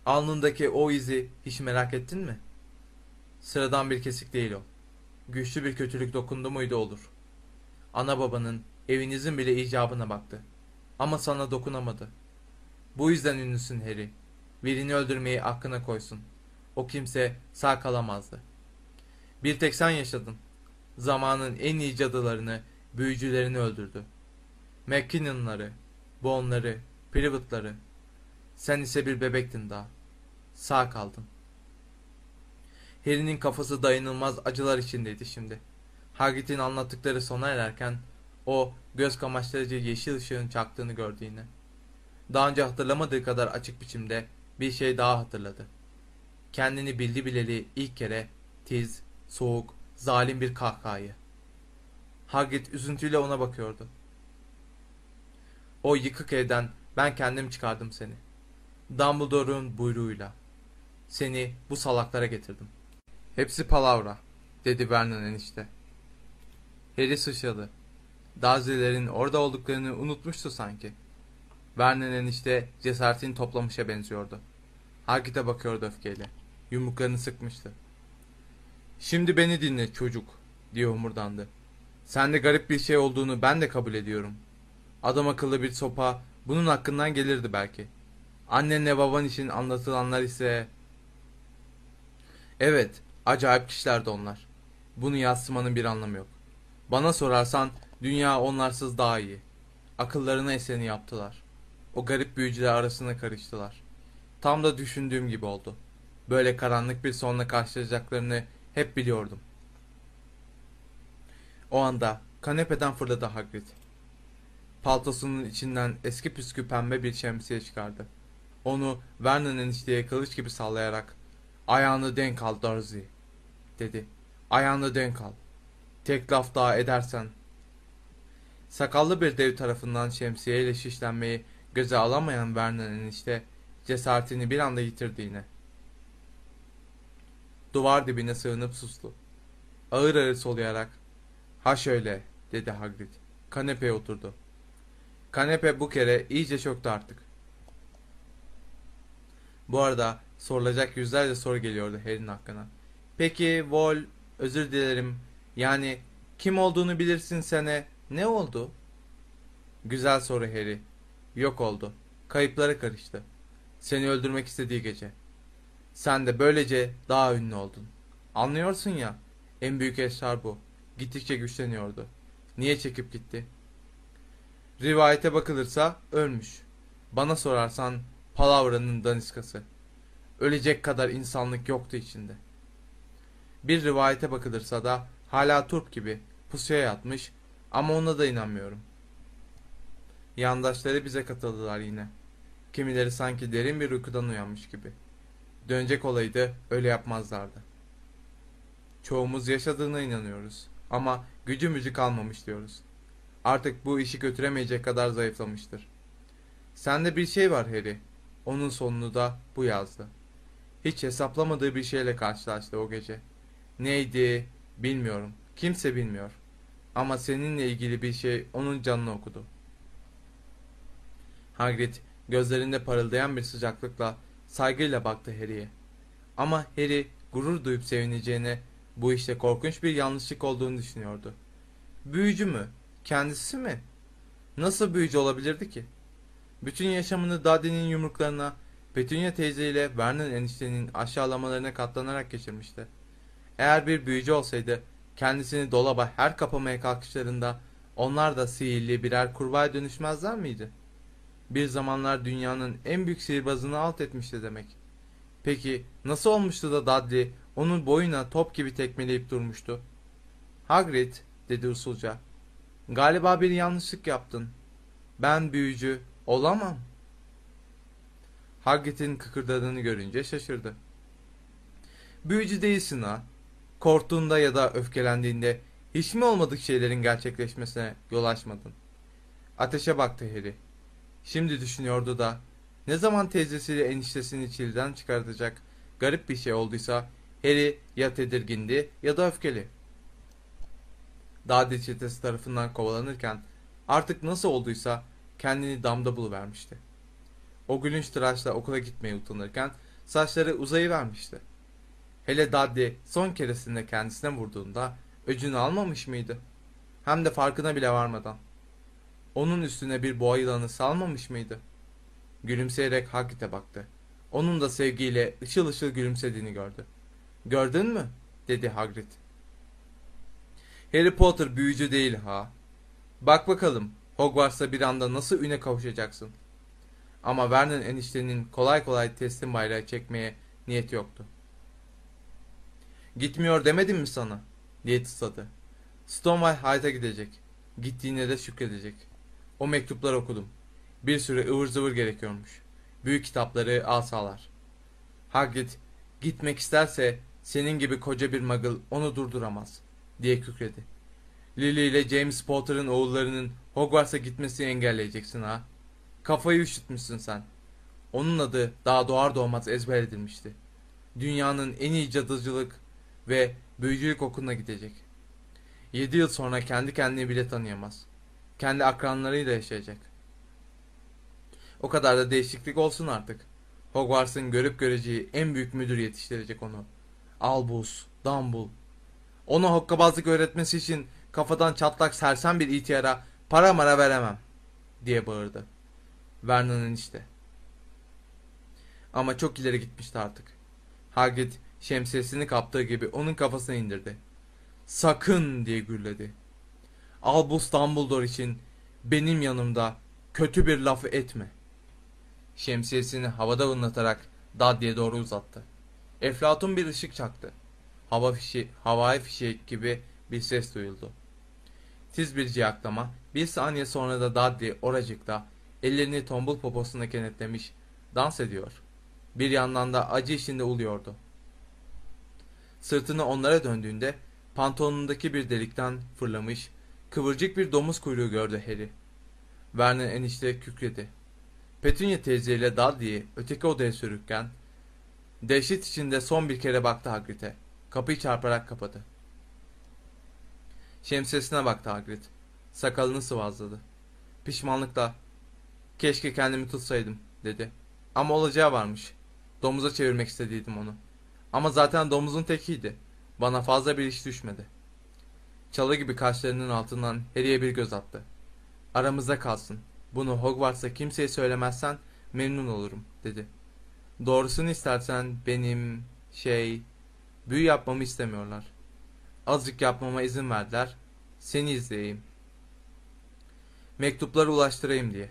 Alnındaki o izi hiç merak ettin mi? Sıradan bir kesik değil o. Güçlü bir kötülük dokundu muydu olur. Ana babanın, evinizin bile icabına baktı. Ama sana dokunamadı. Bu yüzden ünlüsün Harry. Birini öldürmeyi aklına koysun. O kimse sağ kalamazdı. Bir tek sen yaşadın. Zamanın en iyi cadılarını, büyücülerini öldürdü. McKinnon'ları, Bone'ları, Privet'ları. Sen ise bir bebektin daha. Sağ kaldın. Harry'nin kafası dayanılmaz acılar içindeydi şimdi. Hagrid'in anlattıkları sona ererken o göz kamaştırıcı yeşil ışığın çaktığını gördü yine. Daha önce hatırlamadığı kadar açık biçimde bir şey daha hatırladı. Kendini bildi bileli ilk kere tiz, soğuk, zalim bir kahkahayı. Hagrid üzüntüyle ona bakıyordu. O yıkık evden ben kendim çıkardım seni. Dumbledore'un buyruğuyla. Seni bu salaklara getirdim. Hepsi palavra, dedi Vernon enişte. Harry sıçradı. Dazilerin orada olduklarını unutmuştu sanki. Vernon enişte cesaretini toplamışa benziyordu. Hagrid'e bakıyordu öfkeyle. Yumruklarını sıkmıştı. Şimdi beni dinle çocuk, diye homurdandı. Sende garip bir şey olduğunu ben de kabul ediyorum. Adam akıllı bir sopa bunun hakkından gelirdi belki. Annenle baban için anlatılanlar ise... Evet, acayip kişilerdi onlar. Bunu yadsımanın bir anlamı yok. Bana sorarsan dünya onlarsız daha iyi. Akıllarına eseni yaptılar. O garip büyücüler arasına karıştılar. Tam da düşündüğüm gibi oldu. Böyle karanlık bir sonla karşılayacaklarını hep biliyordum. O anda kanepeden fırladı Hagrid. Paltosunun içinden eski püskü pembe bir şemsiye çıkardı. Onu Vernon enişteye kılıç gibi sallayarak ''Ayağını denk al Dursley'' dedi. ''Ayağını denk al. Tek laf daha edersen.'' Sakallı bir dev tarafından şemsiyeyle şişlenmeyi göze alamayan Vernon enişte cesaretini bir anda yitirdi yine. Duvar dibine sığınıp sustu. Ağır ağır soluyarak ''Ha şöyle'' dedi Hagrid. Kanepeye oturdu. Kanepe bu kere iyice çöktü artık. Bu arada sorulacak yüzlerce soru geliyordu Harry'nin hakkına. Peki Vol, özür dilerim. Yani kim olduğunu bilirsin sene. Ne oldu? Güzel soru Harry. Yok oldu. Kayıplara karıştı. Seni öldürmek istediği gece. Sen de böylece daha ünlü oldun. Anlıyorsun ya. En büyük esrar bu. Gittikçe güçleniyordu. Niye çekip gitti? Rivayete bakılırsa ölmüş. Bana sorarsan palavranın daniskası. Ölecek kadar insanlık yoktu içinde. Bir rivayete bakılırsa da hala turp gibi pusuya yatmış ama ona da inanmıyorum. Yandaşları bize katıldılar yine. Kimileri sanki derin bir uykudan uyanmış gibi. Dönecek olaydı öyle yapmazlardı. Çoğumuz yaşadığına inanıyoruz ama gücümüzü kalmamış diyoruz. Artık bu işi götüremeyecek kadar zayıflamıştır. Sende bir şey var Harry. Onun sonunu da bu yazdı. Hiç hesaplamadığı bir şeyle karşılaştı o gece. Neydi bilmiyorum. Kimse bilmiyor. Ama seninle ilgili bir şey onun canını okudu. Hagrid gözlerinde parıldayan bir sıcaklıkla saygıyla baktı Harry'e. Ama Harry gurur duyup sevineceğine bu işte korkunç bir yanlışlık olduğunu düşünüyordu. Büyücü mü? Kendisi mi? Nasıl büyücü olabilirdi ki? Bütün yaşamını Daddy'nin yumruklarına, Petunia teyze ile Vernon eniştenin aşağılamalarına katlanarak geçirmişti. Eğer bir büyücü olsaydı, kendisini dolaba her kapamaya kalkışlarında onlar da sihirli birer kurbağaya dönüşmezler miydi? Bir zamanlar dünyanın en büyük sihirbazını alt etmişti demek. Peki nasıl olmuştu da Dudley onun boyuna top gibi tekmeleyip durmuştu? Hagrid, dedi usulca. Galiba bir yanlışlık yaptın. Ben büyücü olamam. Hagrid'in kıkırdadığını görünce şaşırdı. Büyücü değilsin ha. Korktuğunda ya da öfkelendiğinde hiç mi olmadık şeylerin gerçekleşmesine yol açmadın? Ateşe baktı Harry. Şimdi düşünüyordu da ne zaman teyzesiyle eniştesini çileden çıkartacak garip bir şey olduysa Harry ya tedirgindi ya da öfkeli. Dadi çetesi tarafından kovalanırken artık nasıl olduysa kendini damda buluvermişti. O gülünç tıraşla okula gitmeye utanırken saçları uzayıvermişti. Hele Dudley son keresinde kendisine vurduğunda öcünü almamış mıydı? Hem de farkına bile varmadan. Onun üstüne bir boğa yılanı salmamış mıydı? Gülümseyerek Hagrid'e baktı. Onun da sevgiyle ışıl ışıl gülümsediğini gördü. Gördün mü? dedi Hagrid. Harry Potter büyücü değil ha. Bak bakalım Hogwarts'ta bir anda nasıl üne kavuşacaksın. Ama Vernon eniştenin kolay kolay teslim bayrağı çekmeye niyeti yoktu. Gitmiyor demedim mi sana? diye tısladı. Stonewall Hyde'a gidecek. Gittiğine de şükredecek. O mektupları okudum. Bir sürü ıvır zıvır gerekiyormuş. Büyük kitapları asalar. Hagrid gitmek isterse senin gibi koca bir muggle onu durduramaz diye kükredi. Lily ile James Potter'ın oğullarının Hogwarts'a gitmesini engelleyeceksin ha. Kafayı üşütmüşsün sen. Onun adı daha doğar doğmaz ezber edilmişti. Dünyanın en iyi cadıcılık ve büyücülük okuluna gidecek. Yedi yıl sonra kendi kendini bile tanıyamaz. Kendi akranlarıyla yaşayacak. O kadar da değişiklik olsun artık. Hogwarts'ın görüp göreceği en büyük müdür yetiştirecek onu. Albus, Dumbledore. Ona hokkabazlık öğretmesi için kafadan çatlak sersem bir ihtiyara para mara veremem diye bağırdı. Vernon'un işte. Ama çok ileri gitmişti artık. Hagrid şemsiyesini kaptığı gibi onun kafasına indirdi. Sakın diye gürledi. Albus Dumbledore için benim yanımda kötü bir lafı etme. Şemsiyesini havada vınlatarak Dudley'e doğru uzattı. Eflatun bir ışık çaktı. Hava fişi, havai fişek gibi bir ses duyuldu. Tiz bir ciyaklama, bir saniye sonra da Dudley oracıkta ellerini tombul poposuna kenetlemiş, dans ediyor. Bir yandan da acı içinde uluyordu. Sırtını onlara döndüğünde pantolonundaki bir delikten fırlamış, kıvırcık bir domuz kuyruğu gördü Harry. Vernon enişte kükredi. Petunia teyzeyle Dudley'i öteki odaya sürürken, dehşet içinde son bir kere baktı Hagrid'e. Kapıyı çarparak kapadı. Şemsiyesine baktı Hagrid. Sakalını sıvazladı. Pişmanlıkla, keşke kendimi tutsaydım, dedi. Ama olacağı varmış. Domuza çevirmek istediydim onu. Ama zaten domuzun tekiydi. Bana fazla bir iş düşmedi. Çalı gibi kaşlarının altından Harry'e bir göz attı. Aramızda kalsın. Bunu Hogwarts'a kimseye söylemezsen memnun olurum, dedi. Doğrusunu istersen benim, şey, büyü yapmamı istemiyorlar. Azıcık yapmama izin verdiler. Seni izleyeyim. Mektupları ulaştırayım diye.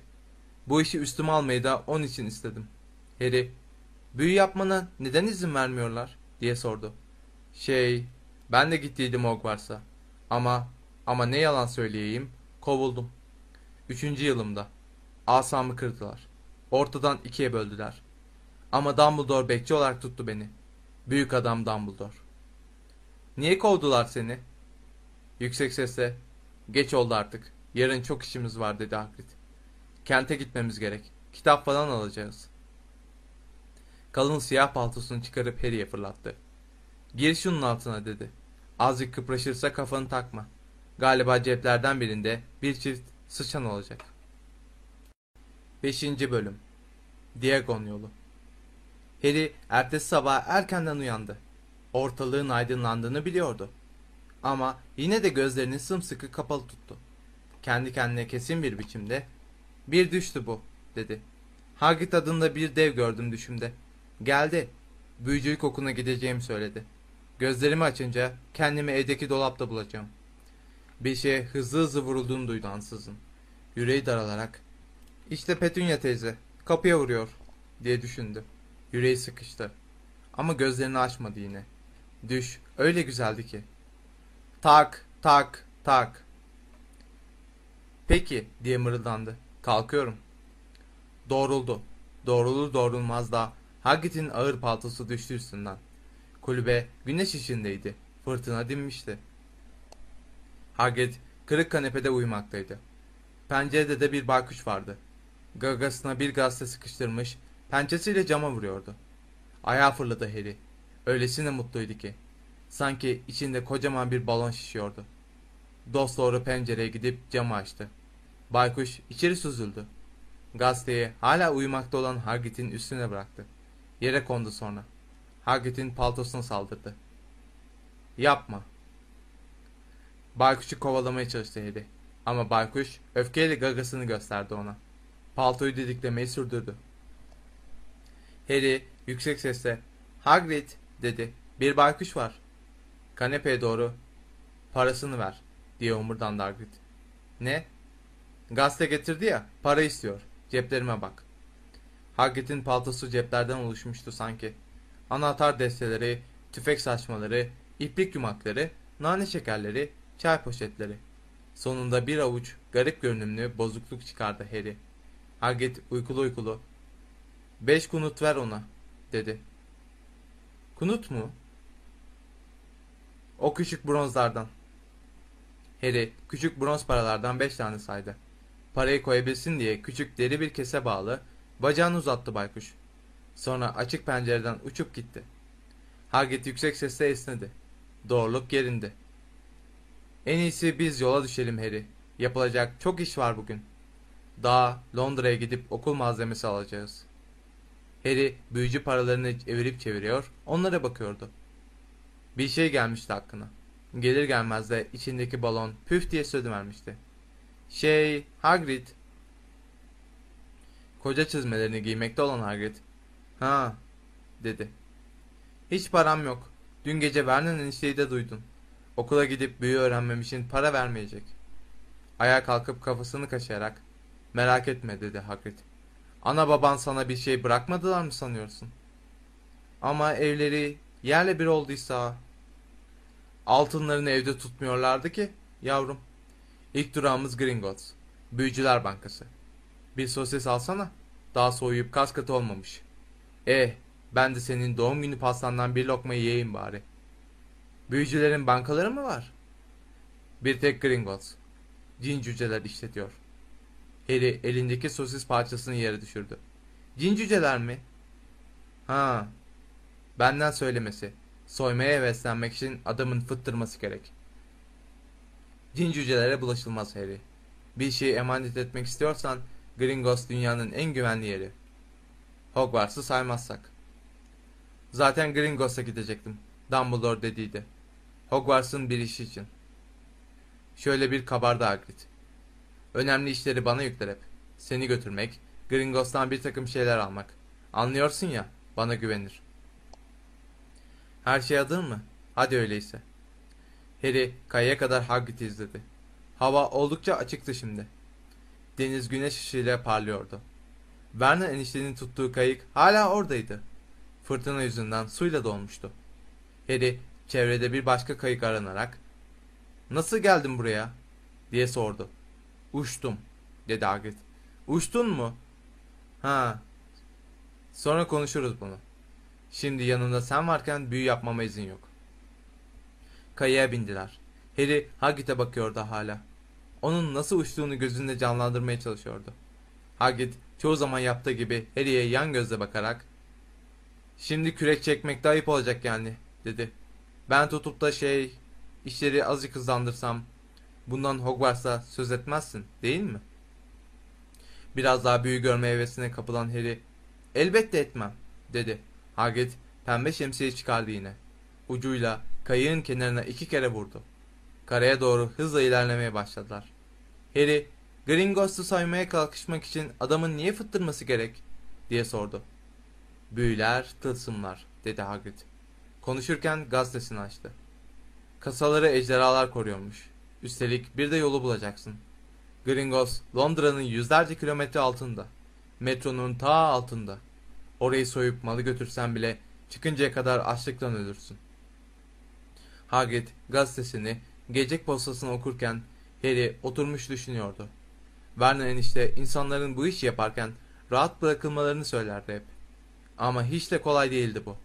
Bu işi üstüme almayı da onun için istedim. Harry, büyü yapmana neden izin vermiyorlar? diye sordu. Şey, ben de gittiydim Hogwarts'a. Ama, ama ne yalan söyleyeyim, kovuldum. Üçüncü yılımda. Asamı kırdılar. Ortadan ikiye böldüler. Ama Dumbledore bekçi olarak tuttu beni. Büyük adam Dumbledore. Niye kovdular seni? Yüksek sesle, geç oldu artık. Yarın çok işimiz var dedi Hagrid. Kente gitmemiz gerek. Kitap falan alacağız. Kalın siyah paltosunu çıkarıp Harry'e fırlattı. Gir şunun altına dedi. Azıcık kıpraşırsa kafanı takma. Galiba ceplerden birinde bir çift sıçan olacak. 5. Bölüm Diagon Yolu Harry ertesi sabah erkenden uyandı. Ortalığın aydınlandığını biliyordu. Ama yine de gözlerini sımsıkı kapalı tuttu. Kendi kendine kesin bir biçimde bir düştü bu dedi. Hagrid adında bir dev gördüm düşümde. Geldi. Büyücülük okuna gideceğimi söyledi. Gözlerimi açınca kendimi evdeki dolapta bulacağım. Bir şeye hızlı hızlı vurulduğunu duydu ansızın. Yüreği daralarak işte Petunia teyze kapıya vuruyor diye düşündü. Yüreği sıkıştı. Ama gözlerini açmadı yine. Düş öyle güzeldi ki. Tak tak tak. Peki diye mırıldandı. Kalkıyorum. Doğruldu. Doğrulur doğrulmaz da Hagrid'in ağır paltosu düştü üstünden. Kulübe güneş içindeydi. Fırtına dinmişti. Hagrid kırık kanepede uyumaktaydı. Pencerede de bir baykuş vardı. Gagasına bir gazete sıkıştırmış, pençesiyle cama vuruyordu. Ayağa fırladı Harry. Öylesine mutluydu ki. Sanki içinde kocaman bir balon şişiyordu. Dost doğru pencereye gidip camı açtı. Baykuş içeri süzüldü. Gazeteyi hala uyumakta olan Hagrid'in üstüne bıraktı. Yere kondu sonra. Hagrid'in paltosuna saldırdı. Yapma. Baykuşu kovalamaya çalıştı Harry. Ama baykuş öfkeyle gagasını gösterdi ona. Paltoyu didiklemeyi sürdürdü. Harry yüksek sesle Hagrid dedi. Bir baykuş var. Kanepeye doğru parasını ver diye omurdandı Hagrid. Ne? Gazete getirdi ya para istiyor. Ceplerime bak. Hagrid'in paltosu ceplerden oluşmuştu sanki. Anahtar desteleri, tüfek saçmaları, iplik yumakları, nane şekerleri, çay poşetleri. Sonunda bir avuç garip görünümlü bozukluk çıkardı Harry. Hagrid uykulu uykulu. Beş kunut ver ona, dedi. Kunut mu? O küçük bronzlardan. Harry küçük bronz paralardan beş tane saydı. Parayı koyabilsin diye küçük deri bir kese bağlı, bacağını uzattı baykuş. Sonra açık pencereden uçup gitti. Hagrid yüksek sesle esnedi. Doğruluk yerinde. En iyisi biz yola düşelim Harry. Yapılacak çok iş var bugün. Daha Londra'ya gidip okul malzemesi alacağız. Harry büyücü paralarını evirip çeviriyor, onlara bakıyordu. Bir şey gelmişti hakkına. Gelir gelmez de içindeki balon püf diye sözüvermişti. Şey, Hagrid. Koca çizmelerini giymekte olan Hagrid. Ha, dedi. Hiç param yok. Dün gece Vernon enişteyi de duydun. Okula gidip büyü öğrenmem için para vermeyecek. Ayağa kalkıp kafasını kaşıyarak merak etme dedi Hagrid. Ana baban sana bir şey bırakmadılar mı sanıyorsun? Ama evleri yerle bir olduysa altınlarını evde tutmuyorlardı ki yavrum. İlk durağımız Gringotts. Büyücüler Bankası. Bir sosis alsana. Daha soğuyup kas katı olmamış. Eh ben de senin doğum günü pastandan bir lokma yiyeyim bari. Büyücülerin bankaları mı var? Bir tek Gringotts. Cin cüceler işletiyor. Harry elindeki sosis parçasını yere düşürdü. Cin cüceler mi? Ha. Benden söylemesi. Soymaya heveslenmek için adamın fıttırması gerek. Cin cücelere bulaşılmaz Harry. Bir şeyi emanet etmek istiyorsan Gringotts dünyanın en güvenli yeri. Hogwarts'ı saymazsak. Zaten Gringotts'a gidecektim. Dumbledore dediydi. Hogwarts'ın bir işi için. Şöyle bir kabardı Hagrid. Önemli işleri bana yükler hep. Seni götürmek, Gringotts'tan bir takım şeyler almak. Anlıyorsun ya, bana güvenir. Her şey hazır mı? Hadi öyleyse. Harry kayaya kadar Hagrid'i izledi. Hava oldukça açıktı şimdi. Deniz güneş ışığıyla parlıyordu. Vernon eniştenin tuttuğu kayık hala oradaydı. Fırtına yüzünden suyla dolmuştu. Harry çevrede bir başka kayık aranarak ''Nasıl geldin buraya?'' diye sordu. ''Uçtum'' dedi Hagrid. ''Uçtun mu?'' ''Ha. Sonra konuşuruz bunu. Şimdi yanımda sen varken büyü yapmama izin yok.'' Kayaya bindiler. Harry Hagrid'e bakıyordu hala. Onun nasıl uçtuğunu gözünde canlandırmaya çalışıyordu. Hagrid çoğu zaman yaptığı gibi Harry'e yan gözle bakarak ''Şimdi kürek çekmek de ayıp olacak yani'' dedi. ''Ben tutup da şey, işleri azıcık hızlandırsam, bundan Hogwarts'a söz etmezsin değil mi?'' Biraz daha büyü görme hevesine kapılan Harry ''Elbette etmem'' dedi. Hagrid pembe şemsiye çıkardı yine. Ucuyla kayığın kenarına iki kere vurdu. Karaya doğru hızla ilerlemeye başladılar. Harry, Gringotts'u saymaya kalkışmak için adamın niye fıttırması gerek? diye sordu. Büyüler, tılsımlar, dedi Hagrid. Konuşurken gazetesini açtı. Kasaları ejderhalar koruyormuş. Üstelik bir de yolu bulacaksın. Gringotts, Londra'nın yüzlerce kilometre altında. Metronun ta altında. Orayı soyup malı götürsen bile çıkıncaya kadar açlıktan ölürsün. Hagrid gazetesini, gecek postasını okurken Harry oturmuş düşünüyordu. Vernon enişte insanların bu işi yaparken rahat bırakılmalarını söylerdi hep. Ama hiç de kolay değildi bu.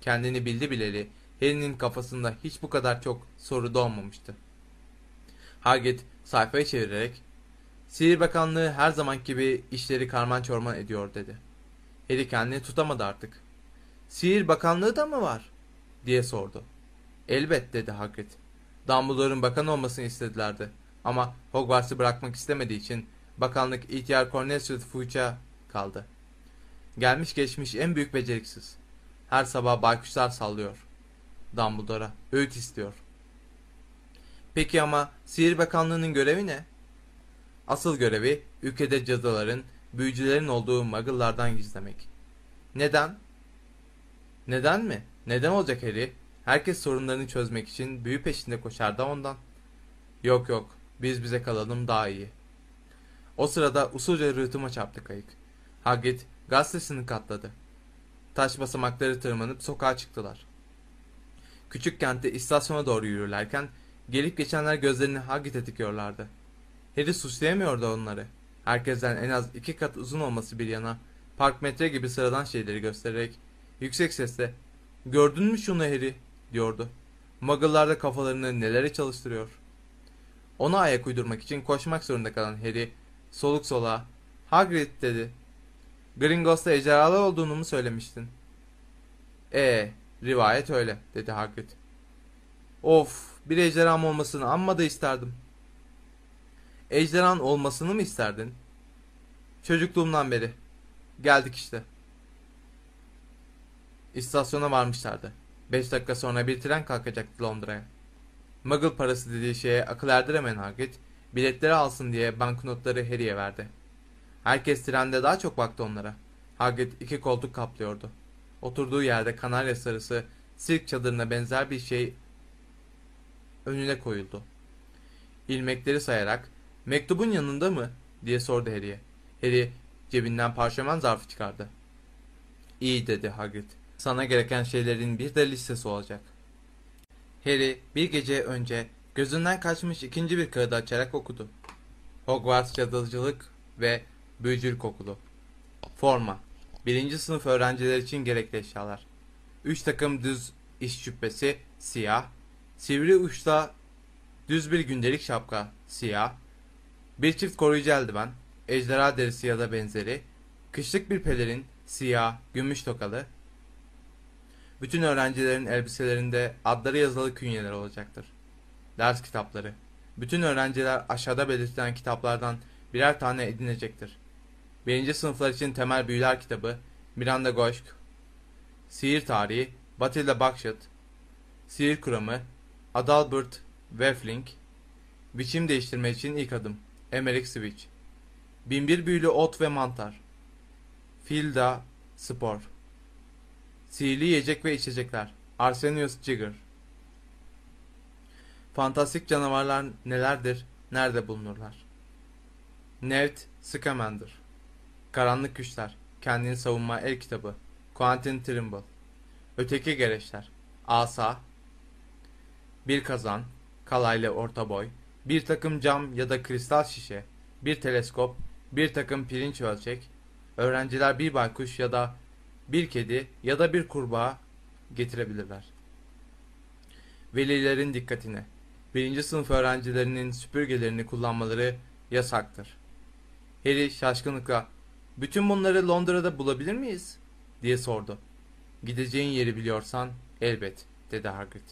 Kendini bildi bileli Harry'nin kafasında hiç bu kadar çok soru doğmamıştı. Hagrid sayfayı çevirerek Sihir Bakanlığı her zaman gibi işleri karman çorman ediyor dedi. Harry kendini tutamadı artık. Sihir Bakanlığı da mı var? diye sordu. Elbet dedi Hagrid. Dumbledore'un bakan olmasını istedilerdi. Ama Hogwarts'ı bırakmak istemediği için bakanlık ihtiyar Cornelius Fudge'a kaldı. Gelmiş geçmiş en büyük beceriksiz. Her sabah baykuşlar sallıyor. Dumbledore'a öğüt istiyor. Peki ama Sihir Bakanlığı'nın görevi ne? Asıl görevi ülkede cadıların, büyücülerin olduğu muggle'lardan gizlemek. Neden? Neden mi? Neden olacak Harry? Herkes sorunlarını çözmek için büyü peşinde koşar da ondan. Yok yok, biz bize kalalım daha iyi. O sırada usulca rıhtıma çarptı kayık. Hagrid gazetesini katladı. Taş basamakları tırmanıp sokağa çıktılar. Küçük kentte istasyona doğru yürürlerken gelip geçenler gözlerini Hagrid'e dikiyorlardı. Harry suçlayamıyordu onları. Herkesten en az iki kat uzun olması bir yana park metre gibi sıradan şeyleri göstererek yüksek sesle ''Gördün mü şunu Harry?'' diyordu. Muggle'lar da kafalarını nelere çalıştırıyor. Ona ayak uydurmak için koşmak zorunda kalan Harry soluk soluğa ''Hagrid'' dedi. ''Gringotts'ta ejderhalar olduğunu mu söylemiştin?'' ''Ee, rivayet öyle'' dedi Hagrid. ''Of, bir ejderham olmasını amma da isterdim.'' Ejderhan olmasını mı isterdin? Çocukluğumdan beri. Geldik işte. İstasyona varmışlardı. Beş dakika sonra bir tren kalkacaktı Londra'ya. Muggle parası dediği şeye akıl erdiremeyen Hagrid, biletleri alsın diye banknotları Harry'e verdi. Herkes trende daha çok baktı onlara. Hagrid iki koltuk kaplıyordu. Oturduğu yerde kanarya sarısı, sirk çadırına benzer bir şey önüne koyuldu. İlmekleri sayarak Mektubun yanında mı? diye sordu Harry'e. Harry cebinden parşömen zarfı çıkardı. İyi dedi Hagrid. Sana gereken şeylerin bir de listesi olacak. Harry bir gece önce gözünden kaçmış ikinci bir kağıdı açarak okudu. Hogwarts cadıcılık ve büyücülük okulu. Forma. Birinci sınıf öğrenciler için gerekli eşyalar. Üç takım düz iş cübbesi, siyah. Sivri uçta düz bir gündelik şapka, siyah. Bir çift koruyucu eldiven, ejderha derisi ya da benzeri, kışlık bir pelerin, siyah, gümüş tokalı. Bütün öğrencilerin elbiselerinde adları yazılı künyeler olacaktır. Ders kitapları. Bütün öğrenciler aşağıda belirtilen kitaplardan birer tane edinecektir. Birinci sınıflar için temel büyüler kitabı, Miranda Goşk, Sihir Tarihi, Batilda Bakşat, Sihir Kuramı, Adalbert Weffling, Biçim değiştirme için ilk adım, Emerick Switch. Binbir büyülü ot ve mantar. Filda spor. Sihirli yiyecek ve içecekler. Arsenius Jigger. Fantastik canavarlar nelerdir, nerede bulunurlar? Newt Scamander. Karanlık güçler. Kendini savunma el kitabı. Quentin Trimble. Öteki gereçler. Asa. Bir kazan. Kalaylı orta boy bir takım cam ya da kristal şişe, bir teleskop, bir takım pirinç ölçek, öğrenciler bir baykuş ya da bir kedi ya da bir kurbağa getirebilirler. Velilerin dikkatine. Birinci sınıf öğrencilerinin süpürgelerini kullanmaları yasaktır. Harry şaşkınlıkla bütün bunları Londra'da bulabilir miyiz? diye sordu. Gideceğin yeri biliyorsan elbet dedi Hagrid.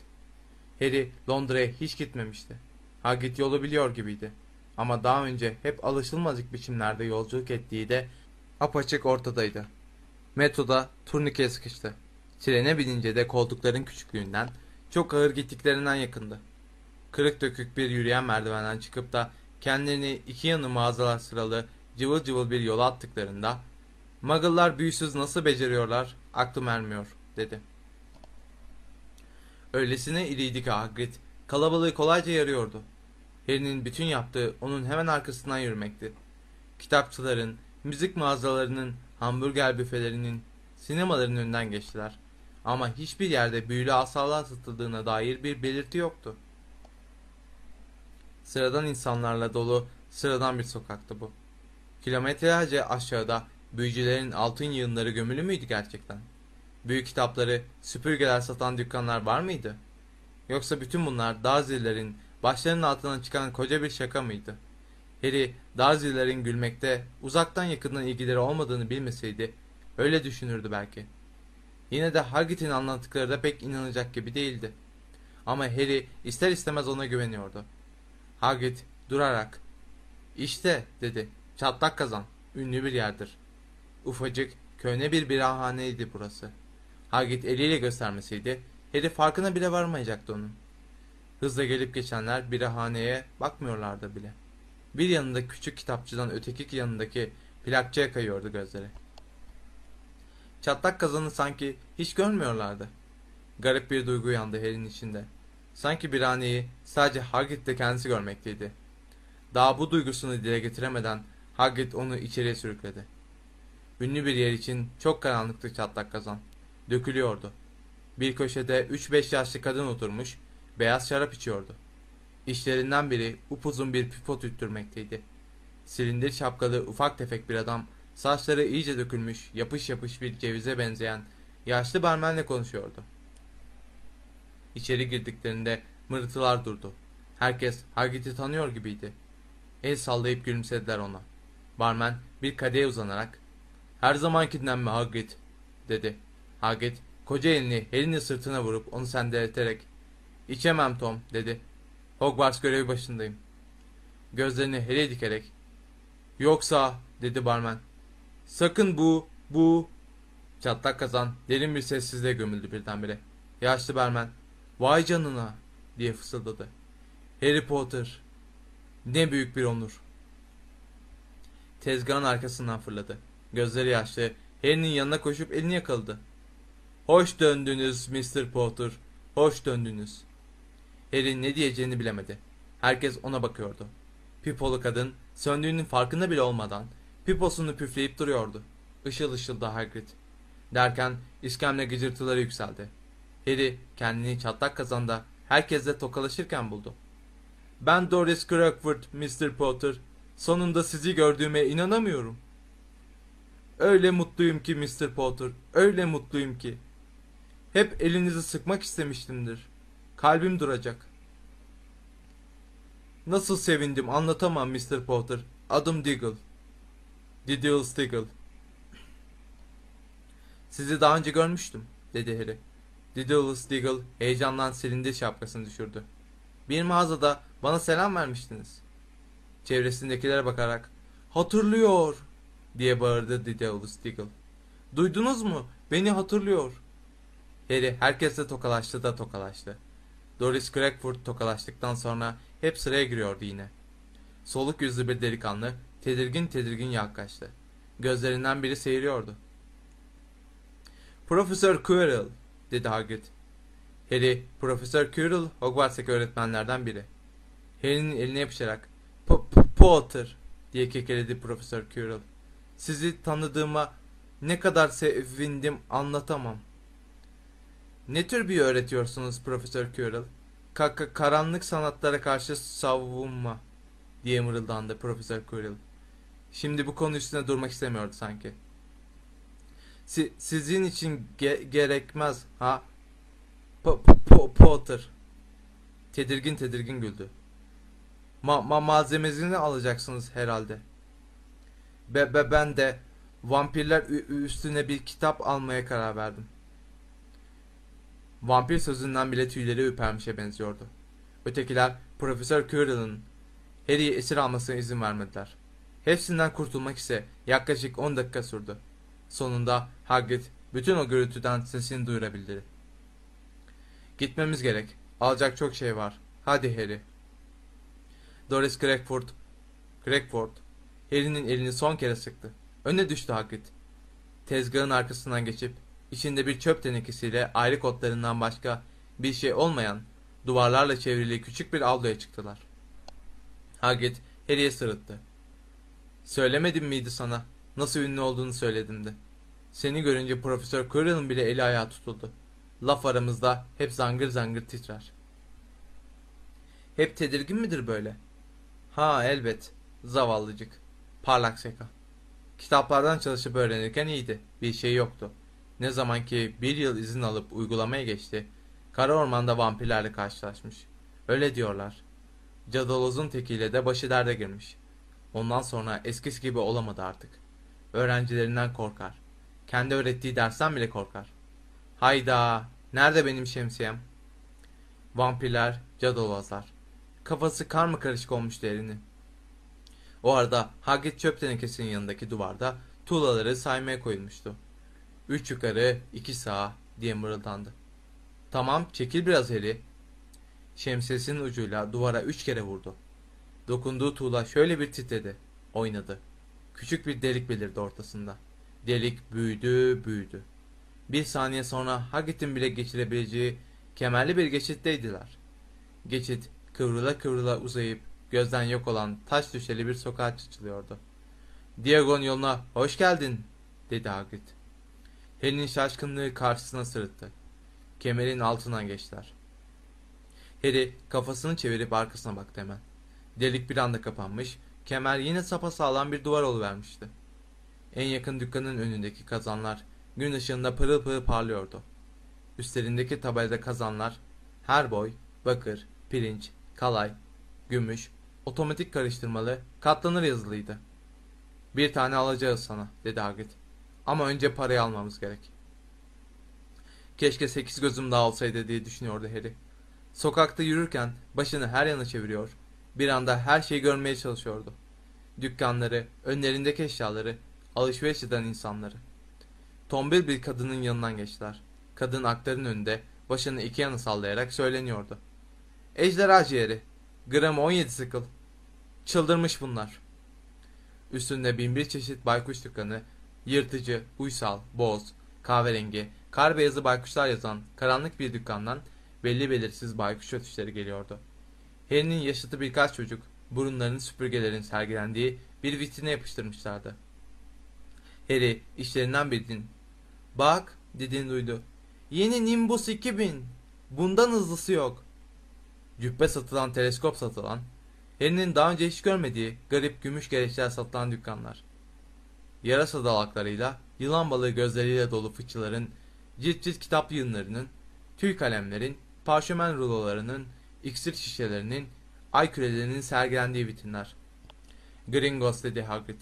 Harry Londra'ya hiç gitmemişti. Hagrid yolu biliyor gibiydi. Ama daha önce hep alışılmazlık biçimlerde yolculuk ettiği de apaçık ortadaydı. Metroda turnikeye sıkıştı. Trene binince de koltukların küçüklüğünden, çok ağır gittiklerinden yakındı. Kırık dökük bir yürüyen merdivenden çıkıp da kendilerini iki yanı mağazalar sıralı cıvıl cıvıl bir yola attıklarında Muggle'lar büyüsüz nasıl beceriyorlar aklım ermiyor dedi. Öylesine iriydi ki Hagrid kalabalığı kolayca yarıyordu. Harry'nin bütün yaptığı onun hemen arkasından yürümekti. Kitapçıların, müzik mağazalarının, hamburger büfelerinin, sinemaların önünden geçtiler. Ama hiçbir yerde büyülü asalığa satıldığına dair bir belirti yoktu. Sıradan insanlarla dolu sıradan bir sokaktı bu. Kilometrelerce aşağıda büyücülerin altın yığınları gömülü müydü gerçekten? Büyük kitapları, süpürgeler satan dükkanlar var mıydı? Yoksa bütün bunlar Dazirlerin, başlarının altından çıkan koca bir şaka mıydı? Harry, Darzilerin gülmekte uzaktan yakından ilgileri olmadığını bilmeseydi öyle düşünürdü belki. Yine de Hagrid'in anlattıkları da pek inanacak gibi değildi. Ama Harry ister istemez ona güveniyordu. Hagrid durarak işte dedi çatlak kazan ünlü bir yerdir. Ufacık köhne bir birahaneydi burası. Hagrid eliyle göstermeseydi Harry farkına bile varmayacaktı onun. Hızla gelip geçenler birahaneye bakmıyorlardı bile. Bir yanında küçük kitapçıdan öteki yanındaki plakçıya kayıyordu gözleri. çatlak kazanı sanki hiç görmüyorlardı. Garip bir duygu uyandı Harry'nin içinde. Sanki bir haneyi sadece Hagrid de kendisi görmekteydi. Daha bu duygusunu dile getiremeden Hagrid onu içeriye sürükledi. Ünlü bir yer için çok karanlıktı çatlak kazan. Dökülüyordu. Bir köşede 3-5 yaşlı kadın oturmuş, beyaz şarap içiyordu. İşlerinden biri upuzun bir pipo tüttürmekteydi. Silindir şapkalı ufak tefek bir adam, saçları iyice dökülmüş, yapış yapış bir cevize benzeyen yaşlı barmenle konuşuyordu. İçeri girdiklerinde mırıltılar durdu. Herkes Hagrid'i tanıyor gibiydi. El sallayıp gülümsediler ona. Barmen bir kadeye uzanarak ''Her zamankinden mi Hagrid?'' dedi. Hagrid koca elini Harry'nin sırtına vurup onu sendeleterek ''İçemem Tom'' dedi. ''Hogwarts görevi başındayım.'' Gözlerini Harry'e dikerek ''Yoksa'' dedi barmen. ''Sakın bu, bu...'' Çatlak kazan derin bir sessizliğe gömüldü birdenbire. Yaşlı barmen ''Vay canına'' diye fısıldadı. Harry Potter. Ne büyük bir onur. Tezgahın arkasından fırladı. Gözleri yaşlı. Harry'nin yanına koşup elini yakaladı. Hoş döndünüz Mr. Potter. Hoş döndünüz. Harry ne diyeceğini bilemedi. Herkes ona bakıyordu. Pipolu kadın söndüğünün farkında bile olmadan piposunu püfleyip duruyordu. Işıl ışıl da Hagrid. Derken iskemle gıcırtıları yükseldi. Harry kendini çatlak kazanda herkesle tokalaşırken buldu. Ben Doris Crockford, Mr. Potter. Sonunda sizi gördüğüme inanamıyorum. Öyle mutluyum ki Mr. Potter, öyle mutluyum ki. Hep elinizi sıkmak istemiştimdir. Kalbim duracak. Nasıl sevindim anlatamam Mr. Potter. Adım Diggle. Diddles Diggle. Sizi daha önce görmüştüm, dedi Harry. Diddles Diggle heyecandan silindir şapkasını düşürdü. Bir mağazada bana selam vermiştiniz. Çevresindekilere bakarak hatırlıyor diye bağırdı Diddles Diggle. Duydunuz mu? Beni hatırlıyor. Harry herkesle tokalaştı da tokalaştı. Doris Crackford tokalaştıktan sonra hep sıraya giriyordu yine. Soluk yüzlü bir delikanlı tedirgin tedirgin yaklaştı. Gözlerinden biri seyiriyordu. Profesör Quirrell dedi Hagrid. Harry, Profesör Quirrell Hogwarts'taki öğretmenlerden biri. Harry'nin eline yapışarak "Po- Po- Potter diye kekeledi Profesör Quirrell. Sizi tanıdığıma ne kadar sevindim anlatamam. Ne tür bir öğretiyorsunuz Profesör Quirrell? Ka- ka- karanlık sanatlara karşı savunma diye mırıldandı Profesör Quirrell. Şimdi bu konu üstüne durmak istemiyordu sanki. Si- sizin için ge- gerekmez ha? Po- po- Potter. Tedirgin tedirgin güldü. Ma- ma- malzemesini alacaksınız herhalde. Be, be ben de vampirler üstüne bir kitap almaya karar verdim. Vampir sözünden bile tüyleri ürpermişe benziyordu. Ötekiler Profesör Quirrell'ın Harry'i esir almasına izin vermediler. Hepsinden kurtulmak ise yaklaşık 10 dakika sürdü. Sonunda Hagrid bütün o gürültüden sesini duyurabildi. Gitmemiz gerek. Alacak çok şey var. Hadi Harry. Doris Crackford, Crackford, Harry'nin elini son kere sıktı. Öne düştü Hagrid. Tezgahın arkasından geçip içinde bir çöp tenekesiyle ayrı kotlarından başka bir şey olmayan duvarlarla çevrili küçük bir avluya çıktılar. Hagrid Harry'e sırıttı. Söylemedim miydi sana? Nasıl ünlü olduğunu söyledim de. Seni görünce Profesör Quirrell'ın bile eli ayağı tutuldu. Laf aramızda hep zangır zangır titrer. Hep tedirgin midir böyle? Ha elbet. Zavallıcık. Parlak seka. Kitaplardan çalışıp öğrenirken iyiydi. Bir şey yoktu. Ne zaman ki bir yıl izin alıp uygulamaya geçti, kara ormanda vampirlerle karşılaşmış. Öyle diyorlar. Cadaloz'un tekiyle de başı derde girmiş. Ondan sonra eskisi gibi olamadı artık. Öğrencilerinden korkar. Kendi öğrettiği dersten bile korkar. Hayda, nerede benim şemsiyem? Vampirler, cadalozlar. Kafası karma karışık olmuştu elinin. O arada Hagrid çöp tenekesinin yanındaki duvarda tuğlaları saymaya koyulmuştu. Üç yukarı, iki sağa diye mırıldandı. Tamam, çekil biraz Harry. Şemsiyesinin ucuyla duvara üç kere vurdu. Dokunduğu tuğla şöyle bir titredi, oynadı. Küçük bir delik belirdi ortasında. Delik büyüdü, büyüdü. Bir saniye sonra Hagrid'in bile geçirebileceği kemerli bir geçitteydiler. Geçit kıvrıla kıvrıla uzayıp gözden yok olan taş düşeli bir sokağa açılıyordu. Diagon yoluna hoş geldin dedi Hagrid. Harry'nin şaşkınlığı karşısına sırıttı. Kemerin altından geçtiler. Harry kafasını çevirip arkasına baktı hemen. Delik bir anda kapanmış, kemer yine sapasağlam bir duvar oluvermişti. En yakın dükkanın önündeki kazanlar gün ışığında pırıl pırıl parlıyordu. Üstlerindeki tabelada kazanlar her boy, bakır, pirinç, kalay, gümüş, otomatik karıştırmalı, katlanır yazılıydı. Bir tane alacağız sana, dedi Hagrid. Ama önce parayı almamız gerek. Keşke sekiz gözüm daha olsaydı diye düşünüyordu Harry. Sokakta yürürken başını her yana çeviriyor, bir anda her şeyi görmeye çalışıyordu. Dükkanları, önlerindeki eşyaları, alışveriş eden insanları. Tombil bir kadının yanından geçtiler. Kadın aktarın önünde başını iki yana sallayarak söyleniyordu. Ejderha ciğeri. Gram 17 sıkıl. Çıldırmış bunlar. Üstünde binbir çeşit baykuş dükkanı, yırtıcı, uysal, boz, kahverengi, kar beyazı baykuşlar yazan karanlık bir dükkandan belli belirsiz baykuş ötüşleri geliyordu. Harry'nin yaşıtı birkaç çocuk burunlarını süpürgelerin sergilendiği bir vitrine yapıştırmışlardı. Harry işlerinden birinin bak dediğini duydu. Yeni Nimbus 2000. Bundan hızlısı yok. Cübbe satılan, teleskop satılan, Harry'nin daha önce hiç görmediği garip gümüş gereçler satılan dükkanlar. Yarasa dalaklarıyla, yılan balığı gözleriyle dolu fıçıların, cilt cilt kitap yığınlarının, tüy kalemlerin, parşömen rulolarının, iksir şişelerinin, ay kürelerinin sergilendiği vitrinler. Gringos dedi Hagrid.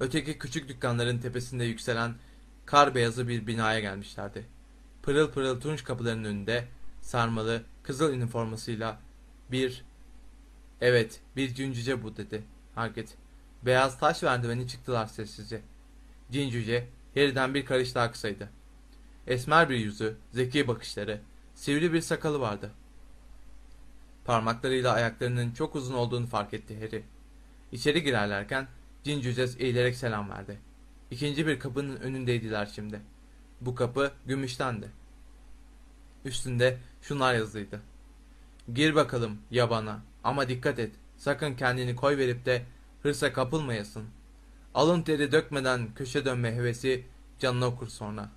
Öteki küçük dükkanların tepesinde yükselen kar beyazı bir binaya gelmişlerdi. Pırıl pırıl tunç kapılarının önünde sarmalı kızıl üniformasıyla bir evet bir cüncüce bu dedi Hagrid. Beyaz taş merdiveni çıktılar sessizce. Cincüce Harry'den bir karış daha kısaydı. Esmer bir yüzü, zeki bakışları, sivri bir sakalı vardı. Parmaklarıyla ayaklarının çok uzun olduğunu fark etti Harry. İçeri girerlerken cin cüces eğilerek selam verdi. İkinci bir kapının önündeydiler şimdi. Bu kapı gümüştendi. Üstünde şunlar yazılıydı. Gir bakalım yabana ama dikkat et. Sakın kendini koy verip de hırsa kapılmayasın. Alın teri dökmeden köşe dönme hevesi canını okur sonra.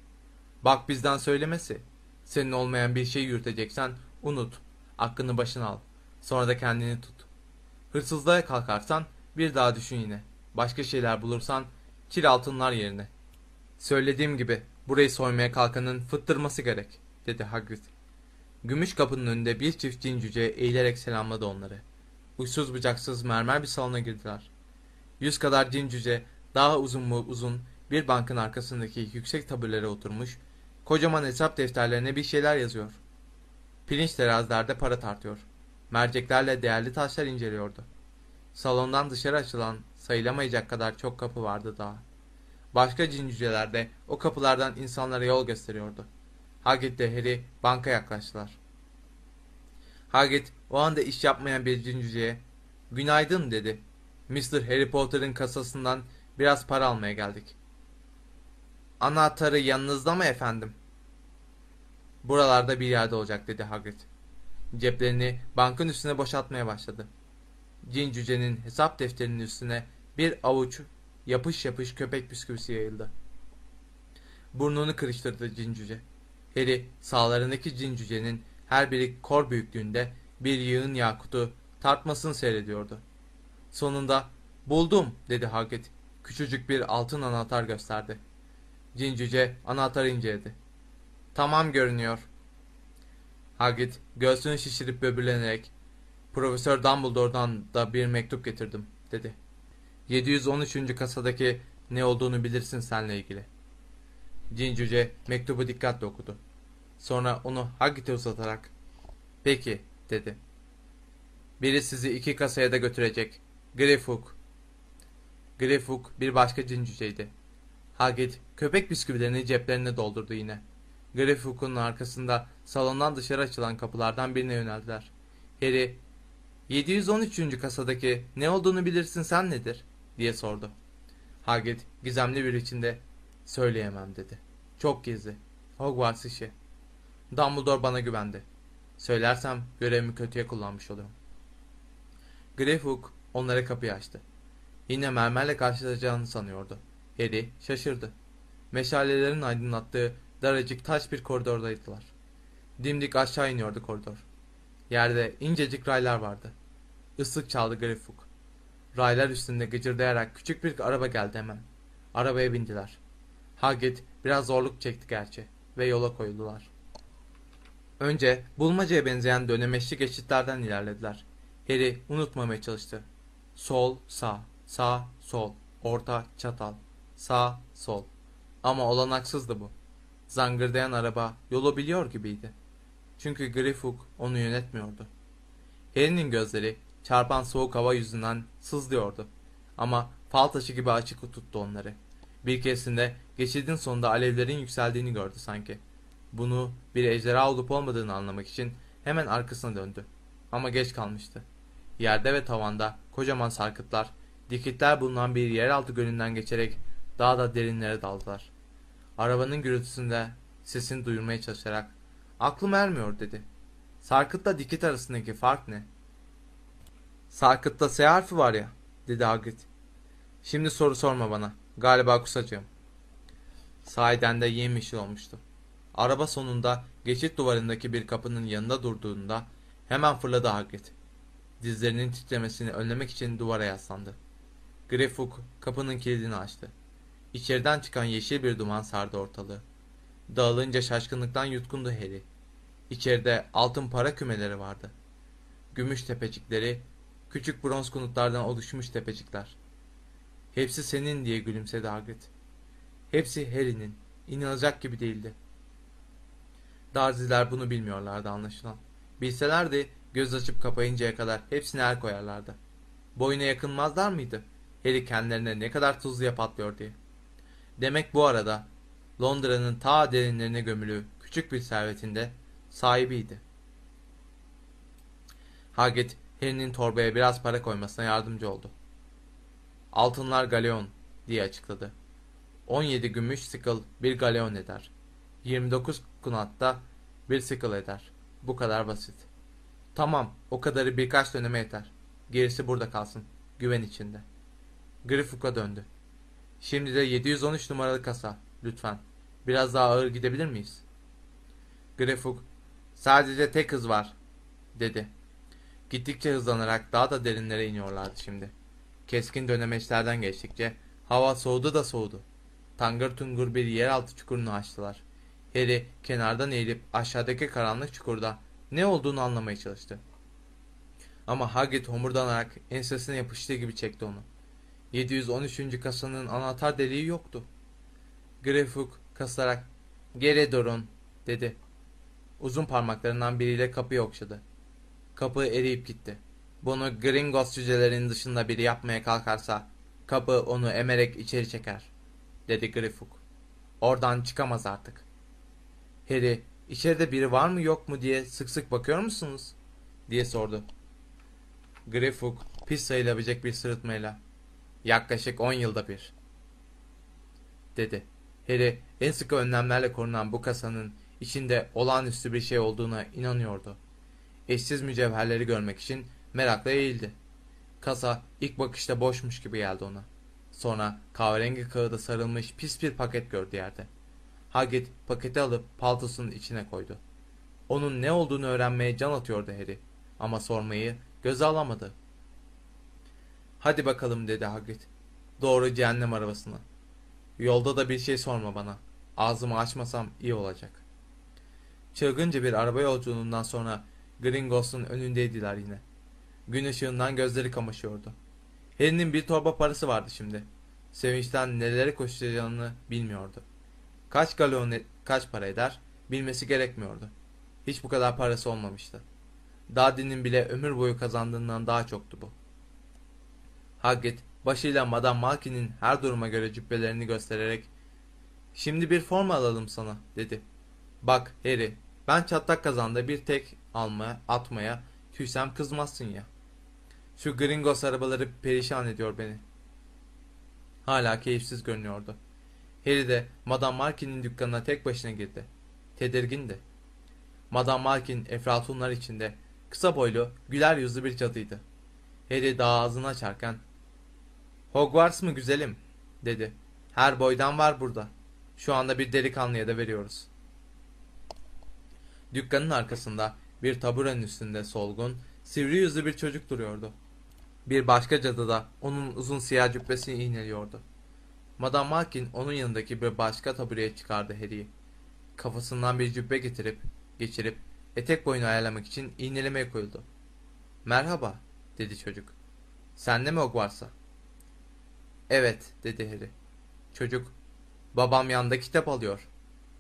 Bak bizden söylemesi. Senin olmayan bir şey yürüteceksen unut. Aklını başına al. Sonra da kendini tut. Hırsızlığa kalkarsan bir daha düşün yine. Başka şeyler bulursan kir altınlar yerine. Söylediğim gibi burayı soymaya kalkanın fıttırması gerek, dedi Hagrid. Gümüş kapının önünde bir çift cin cüce eğilerek selamladı onları. Uçsuz bucaksız mermer bir salona girdiler. Yüz kadar cin cüce daha uzun mu uzun bir bankın arkasındaki yüksek taburelere oturmuş, kocaman hesap defterlerine bir şeyler yazıyor. Pirinç terazilerde para tartıyor. Merceklerle değerli taşlar inceliyordu. Salondan dışarı açılan sayılamayacak kadar çok kapı vardı daha. Başka cin cüceler de o kapılardan insanlara yol gösteriyordu. Hagrid de Harry banka yaklaştılar. Hagrid o anda iş yapmayan bir cin cüceye ''Günaydın'' dedi. Mr. Harry Potter'ın kasasından biraz para almaya geldik. Anahtarı yanınızda mı efendim? Buralarda bir yerde olacak dedi Hagrid. Ceplerini bankın üstüne boşaltmaya başladı. Cin cücenin hesap defterinin üstüne bir avuç yapış yapış köpek bisküvisi yayıldı. Burnunu kırıştırdı cin cüce. Harry sağlarındaki cin cücenin her biri kor büyüklüğünde bir yığın yakutu tartmasını seyrediyordu. Sonunda buldum dedi Hagrid. Küçücük bir altın anahtar gösterdi. Cin cüce anahtarı inceledi. Tamam görünüyor. Hagrid göğsünü şişirip böbürlenerek Profesör Dumbledore'dan da bir mektup getirdim dedi. 713. kasadaki ne olduğunu bilirsin senle ilgili. Cin mektubu dikkatle okudu. Sonra onu Hagrid'e uzatarak peki dedi. Biri sizi iki kasaya da götürecek. Grifuk. Grifuk bir başka cin cüceydi. Hagrid köpek bisküvilerini ceplerine doldurdu yine. Grifuk'un arkasında salondan dışarı açılan kapılardan birine yöneldiler. Harry 713. kasadaki ne olduğunu bilirsin sen nedir? diye sordu. Hagrid gizemli bir içinde söyleyemem dedi. Çok gizli. Hogwarts işi. Dumbledore bana güvendi. Söylersem görevimi kötüye kullanmış olurum. Greyhook onlara kapıyı açtı. Yine mermerle karşılaşacağını sanıyordu. Harry şaşırdı. Meşalelerin aydınlattığı daracık taş bir koridordaydılar. Dimdik aşağı iniyordu koridor. Yerde incecik raylar vardı. Islık çaldı Greyhook. Raylar üstünde gıcırdayarak küçük bir araba geldi hemen. Arabaya bindiler. Hagrid biraz zorluk çekti gerçi ve yola koyuldular. Önce bulmacaya benzeyen dönemeçli geçitlerden ilerlediler. Harry unutmamaya çalıştı. Sol, sağ, sağ, sol, orta, çatal, sağ, sol. Ama olanaksızdı bu. Zangırdayan araba yolu biliyor gibiydi. Çünkü Greyhook onu yönetmiyordu. Harry'nin gözleri çarpan soğuk hava yüzünden sızlıyordu. Ama fal taşı gibi açık tuttu onları. Bir keresinde geçidin sonunda alevlerin yükseldiğini gördü sanki. Bunu bir ejderha olup olmadığını anlamak için hemen arkasına döndü. Ama geç kalmıştı. Yerde ve tavanda kocaman sarkıtlar, dikitler bulunan bir yeraltı gölünden geçerek daha da derinlere daldılar. Arabanın gürültüsünde sesini duyurmaya çalışarak aklım ermiyor dedi. Sarkıtla dikit arasındaki fark ne? Sarkıtta S harfi var ya dedi Hagrid. Şimdi soru sorma bana. Galiba kusacağım. Sahiden de yemyeşil olmuştu. Araba sonunda geçit duvarındaki bir kapının yanında durduğunda hemen fırladı Hagrid. Dizlerinin titremesini önlemek için duvara yaslandı. Greyhook kapının kilidini açtı. İçeriden çıkan yeşil bir duman sardı ortalığı. Dağılınca şaşkınlıktan yutkundu Harry. İçeride altın para kümeleri vardı. Gümüş tepecikleri, küçük bronz konutlardan oluşmuş tepecikler. Hepsi senin diye gülümsedi Hagrid. Hepsi Harry'nin. İnanılacak gibi değildi. Darziler bunu bilmiyorlardı anlaşılan. Bilselerdi göz açıp kapayıncaya kadar hepsine el koyarlardı. Boyuna yakınmazlar mıydı? Harry kendilerine ne kadar tuzluya patlıyor diye. Demek bu arada Londra'nın ta derinlerine gömülü küçük bir servetinde sahibiydi. Hagrid Harry'nin torbaya biraz para koymasına yardımcı oldu. Altınlar galeon diye açıkladı. 17 gümüş sickle bir galeon eder. 29 kunatta bir sickle eder. Bu kadar basit. Tamam, o kadarı birkaç döneme yeter. Gerisi burada kalsın. Güven içinde. Griffook'a döndü. Şimdi de 713 numaralı kasa. Lütfen. Biraz daha ağır gidebilir miyiz? Griffook, sadece tek hız var, dedi. Gittikçe hızlanarak daha da derinlere iniyorlardı şimdi. Keskin dönemeçlerden geçtikçe hava soğudu da soğudu. Tangır tungur bir yeraltı çukurunu açtılar. Harry kenardan eğilip aşağıdaki karanlık çukurda ne olduğunu anlamaya çalıştı. Ama Hagrid homurdanarak ensesine yapıştığı gibi çekti onu. 713. kasanın anahtar deliği yoktu. Greyhook kasarak geri durun dedi. Uzun parmaklarından biriyle kapıyı okşadı. Kapı eriyip gitti. Bunu Gringos cücelerinin dışında biri yapmaya kalkarsa kapı onu emerek içeri çeker, dedi Greyhook. Oradan çıkamaz artık. Harry, içeride biri var mı yok mu diye sık sık bakıyor musunuz? diye sordu. Greyhook pis sayılabilecek bir sırıtmayla. Yaklaşık on yılda bir. Dedi. Harry en sıkı önlemlerle korunan bu kasanın içinde olağanüstü bir şey olduğuna inanıyordu. Eşsiz mücevherleri görmek için merakla eğildi. Kasa ilk bakışta boşmuş gibi geldi ona. Sonra kahverengi kağıda sarılmış pis bir paket gördü yerde. Hagrid paketi alıp paltosunun içine koydu. Onun ne olduğunu öğrenmeye can atıyordu Harry. Ama sormayı göze alamadı. Hadi bakalım dedi Hagrid. Doğru cehennem arabasına. Yolda da bir şey sorma bana. Ağzımı açmasam iyi olacak. Çılgınca bir araba yolculuğundan sonra Gringotts'un önündeydiler yine. Gün ışığından gözleri kamaşıyordu. Harry'nin bir torba parası vardı şimdi. Sevinçten nelere koşacağını bilmiyordu. Kaç galon kaç para eder bilmesi gerekmiyordu. Hiç bu kadar parası olmamıştı. Daddy'nin bile ömür boyu kazandığından daha çoktu bu. Hagrid başıyla Madame Malkin'in her duruma göre cübbelerini göstererek ''Şimdi bir forma alalım sana'' dedi. ''Bak Harry, ben çatlak kazanda bir tek almaya, atmaya tüysem kızmazsın ya. Şu Gringos arabaları perişan ediyor beni.'' Hala keyifsiz görünüyordu. Harry de Madame Markin'in dükkanına tek başına girdi. Tedirgindi. Madame Markin efratunlar içinde kısa boylu, güler yüzlü bir cadıydı. Harry daha ağzını açarken Hogwarts mı güzelim dedi. Her boydan var burada. Şu anda bir delikanlıya da veriyoruz. Dükkanın arkasında bir taburenin üstünde solgun, sivri yüzlü bir çocuk duruyordu. Bir başka cadı da onun uzun siyah cübbesini iğneliyordu. Madame Markin onun yanındaki bir başka tabureye çıkardı Harry'i. Kafasından bir cübbe getirip, geçirip, etek boyunu ayarlamak için iğnelemeye koyuldu. Merhaba, dedi çocuk. Sen de mi Hogwarts'a? Evet, dedi Harry. Çocuk, babam yanında kitap alıyor.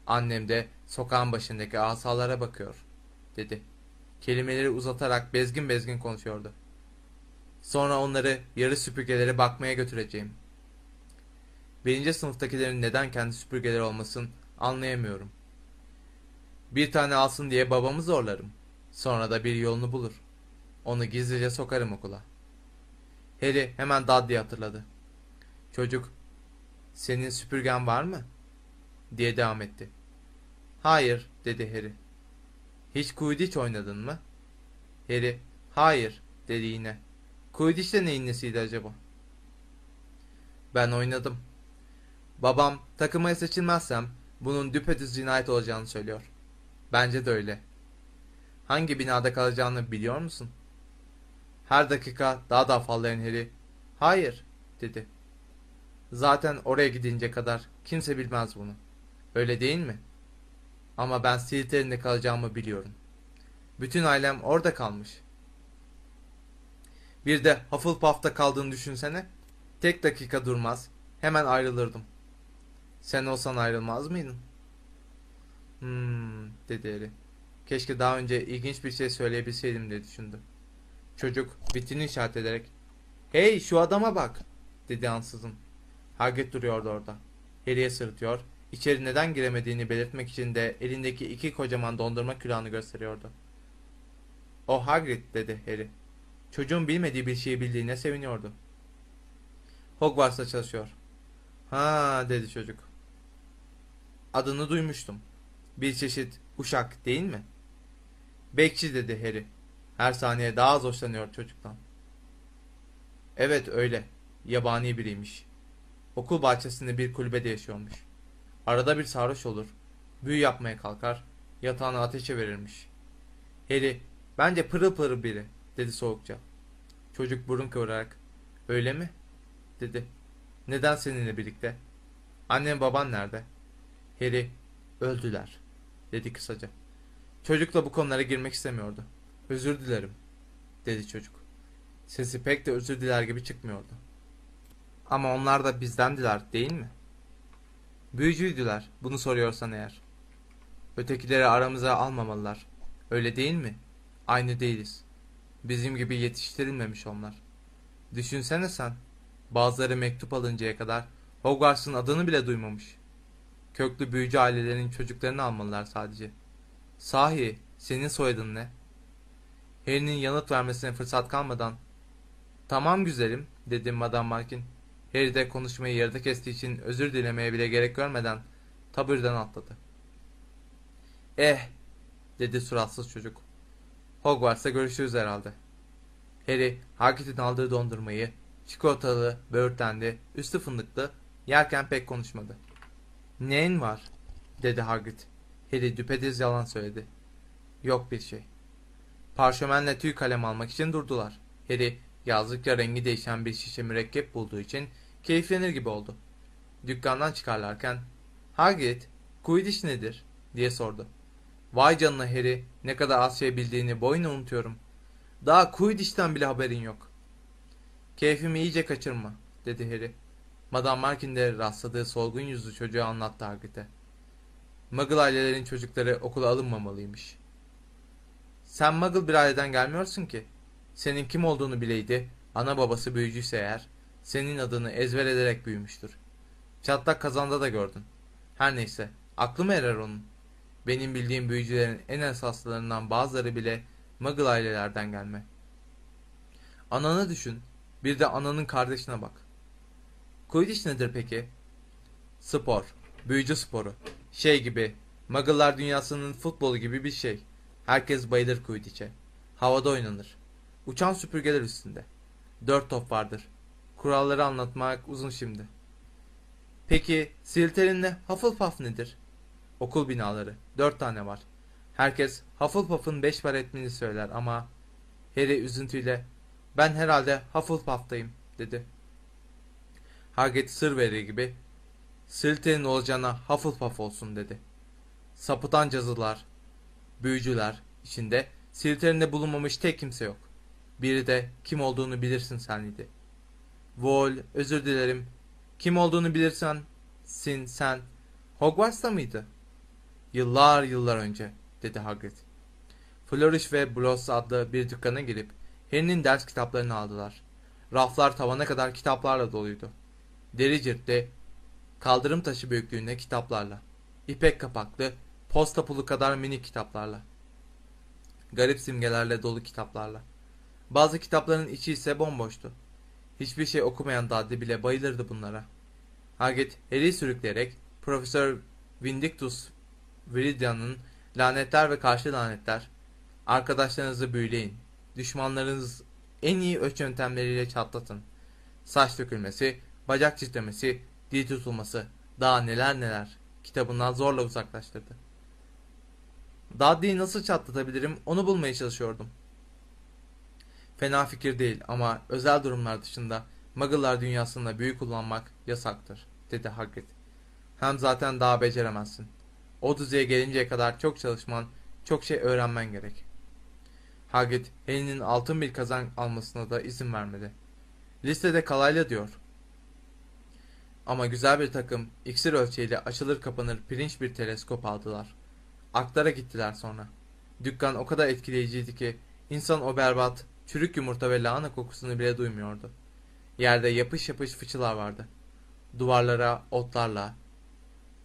Annem de sokağın başındaki asalara bakıyor, dedi. Kelimeleri uzatarak bezgin bezgin konuşuyordu. Sonra onları yarı süpürgelere bakmaya götüreceğim. Birinci sınıftakilerin neden kendi süpürgeleri olmasın anlayamıyorum. Bir tane alsın diye babamı zorlarım. Sonra da bir yolunu bulur. Onu gizlice sokarım okula. Harry hemen Dudley'i hatırladı. Çocuk, senin süpürgen var mı? diye devam etti. Hayır, dedi Harry. Hiç Quidditch oynadın mı? Harry, hayır, dedi yine. Quidditch de neyin nesiydi acaba? Ben oynadım. Babam takıma seçilmezsem bunun düpedüz cinayet olacağını söylüyor. Bence de öyle. Hangi binada kalacağını biliyor musun? Her dakika daha da afallayan Harry, hayır, dedi. Zaten oraya gidince kadar kimse bilmez bunu. Öyle değil mi? Ama ben Slytherin'de kalacağımı biliyorum. Bütün ailem orada kalmış. Bir de Hufflepuff'ta kaldığını düşünsene. Tek dakika durmaz. Hemen ayrılırdım. Sen olsan ayrılmaz mıydın? Hmm, dedi Harry. Keşke daha önce ilginç bir şey söyleyebilseydim diye düşündü. Çocuk vitrini işaret ederek Hey şu adama bak dedi ansızın. Hagrid duruyordu orada. Harry'e sırıtıyor. İçeri neden giremediğini belirtmek için de elindeki iki kocaman dondurma külahını gösteriyordu. O Hagrid dedi Harry. Çocuğun bilmediği bir şeyi bildiğine seviniyordu. Hogwarts'ta çalışıyor. Ha dedi çocuk. Adını duymuştum. Bir çeşit uşak değil mi? Bekçi dedi Harry. Her saniye daha az hoşlanıyor çocuktan. Evet öyle. Yabani biriymiş. Okul bahçesinde bir kulübede yaşıyormuş. Arada bir sarhoş olur. Büyü yapmaya kalkar. Yatağını ateşe verirmiş. Harry, bence pırıl pırıl biri, dedi soğukça. Çocuk burun kıvırarak, öyle mi? dedi. Neden seninle birlikte? Annem baban nerede? Harry, öldüler, dedi kısaca. Çocuk da bu konulara girmek istemiyordu. Özür dilerim, dedi çocuk. Sesi pek de özür diler gibi çıkmıyordu. Ama onlar da bizdendiler, değil mi? Büyücüydüler, bunu soruyorsan eğer. Ötekileri aramıza almamalılar. Öyle değil mi? Aynı değiliz. Bizim gibi yetiştirilmemiş onlar. Düşünsene sen. Bazıları mektup alıncaya kadar Hogwarts'ın adını bile duymamış. Köklü büyücü ailelerin çocuklarını almalılar sadece. Sahi, senin soyadın ne? Harry'nin yanıt vermesine fırsat kalmadan Tamam güzelim, dedi Madame Markin. Harry de konuşmayı yarıda kestiği için özür dilemeye bile gerek görmeden taburdan atladı. Eh, dedi suratsız çocuk. Hogwarts'ta görüşürüz herhalde. Harry, Hagrid'in aldığı dondurmayı, çikolatalı, böğürtlendi, üstü fındıklı, yerken pek konuşmadı. Neyin var? dedi Hagrid. Harry düpedüz yalan söyledi. Yok bir şey. Parşömenle tüy kalem almak için durdular. Harry yazlıkça rengi değişen bir şişe mürekkep bulduğu için keyiflenir gibi oldu. Dükkandan çıkarlarken Hagrid, Quidditch nedir? diye sordu. Vay canına Harry, ne kadar az şey bildiğini boyuna unutuyorum. Daha Quidditch'ten bile haberin yok. Keyfimi iyice kaçırma, dedi Harry. Madame Markin de rastladığı solgun yüzlü çocuğu anlattı Hagrid'e. Muggle ailelerin çocukları okula alınmamalıymış. Sen Muggle bir aileden gelmiyorsun ki. Senin kim olduğunu bileydi, ana babası büyücüyse eğer, senin adını ezber ederek büyümüştür. Çatlak kazanda da gördün. Her neyse, aklı mı erer onun? Benim bildiğim büyücülerin en esaslarından bazıları bile Muggle ailelerden gelme. Ananı düşün, bir de ananın kardeşine bak. Quidditch nedir peki? Spor. Büyücü sporu. Şey gibi. Muggle'lar dünyasının futbolu gibi bir şey. Herkes bayılır Quidditch'e. Havada oynanır. Uçan süpürgeler üstünde. Dört top vardır. Kuralları anlatmak uzun şimdi. Peki Slytherin'le Hufflepuff nedir? Okul binaları. Dört tane var. Herkes Hufflepuff'ın beş var etmeni söyler ama Harry üzüntüyle ben herhalde Hufflepuff'tayım dedi. Hagrid sır verir gibi Slytherin olacağına Hufflepuff olsun dedi. Sapıtan cadılar, büyücüler içinde Slytherin'de bulunmamış tek kimse yok. Biri de kim olduğunu bilirsin sen idi. Vol, özür dilerim. Kim olduğunu bilirsen, sin sen. Hogwarts'ta mıydı? Yıllar yıllar önce, dedi Hagrid. Flourish ve Bloss adlı bir dükkana girip Harry'nin ders kitaplarını aldılar. Raflar tavana kadar kitaplarla doluydu. Deri ciltli, kaldırım taşı büyüklüğünde kitaplarla. İpek kapaklı, posta pulu kadar minik kitaplarla. Garip simgelerle dolu kitaplarla. Bazı kitapların içi ise bomboştu. Hiçbir şey okumayan Dudley bile bayılırdı bunlara. Hagrid Harry'i sürükleyerek Profesör Vindictus Viridian'ın lanetler ve karşı lanetler, arkadaşlarınızı büyüleyin, düşmanlarınız en iyi ölç yöntemleriyle çatlatın. Saç dökülmesi, bacak çitlemesi, dil tutulması, daha neler neler kitabından zorla uzaklaştırdı. Dudley'i nasıl çatlatabilirim onu bulmaya çalışıyordum. Fena fikir değil ama özel durumlar dışında Muggle'lar dünyasında büyü kullanmak yasaktır, dedi Hagrid. Hem zaten daha beceremezsin. O düzeye gelinceye kadar çok çalışman, çok şey öğrenmen gerek. Hagrid, Harry'nin altın bir kazan almasına da izin vermedi. Listede kalayla diyor. Ama güzel bir takım, iksir ölçeğiyle açılır kapanır pirinç bir teleskop aldılar. Aklara gittiler sonra. Dükkan o kadar etkileyiciydi ki, insan o berbat, çürük yumurta ve lahana kokusunu bile duymuyordu. Yerde yapış yapış fıçılar vardı. Duvarlara otlarla,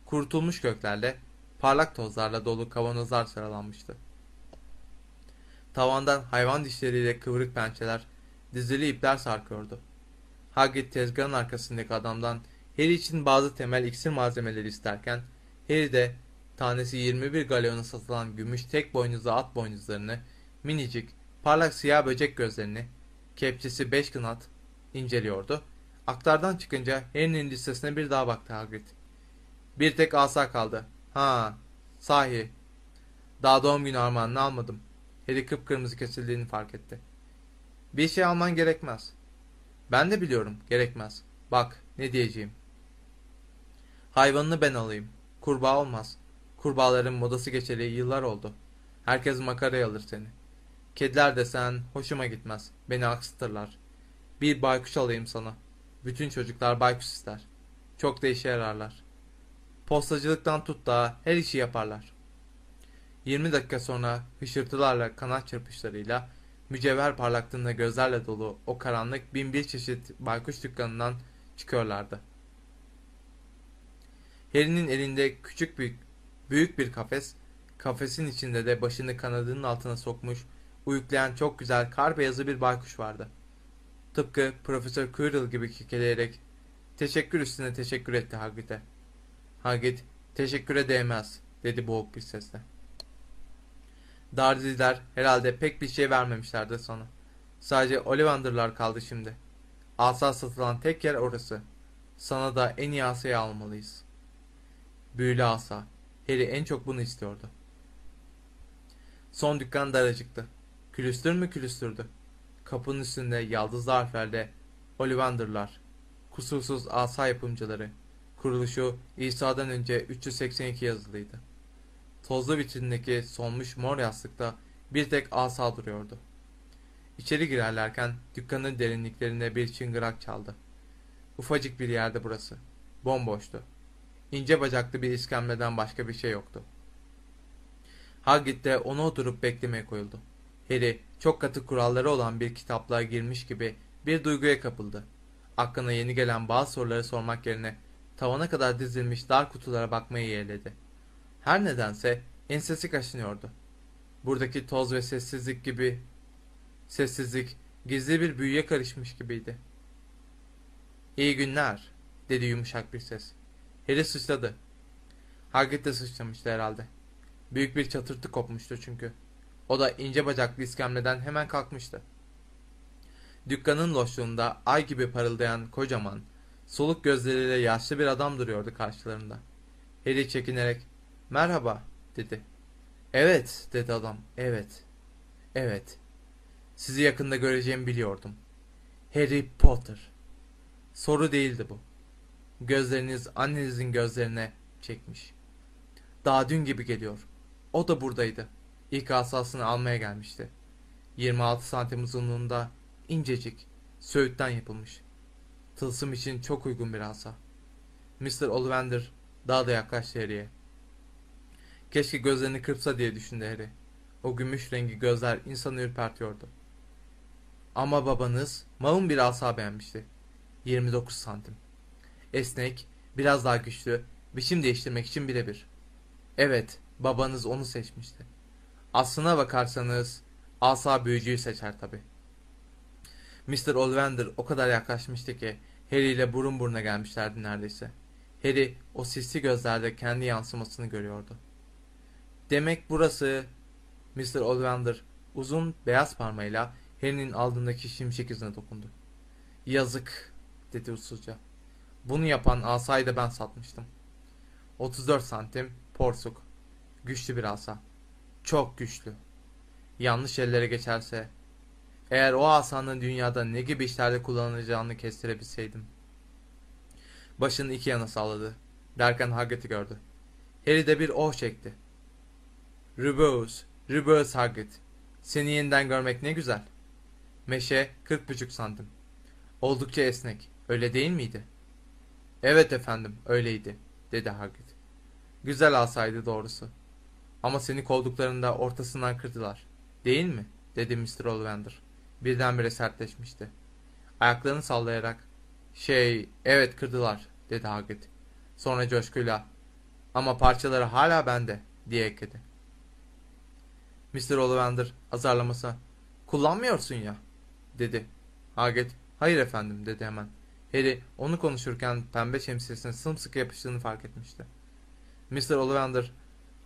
kurutulmuş göklerle, parlak tozlarla dolu kavanozlar sıralanmıştı. Tavandan hayvan dişleriyle kıvrık pençeler, dizili ipler sarkıyordu. Hagrid tezgahın arkasındaki adamdan Harry için bazı temel iksir malzemeleri isterken, Harry de tanesi 21 galeona satılan gümüş tek boynuzlu at boynuzlarını, minicik, parlak siyah böcek gözlerini, kepçesi 5 kınat inceliyordu. Aktardan çıkınca Harry'nin listesine bir daha baktı Hagrid. Bir tek asa kaldı. Ha, sahi. Daha doğum günü armağanını almadım. Harry kıpkırmızı kesildiğini fark etti. Bir şey alman gerekmez. Ben de biliyorum, gerekmez. Bak, ne diyeceğim. Hayvanını ben alayım. Kurbağa olmaz. Kurbağaların modası geçeli yıllar oldu. Herkes makaraya alır seni. Kediler desen hoşuma gitmez. Beni aksıtırlar. Bir baykuş alayım sana. Bütün çocuklar baykuş ister. Çok da işe yararlar. Postacılıktan tut da her işi yaparlar. 20 dakika sonra hışırtılarla kanat çırpışlarıyla mücevher parlaklığında gözlerle dolu o karanlık bin bir çeşit baykuş dükkanından çıkıyorlardı. Harry'nin elinde küçük bir büyük bir kafes, kafesin içinde de başını kanadının altına sokmuş, uyuklayan çok güzel kar beyazı bir baykuş vardı. Tıpkı Profesör Quirrell gibi kekeleyerek teşekkür üstüne teşekkür etti Hagrid'e. Hagrid, teşekküre değmez, dedi boğuk bir sesle. Dardiler herhalde pek bir şey vermemişlerdi sana. Sadece Ollivander'lar kaldı şimdi. Asa satılan tek yer orası. Sana da en iyi asayı almalıyız. Büyülü asa. Harry en çok bunu istiyordu. Son dükkan daracıktı. Külüstür mü külüstürdü. Kapının üstünde yaldızlı harflerle Ollivander'lar, kusursuz asa yapımcıları, kuruluşu İsa'dan önce 382 yazılıydı. Tozlu vitrindeki solmuş mor yastıkta bir tek asa duruyordu. İçeri girerlerken dükkanın derinliklerinde bir çıngırak çaldı. Ufacık bir yerde burası. Bomboştu. İnce bacaklı bir iskemleden başka bir şey yoktu. Hagrid de ona oturup beklemeye koyuldu. Harry çok katı kuralları olan bir kitaplığa girmiş gibi bir duyguya kapıldı. Aklına yeni gelen bazı soruları sormak yerine tavana kadar dizilmiş dar kutulara bakmayı yeğledi. Her nedense ensesi kaşınıyordu. Buradaki toz ve sessizlik gibi sessizlik gizli bir büyüye karışmış gibiydi. İyi günler, dedi yumuşak bir ses. Harry sıçradı. Hagrid de sıçramıştı herhalde. Büyük bir çatırtı kopmuştu çünkü. O da ince bacaklı iskemleden hemen kalkmıştı. Dükkanın loşluğunda ay gibi parıldayan kocaman, soluk gözleriyle yaşlı bir adam duruyordu karşılarında. Harry çekinerek, merhaba dedi. Evet dedi adam, evet, evet. Sizi yakında göreceğimi biliyordum. Harry Potter. Soru değildi bu. Gözleriniz annenizin gözlerine çekmiş. Daha dün gibi geliyor. O da buradaydı. İlk asasını almaya gelmişti. 26 santim uzunluğunda incecik, söğütten yapılmış. Tılsım için çok uygun bir asa. Mr. Ollivander daha da yaklaştı Harry'e. Keşke gözlerini kırpsa diye düşündü Harry. O gümüş rengi gözler insanı ürpertiyordu. Ama babanız maun bir asa beğenmişti. 29 santim. Esnek, biraz daha güçlü, biçim değiştirmek için birebir. Evet, babanız onu seçmişti. Aslına bakarsanız asa büyücüyü seçer tabi. Mr. Ollivander o kadar yaklaşmıştı ki Harry ile burun buruna gelmişlerdi neredeyse. Harry o sisli gözlerde kendi yansımasını görüyordu. Demek burası... Mr. Ollivander uzun beyaz parmağıyla Harry'nin aldığındaki şimşek izine dokundu. Yazık dedi usulca. Bunu yapan asayı da ben satmıştım. 34 santim porsuk. Güçlü bir asa. Çok güçlü. Yanlış ellere geçerse eğer o asanın dünyada ne gibi işlerde kullanılacağını kestirebilseydim. Başını iki yana salladı. Derken Hagrid'i gördü. Harry de bir oh çekti. Rubeus, Rubeus Hagrid. Seni yeniden görmek ne güzel. Meşe kırk buçuk santim. Oldukça esnek. Öyle değil miydi? Evet efendim, öyleydi, dedi Hagrid. Güzel asaydı doğrusu. Ama seni kovduklarında ortasından kırdılar. Değil mi? dedi Mr. Ollivander. Birdenbire sertleşmişti. Ayaklarını sallayarak, şey, evet kırdılar, dedi Hagrid. Sonra coşkuyla, ama parçaları hala bende, diye ekledi. Mr. Ollivander azarlaması, kullanmıyorsun ya, dedi. Hagrid, hayır efendim, dedi hemen. Harry onu konuşurken pembe şemsiyesine sımsıkı yapıştığını fark etmişti. Mr. Ollivander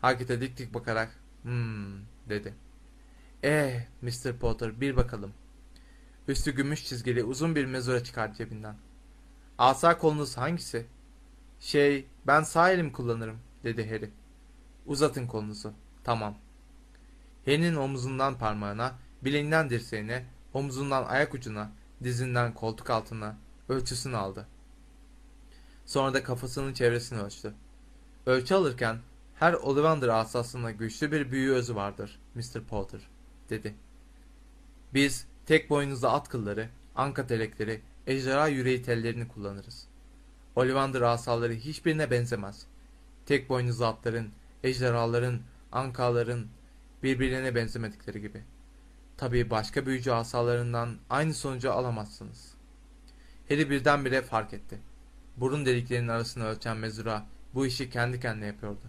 Hagrid'e dik dik bakarak hmm dedi. Eh Mr. Potter bir bakalım. Üstü gümüş çizgili uzun bir mezura çıkardı cebinden. Asa kolunuz hangisi? Şey ben sağ elim kullanırım dedi Harry. Uzatın kolunuzu. Tamam. Harry'nin omuzundan parmağına, bileğinden dirseğine, omuzundan ayak ucuna, dizinden koltuk altına, ölçüsünü aldı. Sonra da kafasının çevresini ölçtü. Ölçü alırken her Ollivander asasında güçlü bir büyü özü vardır Mr. Potter dedi. Biz tek boynuzlu at kılları, anka telekleri, ejderha yüreği tellerini kullanırız. Ollivander asaları hiçbirine benzemez. Tek boynuzlu atların, ejderhaların, ankaların birbirine benzemedikleri gibi. Tabii başka büyücü asalarından aynı sonucu alamazsınız. Harry birdenbire fark etti. Burun deliklerinin arasını ölçen mezura bu işi kendi kendine yapıyordu.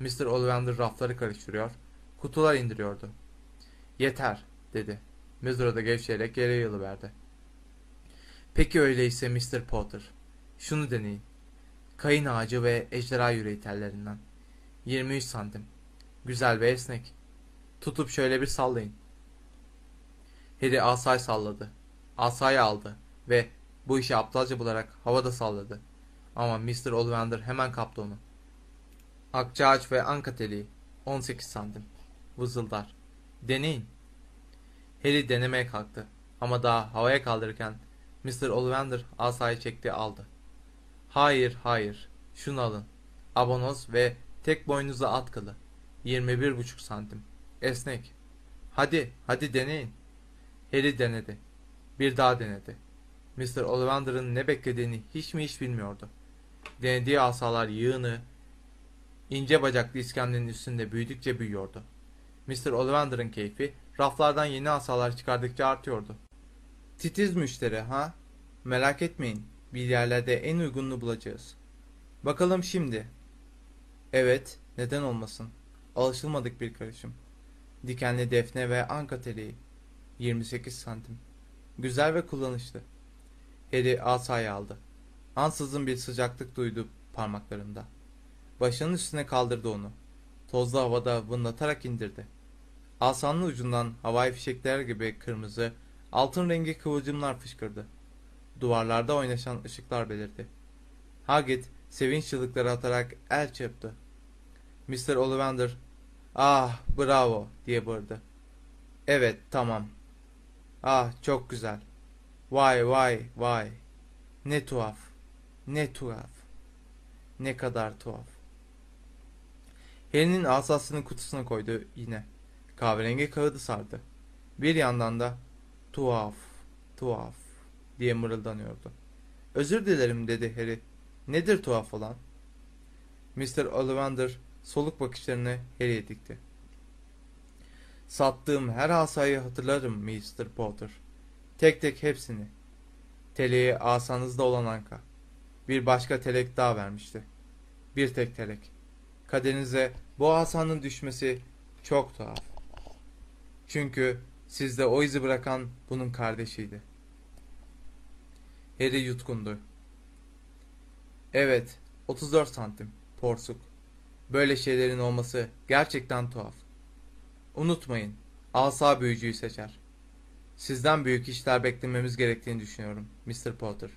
Mr. Ollivander rafları karıştırıyor, kutular indiriyordu. Yeter, dedi. Mezura da gevşeyerek yere yılıverdi. Peki öyleyse Mr. Potter, şunu deneyin. Kayın ağacı ve ejderha yüreği tellerinden. 23 santim. Güzel ve esnek. Tutup şöyle bir sallayın. Harry asay salladı. Asayı aldı ve bu işi aptalca bularak havada salladı. Ama Mr. Ollivander hemen kaptı onu. Akçaağaç ve anka teliği 18 santim. Vızıldar. Deneyin. Harry denemeye kalktı. Ama daha havaya kaldırırken Mr. Ollivander asayı çekti aldı. Hayır hayır. Şunu alın. Abonoz ve tek boynuzlu at kılı. 21,5 santim. Esnek. Hadi hadi deneyin. Harry denedi. Bir daha denedi. Mr. Ollivander'ın ne beklediğini hiç mi hiç bilmiyordu. Denediği asalar yığını, ince bacaklı iskemlenin üstünde büyüdükçe büyüyordu. Mr. Ollivander'ın keyfi raflardan yeni asalar çıkardıkça artıyordu. Titiz müşteri ha? Merak etmeyin. Bir yerlerde en uygununu bulacağız. Bakalım şimdi. Evet, neden olmasın. Alışılmadık bir karışım. Dikenli defne ve anka teleği. 28 santim. Güzel ve kullanışlı. Harry asayı aldı. Ansızın bir sıcaklık duydu. parmaklarında. Başının üstüne kaldırdı onu. Tozlu havada vınlatarak indirdi. Asanın ucundan havai fişekler gibi kırmızı, altın rengi kıvılcımlar fışkırdı. Duvarlarda oynaşan ışıklar belirdi. Hagit sevinç çığlıkları atarak el çırptı. Mr. Ollivander, ah bravo diye bağırdı. Evet tamam. Ah çok güzel. Vay vay vay. Ne tuhaf. Ne tuhaf. Ne kadar tuhaf. Harry'nin asasını kutusuna koydu yine. Kahverengi kağıdı sardı. Bir yandan da tuhaf, tuhaf diye mırıldanıyordu. Özür dilerim dedi Harry. Nedir tuhaf olan? Mr. Ollivander soluk bakışlarını Harry'e dikti. Sattığım her asayı hatırlarım Mr. Potter. Tek tek hepsini. Teleği asanızda olan anka. Bir başka telek daha vermişti. Bir tek telek. Kaderinize bu asanın düşmesi çok tuhaf. Çünkü sizde o izi bırakan bunun kardeşiydi. Harry yutkundu. Evet, 34 santim, porsuk. Böyle şeylerin olması gerçekten tuhaf. Unutmayın, asa büyücüyü seçer. Sizden büyük işler beklememiz gerektiğini düşünüyorum, Mr. Potter.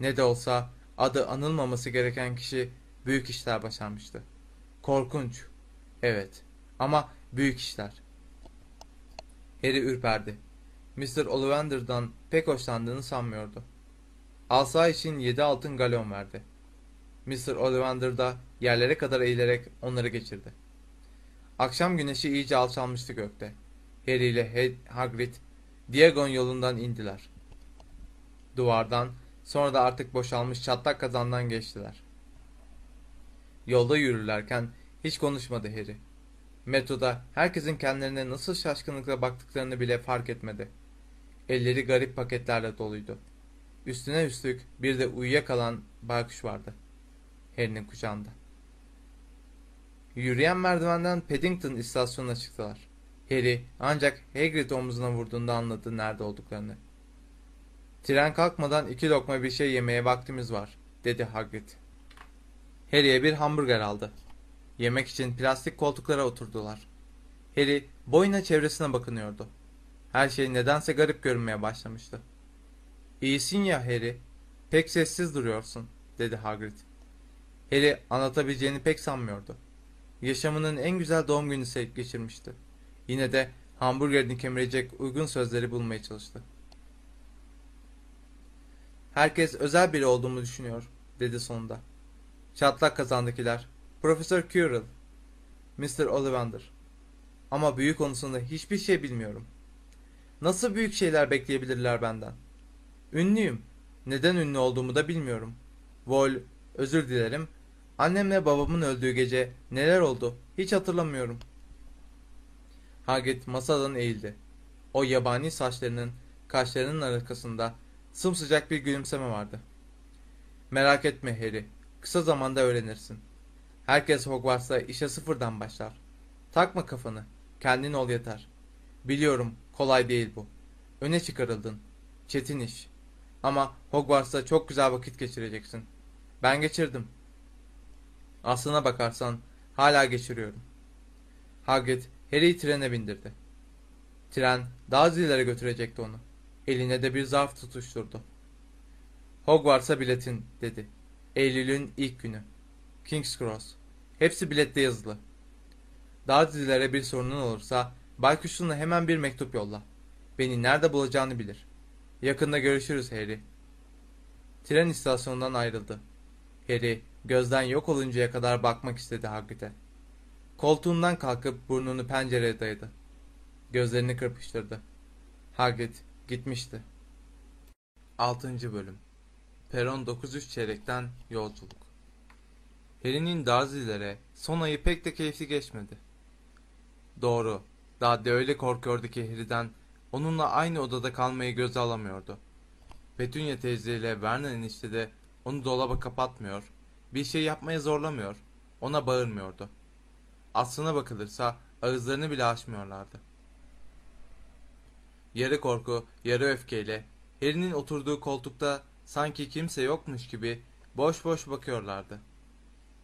Ne de olsa adı anılmaması gereken kişi büyük işler başarmıştı. Korkunç. Evet, ama büyük işler. Harry ürperdi. Mr. Ollivander'dan pek hoşlandığını sanmıyordu. Asa için yedi altın galon verdi. Mr. Ollivander da yerlere kadar eğilerek onları geçirdi. Akşam güneşi iyice alçalmıştı gökte. Harry ile Hagrid Diagon yolundan indiler. Duvardan sonra da artık boşalmış çatlak kazandan geçtiler. Yolda yürürlerken hiç konuşmadı Harry. Metroda herkesin kendilerine nasıl şaşkınlıkla baktıklarını bile fark etmedi. Elleri garip paketlerle doluydu. Üstüne üstlük bir de uyuyakalan baykuş vardı. Harry'nin kucağında. Yürüyen merdivenden Paddington istasyonuna çıktılar. Harry ancak Hagrid omzuna vurduğunda anladı nerede olduklarını. Tren kalkmadan iki lokma bir şey yemeye vaktimiz var, dedi Hagrid. Harry'e bir hamburger aldı. Yemek için plastik koltuklara oturdular. Harry boyuna çevresine bakınıyordu. Her şey nedense garip görünmeye başlamıştı. İyisin ya Harry. Pek sessiz duruyorsun, dedi Hagrid. Harry anlatabileceğini pek sanmıyordu. Yaşamının en güzel doğum günü geçirmişti. Yine de hamburgerini kemirecek uygun sözleri bulmaya çalıştı. Herkes özel biri olduğumu düşünüyor, dedi sonunda. Çatlak kazandakiler, Profesör Quirrell, Mr. Ollivander. Ama büyü konusunda hiçbir şey bilmiyorum. Nasıl büyük şeyler bekleyebilirler benden? Ünlüyüm. Neden ünlü olduğumu da bilmiyorum. Vol, özür dilerim. Annemle babamın öldüğü gece neler oldu hiç hatırlamıyorum. Hagrid masadan eğildi. O yabani saçlarının kaşlarının arkasında sımsıcak bir gülümseme vardı. Merak etme Harry. Kısa zamanda öğrenirsin. Herkes Hogwarts'ta işe sıfırdan başlar. Takma kafanı. Kendin ol yeter. Biliyorum kolay değil bu. Öne çıkarıldın. Çetin iş. Ama Hogwarts'ta çok güzel vakit geçireceksin. Ben geçirdim. Aslına bakarsan hala geçiriyorum. Hagrid Harry'i trene bindirdi. Tren daha zillere götürecekti onu. Eline de bir zarf tutuşturdu. Hogwarts'a biletin dedi. Eylül'ün ilk günü. King's Cross. Hepsi bilette yazılı. Daha dizilere bir sorunun olursa Baykuşlu'na hemen bir mektup yolla. Beni nerede bulacağını bilir. Yakında görüşürüz Harry. Tren istasyonundan ayrıldı. Harry gözden yok oluncaya kadar bakmak istedi Hagrid'e. Koltuğundan kalkıp burnunu pencereye dayadı. Gözlerini kırpıştırdı. Hagrid gitmişti. 6. Bölüm Peron 93 çeyrekten yolculuk Harry'nin Dursley'lere son ayı pek de keyifli geçmedi. Doğru, de öyle korkuyordu ki Harry'den onunla aynı odada kalmayı göze alamıyordu. Petunia teyzeyle Vernon enişte de onu dolaba kapatmıyor, bir şey yapmaya zorlamıyor, ona bağırmıyordu. Aslına bakılırsa ağızlarını bile açmıyorlardı. Yarı korku, yarı öfkeyle Harry'nin oturduğu koltukta sanki kimse yokmuş gibi boş boş bakıyorlardı.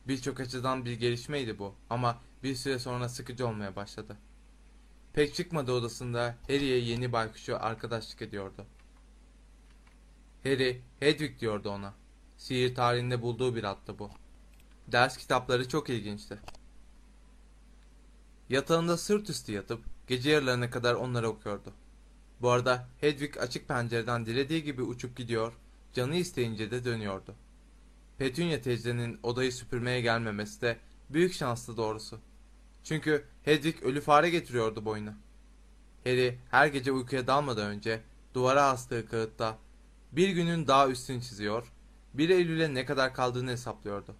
Birçok açıdan bir gelişmeydi bu ama bir süre sonra sıkıcı olmaya başladı. Pek çıkmadı odasında Harry'e yeni baykuşu arkadaşlık ediyordu. Harry, Hedwig diyordu ona. Sihir tarihinde bulduğu bir attı bu. Ders kitapları çok ilginçti. Yatağında sırt üstü yatıp gece yarılarına kadar onları okuyordu. Bu arada Hedwig açık pencereden dilediği gibi uçup gidiyor, canı isteyince de dönüyordu. Petunia teyzenin odayı süpürmeye gelmemesi de büyük şanslı doğrusu. Çünkü Hedwig ölü fare getiriyordu boyuna. Harry her gece uykuya dalmadan önce duvara astığı kağıtta bir günün daha üstünü çiziyor, 1 Eylül'e ne kadar kaldığını hesaplıyordu.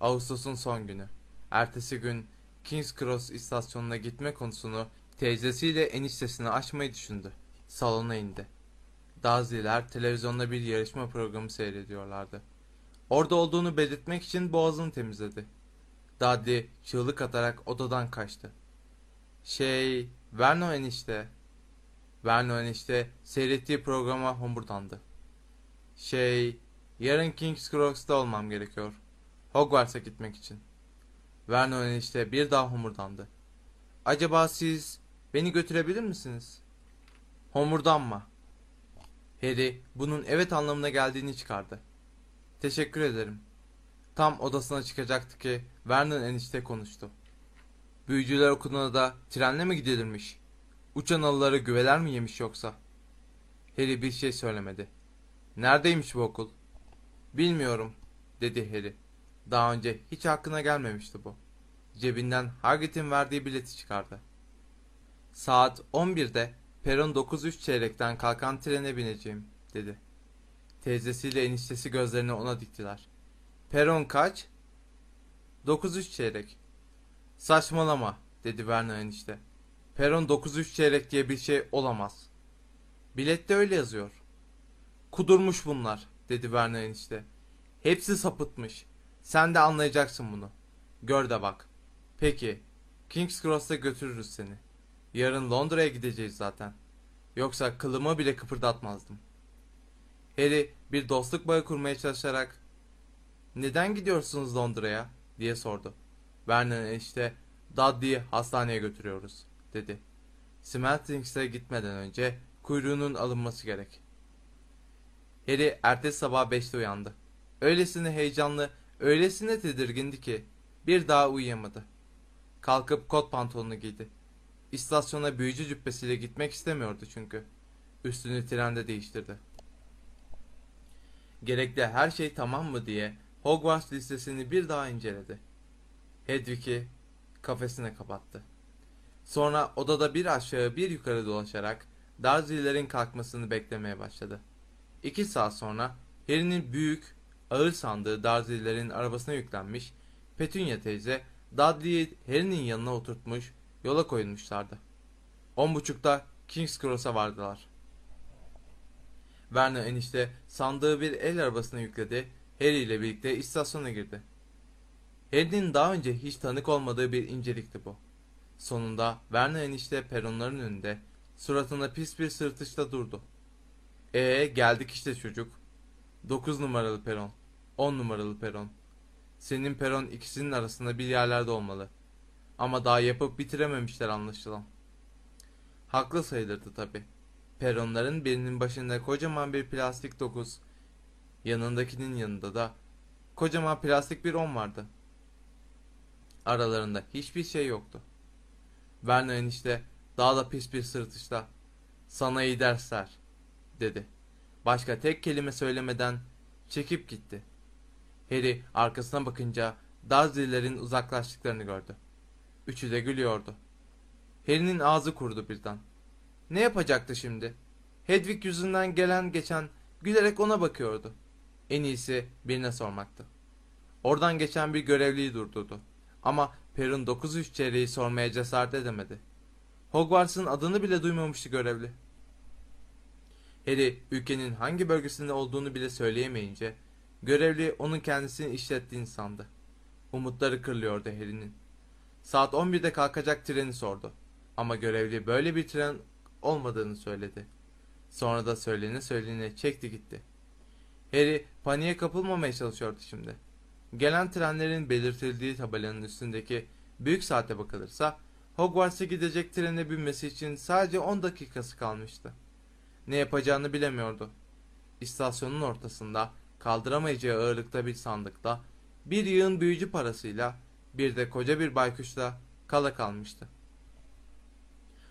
Ağustos'un son günü. Ertesi gün King's Cross istasyonuna gitme konusunu teyzesiyle eniştesine açmayı düşündü. Salona indi. Daziler televizyonda bir yarışma programı seyrediyorlardı. Orada olduğunu belirtmek için boğazını temizledi. Dudley çığlık atarak odadan kaçtı. Şey, Verno enişte. Verno enişte seyrettiği programa homurdandı. Şey, yarın King's Cross'ta olmam gerekiyor. Hogwarts'a gitmek için. Verno enişte bir daha homurdandı. Acaba siz beni götürebilir misiniz? Homurdanma. Harry bunun evet anlamına geldiğini çıkardı. Teşekkür ederim. Tam odasına çıkacaktı ki Vernon enişte konuştu. Büyücüler okuluna da trenle mi gidilirmiş? Uçan alıları güveler mi yemiş yoksa? Harry bir şey söylemedi. Neredeymiş bu okul? Bilmiyorum, dedi Harry. Daha önce hiç aklına gelmemişti bu. Cebinden Hagrid'in verdiği bileti çıkardı. Saat 11'de peron 9.3 çeyrekten kalkan trene bineceğim, dedi. Teyzesiyle eniştesi gözlerini ona diktiler. Peron kaç? 9.3 çeyrek. Saçmalama, dedi Vernon enişte. Peron 9.3 çeyrek diye bir şey olamaz. Bilette öyle yazıyor. Kudurmuş bunlar, dedi Vernon enişte. Hepsi sapıtmış. Sen de anlayacaksın bunu. Gör de bak. Peki, King's Cross'ta götürürüz seni. Yarın Londra'ya gideceğiz zaten. Yoksa kılımı bile kıpırdatmazdım. Harry bir dostluk bağı kurmaya çalışarak ''Neden gidiyorsunuz Londra'ya?'' diye sordu. Vernon işte Dudley'i hastaneye götürüyoruz dedi. Smeltings'e gitmeden önce kuyruğunun alınması gerek. Harry ertesi sabah beşte uyandı. Öylesine heyecanlı, öylesine tedirgindi ki bir daha uyuyamadı. Kalkıp kot pantolonunu giydi. İstasyona büyücü cübbesiyle gitmek istemiyordu çünkü. Üstünü trende değiştirdi. Gerekli her şey tamam mı diye Hogwarts listesini bir daha inceledi. Hedwig'i kafesine kapattı. Sonra odada bir aşağı bir yukarı dolaşarak Dursley'lerin kalkmasını beklemeye başladı. İki saat sonra Harry'nin büyük, ağır sandığı Dursley'lerin arabasına yüklenmiş, Petunia teyze Dudley'i Harry'nin yanına oturtmuş, yola koyulmuşlardı. On buçukta King's Cross'a vardılar. Vernon enişte sandığı bir el arabasına yükledi, Harry ile birlikte istasyona girdi. Harry'nin daha önce hiç tanık olmadığı bir incelikti bu. Sonunda Vernon enişte peronların önünde, suratına pis bir sırtışla durdu. Ee geldik işte çocuk. 9 numaralı peron, 10 numaralı peron. Senin peron ikisinin arasında bir yerlerde olmalı. Ama daha yapıp bitirememişler anlaşılan. Haklı sayılırdı tabi. Peronların birinin başında kocaman bir plastik dokuz, yanındakinin yanında da kocaman plastik bir on vardı. Aralarında hiçbir şey yoktu. Werner enişte daha da pis bir sırtışla sana iyi dersler dedi. Başka tek kelime söylemeden çekip gitti. Harry arkasına bakınca Dursley'lerin uzaklaştıklarını gördü. Üçü de gülüyordu. Harry'nin ağzı kurudu birden. Ne yapacaktı şimdi? Hedwig yüzünden gelen geçen gülerek ona bakıyordu. En iyisi birine sormaktı. Oradan geçen bir görevliyi durdurdu. Ama Per'in 903 çeyreği sormaya cesaret edemedi. Hogwarts'ın adını bile duymamıştı görevli. Harry ülkenin hangi bölgesinde olduğunu bile söyleyemeyince görevli onun kendisini işlettiğini sandı. Umutları kırılıyordu Harry'nin. Saat 11'de kalkacak treni sordu. Ama görevli böyle bir tren olmadığını söyledi. Sonra da söylene söylene çekti gitti. Harry paniğe kapılmamaya çalışıyordu şimdi. Gelen trenlerin belirtildiği tabelanın üstündeki büyük saate bakılırsa Hogwarts'a gidecek trene binmesi için sadece 10 dakikası kalmıştı. Ne yapacağını bilemiyordu. İstasyonun ortasında kaldıramayacağı ağırlıkta bir sandıkla, bir yığın büyücü parasıyla, bir de koca bir baykuşla kala kalmıştı.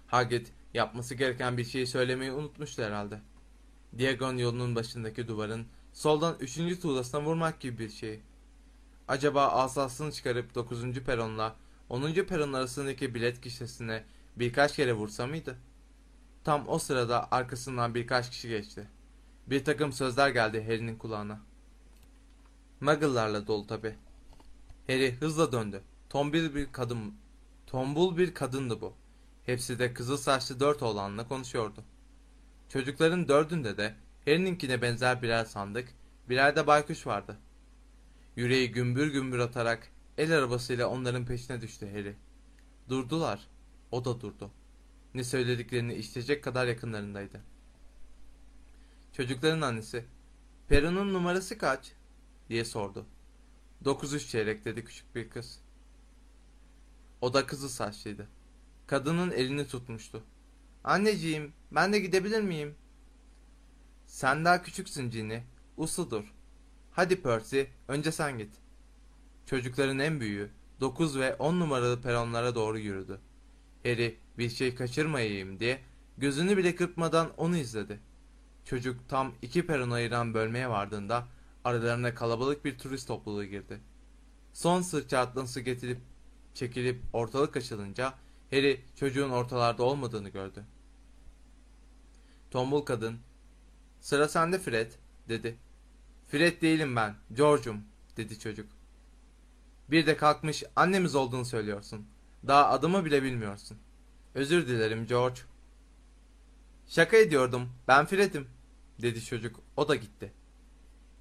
Hagrid yapması gereken bir şeyi söylemeyi unutmuştu herhalde. Diagon yolunun başındaki duvarın soldan üçüncü tuğlasına vurmak gibi bir şey. Acaba asasını çıkarıp 9. peronla 10. peron arasındaki bilet gişesine birkaç kere vursa mıydı? Tam o sırada arkasından birkaç kişi geçti. Bir takım sözler geldi Harry'nin kulağına. Muggle'larla dolu tabi. Harry hızla döndü. Tombul bir kadın, tombul bir kadındı bu. Hepsi de kızıl saçlı dört oğlanla konuşuyordu. Çocukların dördünde de Harry'ninkine benzer birer sandık, birer de baykuş vardı. Yüreği gümbür gümbür atarak el arabasıyla onların peşine düştü Harry. Durdular. O da durdu. Ne söylediklerini işleyecek kadar yakınlarındaydı. Çocukların annesi, Peru'nun numarası kaç? diye sordu. Dokuz üç çeyrek dedi küçük bir kız. O da kızı saçlıydı. Kadının elini tutmuştu. Anneciğim, ben de gidebilir miyim? Sen daha küçüksün Cini. Uslu dur. Hadi Percy, önce sen git. Çocukların en büyüğü, 9 ve 10 numaralı peronlara doğru yürüdü. Harry bir şey kaçırmayayım diye gözünü bile kırpmadan onu izledi. Çocuk tam iki peron ayıran bölmeye vardığında aralarına kalabalık bir turist topluluğu girdi. Son sırça atlısı getirip çekilip ortalık açılınca Harry çocuğun ortalarda olmadığını gördü. Tombul kadın, sıra sende Fred, dedi. Fred değilim ben, George'um, dedi çocuk. Bir de kalkmış annemiz olduğunu söylüyorsun. Daha adımı bile bilmiyorsun. Özür dilerim George. Şaka ediyordum, ben Fred'im, dedi çocuk, o da gitti.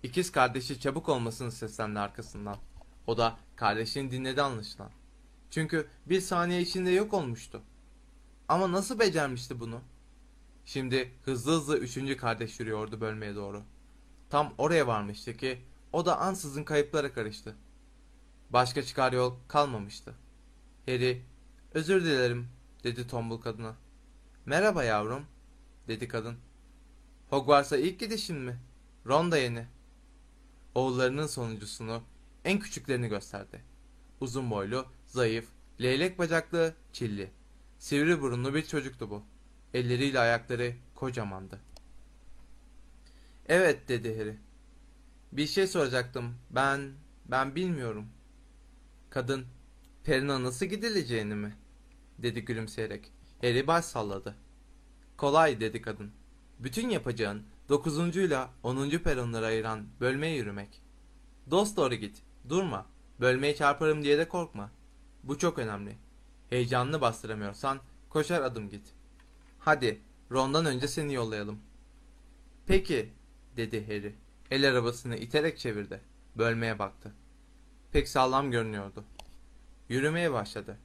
İkiz kardeşi çabuk olmasını seslendi arkasından. O da kardeşini dinledi anlaşılan. Çünkü bir saniye içinde yok olmuştu. Ama nasıl becermişti bunu? Şimdi hızlı hızlı üçüncü kardeş yürüyordu bölmeye doğru. Tam oraya varmıştı ki o da ansızın kayıplara karıştı. Başka çıkar yol kalmamıştı. Harry, özür dilerim dedi tombul kadına. Merhaba yavrum dedi kadın. Hogwarts'a ilk gidişin mi? Ron da yeni. Oğullarının sonuncusunu en küçüklerini gösterdi. Uzun boylu, zayıf, leylek bacaklı, çilli. Sivri burunlu bir çocuktu bu. Elleriyle ayakları kocamandı. Evet dedi Harry. Bir şey soracaktım. Ben, ben bilmiyorum. Kadın, Perina nasıl gidileceğini mi? Dedi gülümseyerek. Harry baş salladı. Kolay dedi kadın. Bütün yapacağın dokuzuncuyla onuncu peronları ayıran bölmeye yürümek. Dost doğru git. Durma. Bölmeye çarparım diye de korkma. Bu çok önemli. Heyecanını bastıramıyorsan koşar adım git. Hadi Ron'dan önce seni yollayalım. Peki dedi Harry. El arabasını iterek çevirdi. Bölmeye baktı. Pek sağlam görünüyordu. Yürümeye başladı.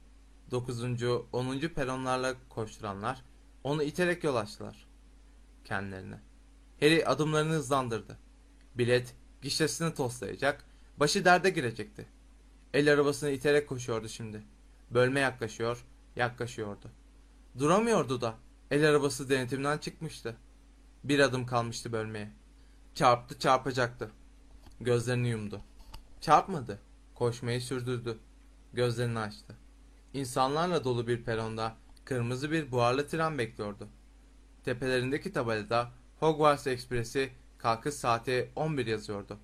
Dokuzuncu, onuncu peronlarla koşturanlar onu iterek yol açtılar. Kendilerine. Harry adımlarını hızlandırdı. Bilet gişesini toslayacak, başı derde girecekti. El arabasını iterek koşuyordu şimdi. Bölme yaklaşıyor, yaklaşıyordu. Duramıyordu da. El arabası denetimden çıkmıştı. Bir adım kalmıştı bölmeye. Çarptı çarpacaktı. Gözlerini yumdu. Çarpmadı. Koşmayı sürdürdü. Gözlerini açtı. İnsanlarla dolu bir peronda kırmızı bir buharlı tren bekliyordu. Tepelerindeki tabelada Hogwarts Ekspresi kalkış saati 11 yazıyordu.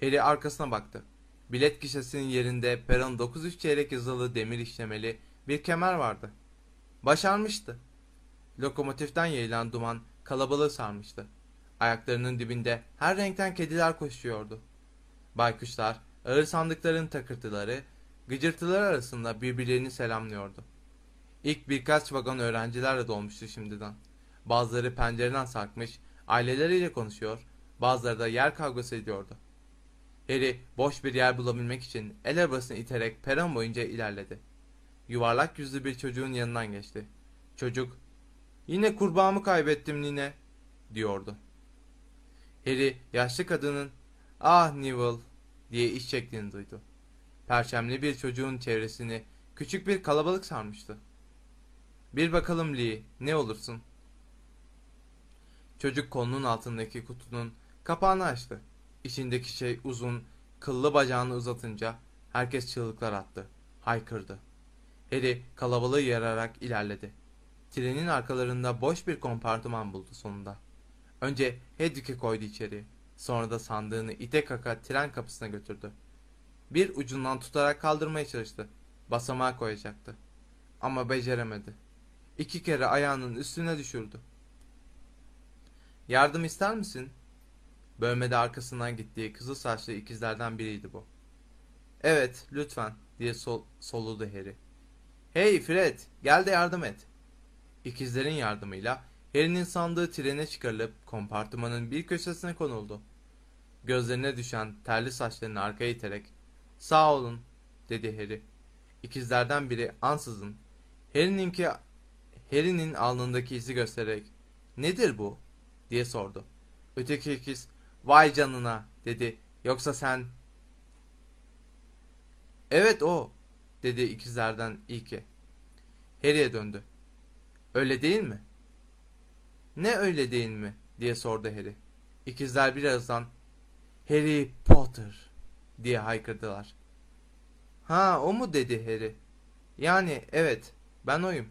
Harry arkasına baktı. Bilet gişesinin yerinde peron 93 çeyrek yazılı demir işlemeli bir kemer vardı. Başarmıştı. Lokomotiften yayılan duman kalabalığı sarmıştı. Ayaklarının dibinde her renkten kediler koşuyordu. Baykuşlar, ağır sandıkların takırtıları, gıcırtılar arasında birbirlerini selamlıyordu. İlk birkaç vagon öğrencilerle dolmuştu şimdiden. Bazıları pencereden sarkmış, aileleriyle konuşuyor, bazıları da yer kavgası ediyordu. Harry boş bir yer bulabilmek için el arabasını iterek peron boyunca ilerledi. Yuvarlak yüzlü bir çocuğun yanından geçti. Çocuk, yine kurbağamı kaybettim nine, diyordu. Harry yaşlı kadının, ah Neville, diye iş çektiğini duydu. Perçemli bir çocuğun çevresini küçük bir kalabalık sarmıştı. Bir bakalım Lee, ne olursun? Çocuk kolunun altındaki kutunun kapağını açtı. İçindeki şey uzun, kıllı bacağını uzatınca herkes çığlıklar attı. Haykırdı. Harry kalabalığı yararak ilerledi. Trenin arkalarında boş bir kompartıman buldu sonunda. Önce Hedwig'i koydu içeri. Sonra da sandığını ite kaka tren kapısına götürdü. Bir ucundan tutarak kaldırmaya çalıştı. Basamağa koyacaktı. Ama beceremedi. İki kere ayağının üstüne düşürdü. Yardım ister misin? Bölmede arkasından gittiği kızıl saçlı ikizlerden biriydi bu. Evet, lütfen, diye sol soludu Harry. Hey Fred, gel de yardım et. İkizlerin yardımıyla Harry'nin sandığı trene çıkarılıp kompartımanın bir köşesine konuldu. Gözlerine düşen terli saçlarını arkaya iterek "Sağ olun." dedi Harry. İkizlerden biri ansızın Harry'ninki Harry'nin alnındaki izi göstererek "Nedir bu?" Diye sordu. Öteki ikiz "Vay canına." dedi. "Yoksa sen?" "Evet o." dedi ikizlerden ilki. Harry'e döndü. "Öyle değil mi?" "Ne öyle değil mi?" diye sordu Harry. İkizler birazdan Harry Potter diye haykırdılar. Ha o mu dedi Harry. Yani evet ben oyum.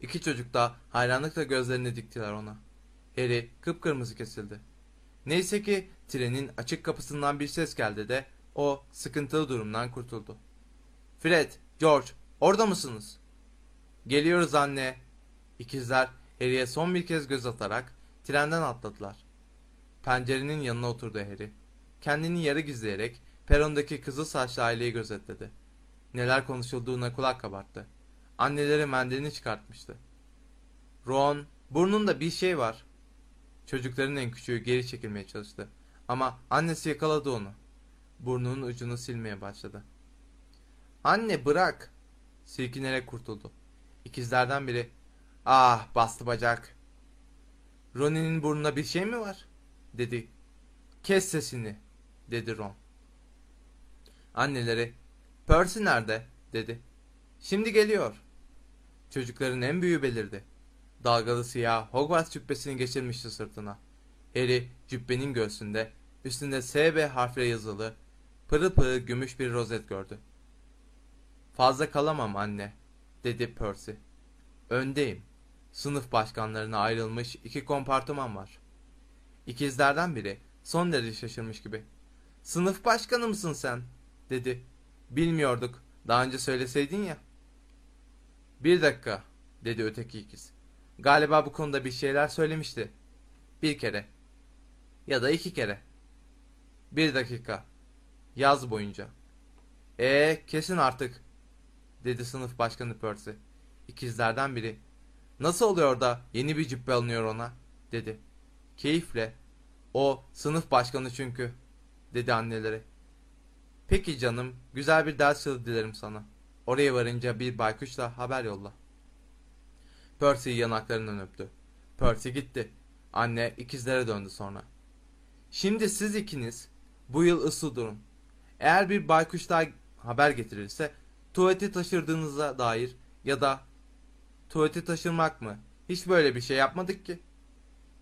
İki çocuk da hayranlıkla gözlerini diktiler ona. Harry kıpkırmızı kesildi. Neyse ki trenin açık kapısından bir ses geldi de o sıkıntılı durumdan kurtuldu. Fred, George, orada mısınız? Geliyoruz anne. İkizler Harry'e son bir kez göz atarak trenden atladılar. Pencerenin yanına oturdu Harry. Kendini yarı gizleyerek perondaki kızıl saçlı aileyi gözetledi. Neler konuşulduğuna kulak kabarttı. Anneleri mendilini çıkartmıştı. Ron, burnunda bir şey var. Çocukların en küçüğü geri çekilmeye çalıştı. Ama annesi yakaladı onu. Burnunun ucunu silmeye başladı. Anne bırak. Silkinerek kurtuldu. İkizlerden biri, ah bastı bacak. Ronnie'nin burnunda bir şey mi var? dedi. Kes sesini, dedi Ron. Anneleri, Percy nerede? dedi. Şimdi geliyor. Çocukların en büyüğü belirdi. Dalgalı siyah Hogwarts cübbesini geçirmişti sırtına. Harry cübbenin göğsünde, üstünde SB harfle yazılı, pırıl pırıl gümüş bir rozet gördü. Fazla kalamam anne, dedi Percy. Öndeyim. Sınıf başkanlarına ayrılmış iki kompartıman var. İkizlerden biri son derece şaşırmış gibi. Sınıf başkanı mısın sen? dedi. Bilmiyorduk. Daha önce söyleseydin ya. Bir dakika dedi öteki ikiz. Galiba bu konuda bir şeyler söylemişti. Bir kere. Ya da iki kere. Bir dakika. Yaz boyunca. Ee kesin artık dedi sınıf başkanı Percy. İkizlerden biri. Nasıl oluyor da yeni bir cübbe alınıyor ona? dedi. Keyifle. O sınıf başkanı çünkü dedi anneleri. Peki canım güzel bir ders yılı dilerim sana. Oraya varınca bir baykuşla haber yolla. Percy yanaklarından öptü. Percy gitti. Anne ikizlere döndü sonra. Şimdi siz ikiniz bu yıl ısı durun. Eğer bir baykuş daha haber getirirse tuvaleti taşırdığınıza dair ya da tuvaleti taşırmak mı? Hiç böyle bir şey yapmadık ki.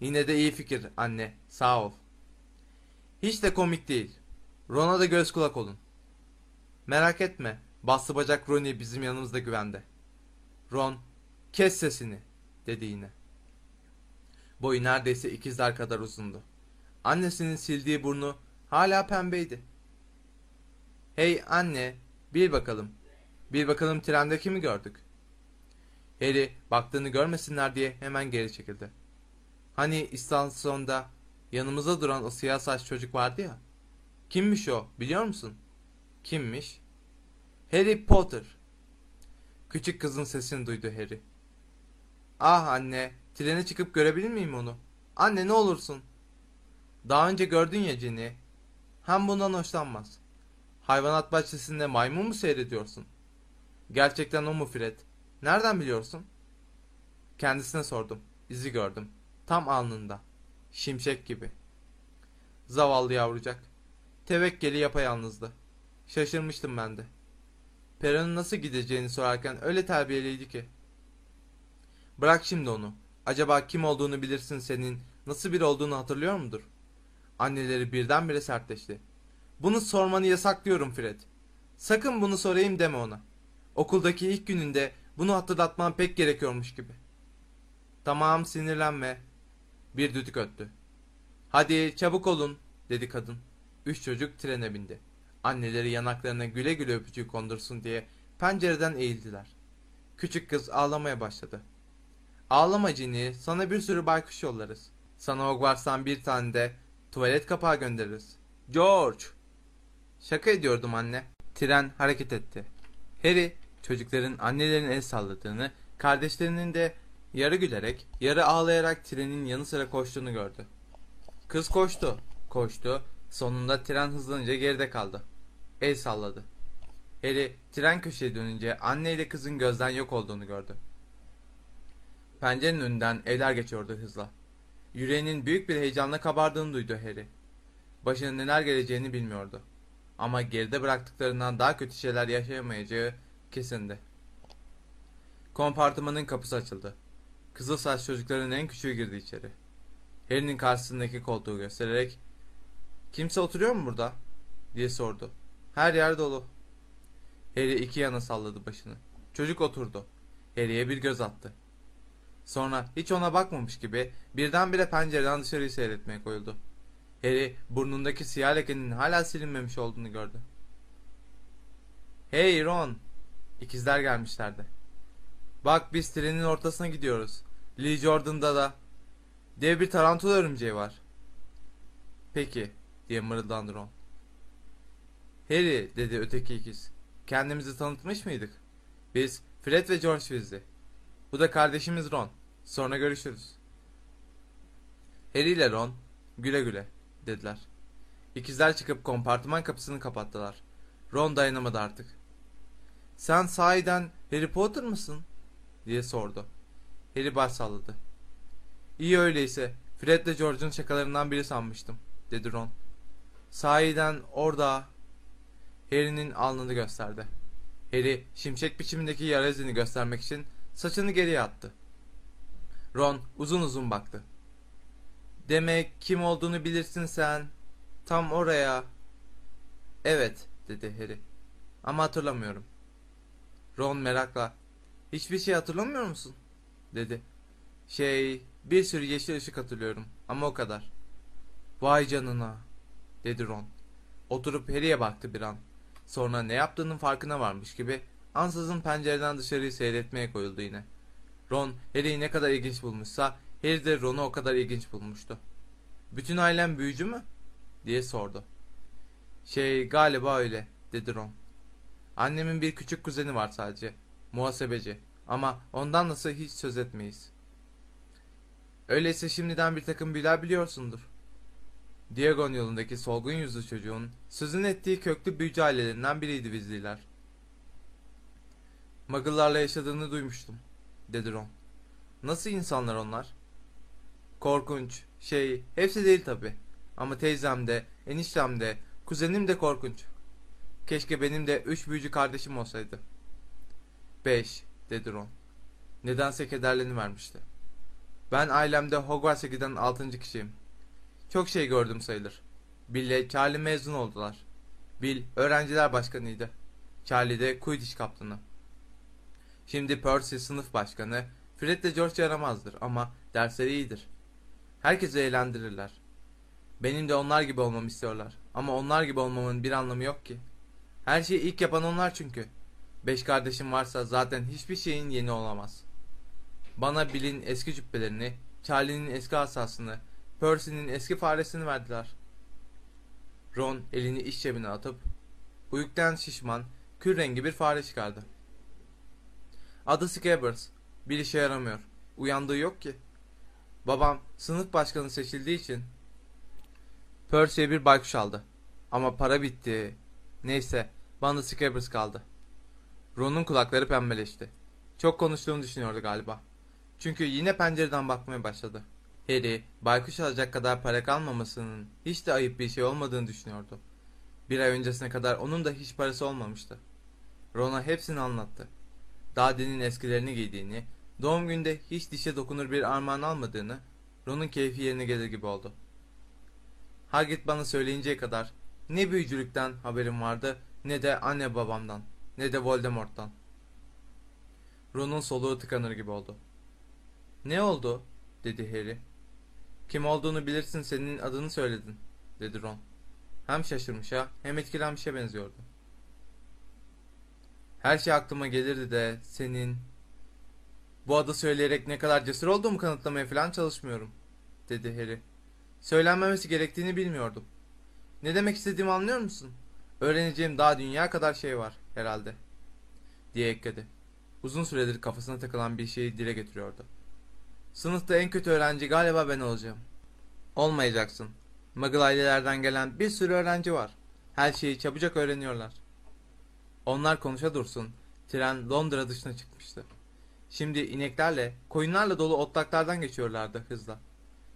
Yine de iyi fikir anne. Sağ ol. Hiç de komik değil. Ron'a da göz kulak olun. Merak etme. Bastı bacak Ronnie bizim yanımızda güvende. Ron, kes sesini, dedi yine. Boyu neredeyse ikizler kadar uzundu. Annesinin sildiği burnu hala pembeydi. Hey anne, bil bakalım. Bil bakalım trende kimi gördük? Harry baktığını görmesinler diye hemen geri çekildi. Hani istasyonda yanımıza duran o siyah saç çocuk vardı ya. Kimmiş o biliyor musun? Kimmiş? Harry Potter. Küçük kızın sesini duydu Harry. Ah anne, trene çıkıp görebilir miyim onu? Anne ne olursun. Daha önce gördün ya Jenny. Hem bundan hoşlanmaz. Hayvanat bahçesinde maymun mu seyrediyorsun? Gerçekten o mu Fred? Nereden biliyorsun? Kendisine sordum. İzi gördüm. Tam alnında. Şimşek gibi. Zavallı yavrucak. tevekkeli yapayalnızdı. Şaşırmıştım ben de. Peron'un nasıl gideceğini sorarken öyle terbiyeliydi ki. Bırak şimdi onu. Acaba kim olduğunu bilirsin senin, nasıl biri olduğunu hatırlıyor mudur? Anneleri birdenbire sertleşti. Bunu sormanı yasaklıyorum Fred. Sakın bunu sorayım deme ona. Okuldaki ilk gününde bunu hatırlatman pek gerekiyormuş gibi. Tamam sinirlenme. Bir düdük öttü. Hadi çabuk olun dedi kadın. Üç çocuk trene bindi. Anneleri yanaklarına güle güle öpücüğü kondursun diye pencereden eğildiler. Küçük kız ağlamaya başladı. Ağlama Ginny, sana bir sürü baykuş yollarız. Sana Hogwarts'tan bir tane de tuvalet kapağı göndeririz. George! Şaka ediyordum anne. Tren hareket etti. Harry, çocukların annelerin el salladığını, kardeşlerinin de yarı gülerek, yarı ağlayarak trenin yanı sıra koştuğunu gördü. Kız koştu, koştu, sonunda tren hızlanınca geride kaldı. El salladı. Harry, tren köşeye dönünce anne ile kızın gözden yok olduğunu gördü. Pencerenin önünden evler geçiyordu hızla. Yüreğinin büyük bir heyecanla kabardığını duydu Harry. Başına neler geleceğini bilmiyordu. Ama geride bıraktıklarından daha kötü şeyler yaşayamayacağı kesindi. Kompartımanın kapısı açıldı. Kızıl saç çocukların en küçüğü girdi içeri. Harry'nin karşısındaki koltuğu göstererek ''Kimse oturuyor mu burada?'' diye sordu. ''Her yer dolu.'' Harry iki yana salladı başını. Çocuk oturdu. Harry'e bir göz attı. Sonra hiç ona bakmamış gibi birdenbire pencereden dışarıyı seyretmeye koyuldu. Harry burnundaki siyah lekenin hala silinmemiş olduğunu gördü. Hey Ron! İkizler gelmişlerdi. Bak biz trenin ortasına gidiyoruz. Lee Jordan'da da dev bir tarantula örümceği var. Peki diye mırıldandı Ron. Harry dedi öteki ikiz. Kendimizi tanıtmış mıydık? Biz Fred ve George Weasley. Bu da kardeşimiz Ron. Sonra görüşürüz. Harry ile Ron güle güle dediler. İkizler çıkıp kompartıman kapısını kapattılar. Ron dayanamadı artık. Sen sahiden Harry Potter mısın? diye sordu. Harry baş salladı. İyi öyleyse Fred ile George'un şakalarından biri sanmıştım dedi Ron. Sahiden orada Harry'nin alnını gösterdi. Harry şimşek biçimindeki yara izini göstermek için saçını geriye attı. Ron uzun uzun baktı. Demek kim olduğunu bilirsin sen. Tam oraya. Evet dedi Harry. Ama hatırlamıyorum. Ron merakla. Hiçbir şey hatırlamıyor musun? dedi. Şey bir sürü yeşil ışık hatırlıyorum ama o kadar. Vay canına dedi Ron. Oturup Harry'e baktı bir an. Sonra ne yaptığının farkına varmış gibi ansızın pencereden dışarıyı seyretmeye koyuldu yine. Ron Harry'i ne kadar ilginç bulmuşsa Harry de Ron'u o kadar ilginç bulmuştu. Bütün ailen büyücü mü? diye sordu. Şey galiba öyle dedi Ron. Annemin bir küçük kuzeni var sadece. Muhasebeci. Ama ondan nasıl hiç söz etmeyiz. Öyleyse şimdiden bir takım büyüler biliyorsundur. Diagon yolundaki solgun yüzlü çocuğun sözün ettiği köklü büyücü ailelerinden biriydi Weasley'ler. Muggle'larla yaşadığını duymuştum, dedi Ron. Nasıl insanlar onlar? Korkunç, şey, hepsi değil tabi. Ama teyzem de, eniştem de, kuzenim de korkunç. Keşke benim de üç büyücü kardeşim olsaydı. Beş, dedi Ron. Nedense kederlerini vermişti. Ben ailemde Hogwarts'a giden altıncı kişiyim. Çok şey gördüm sayılır. Bill ile Charlie mezun oldular. Bill öğrenciler başkanıydı. Charlie de Quidditch kaptanı. Şimdi Percy sınıf başkanı. Fred de George yaramazdır ama dersleri iyidir. Herkesi eğlendirirler. Benim de onlar gibi olmamı istiyorlar. Ama onlar gibi olmamın bir anlamı yok ki. Her şeyi ilk yapan onlar çünkü. Beş kardeşim varsa zaten hiçbir şeyin yeni olamaz. Bana Bill'in eski cübbelerini, Charlie'nin eski asasını, Percy'nin eski faresini verdiler. Ron elini iç cebine atıp uyuktan şişman, kül rengi bir fare çıkardı. Adı Scabbers. Bir işe yaramıyor. Uyandığı yok ki. Babam sınıf başkanı seçildiği için Percy'ye bir baykuş aldı. Ama para bitti. Neyse bana Scabbers kaldı. Ron'un kulakları pembeleşti. Çok konuştuğunu düşünüyordu galiba. Çünkü yine pencereden bakmaya başladı. Harry, baykuş alacak kadar para kalmamasının hiç de ayıp bir şey olmadığını düşünüyordu. Bir ay öncesine kadar onun da hiç parası olmamıştı. Ron'a hepsini anlattı. Dade'nin eskilerini giydiğini, doğum günde hiç dişe dokunur bir armağan almadığını, Ron'un keyfi yerine gelir gibi oldu. Hagrid bana söyleyinceye kadar ne büyücülükten haberim vardı ne de anne babamdan ne de Voldemort'tan. Ron'un soluğu tıkanır gibi oldu. Ne oldu? dedi Harry. Kim olduğunu bilirsin senin adını söyledin dedi Ron. Hem şaşırmışa hem etkilenmişe benziyordu. Her şey aklıma gelirdi de senin... Bu adı söyleyerek ne kadar cesur olduğumu kanıtlamaya falan çalışmıyorum dedi Harry. Söylenmemesi gerektiğini bilmiyordum. Ne demek istediğimi anlıyor musun? Öğreneceğim daha dünya kadar şey var herhalde. Diye ekledi. Uzun süredir kafasına takılan bir şeyi dile getiriyordu. Sınıfta en kötü öğrenci galiba ben olacağım. Olmayacaksın. Muggle ailelerden gelen bir sürü öğrenci var. Her şeyi çabucak öğreniyorlar. Onlar konuşa dursun. Tren Londra dışına çıkmıştı. Şimdi ineklerle, koyunlarla dolu otlaklardan geçiyorlardı hızla.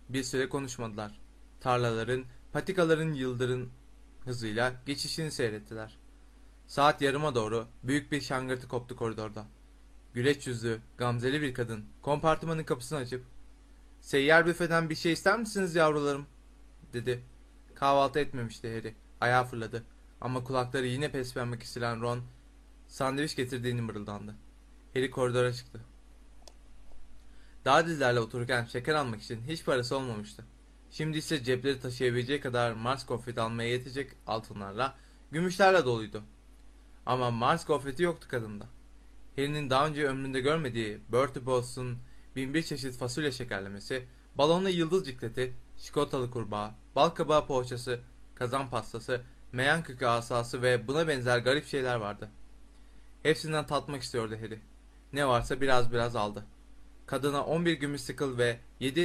Bir süre konuşmadılar. Tarlaların, patikaların yıldırın hızıyla geçişini seyrettiler. Saat yarıma doğru büyük bir şangırtı koptu koridorda. Güleç yüzlü, gamzeli bir kadın kompartımanın kapısını açıp ''Seyyar büfeden bir şey ister misiniz yavrularım?'' dedi. Kahvaltı etmemişti Harry. Ayağa fırladı. Ama kulakları yine pespembe kesilen Ron sandviç getirdiğini mırıldandı. Harry koridora çıktı. Daha dizlerle otururken şeker almak için hiç parası olmamıştı. Şimdi ise cepleri taşıyabileceği kadar Mars gofreti almaya yetecek altınlarla, gümüşlerle doluydu. Ama Mars gofreti yoktu kadında. Harry'nin daha önce ömründe görmediği Bertie Bott'un binbir çeşit fasulye şekerlemesi, balonlu yıldız cikleti, çikolatalı kurbağa, bal kabağı poğaçası, kazan pastası, meyan kökü asası ve buna benzer garip şeyler vardı. Hepsinden tatmak istiyordu Harry. Ne varsa biraz biraz aldı. Kadına 11 gümüş sıkıl ve 7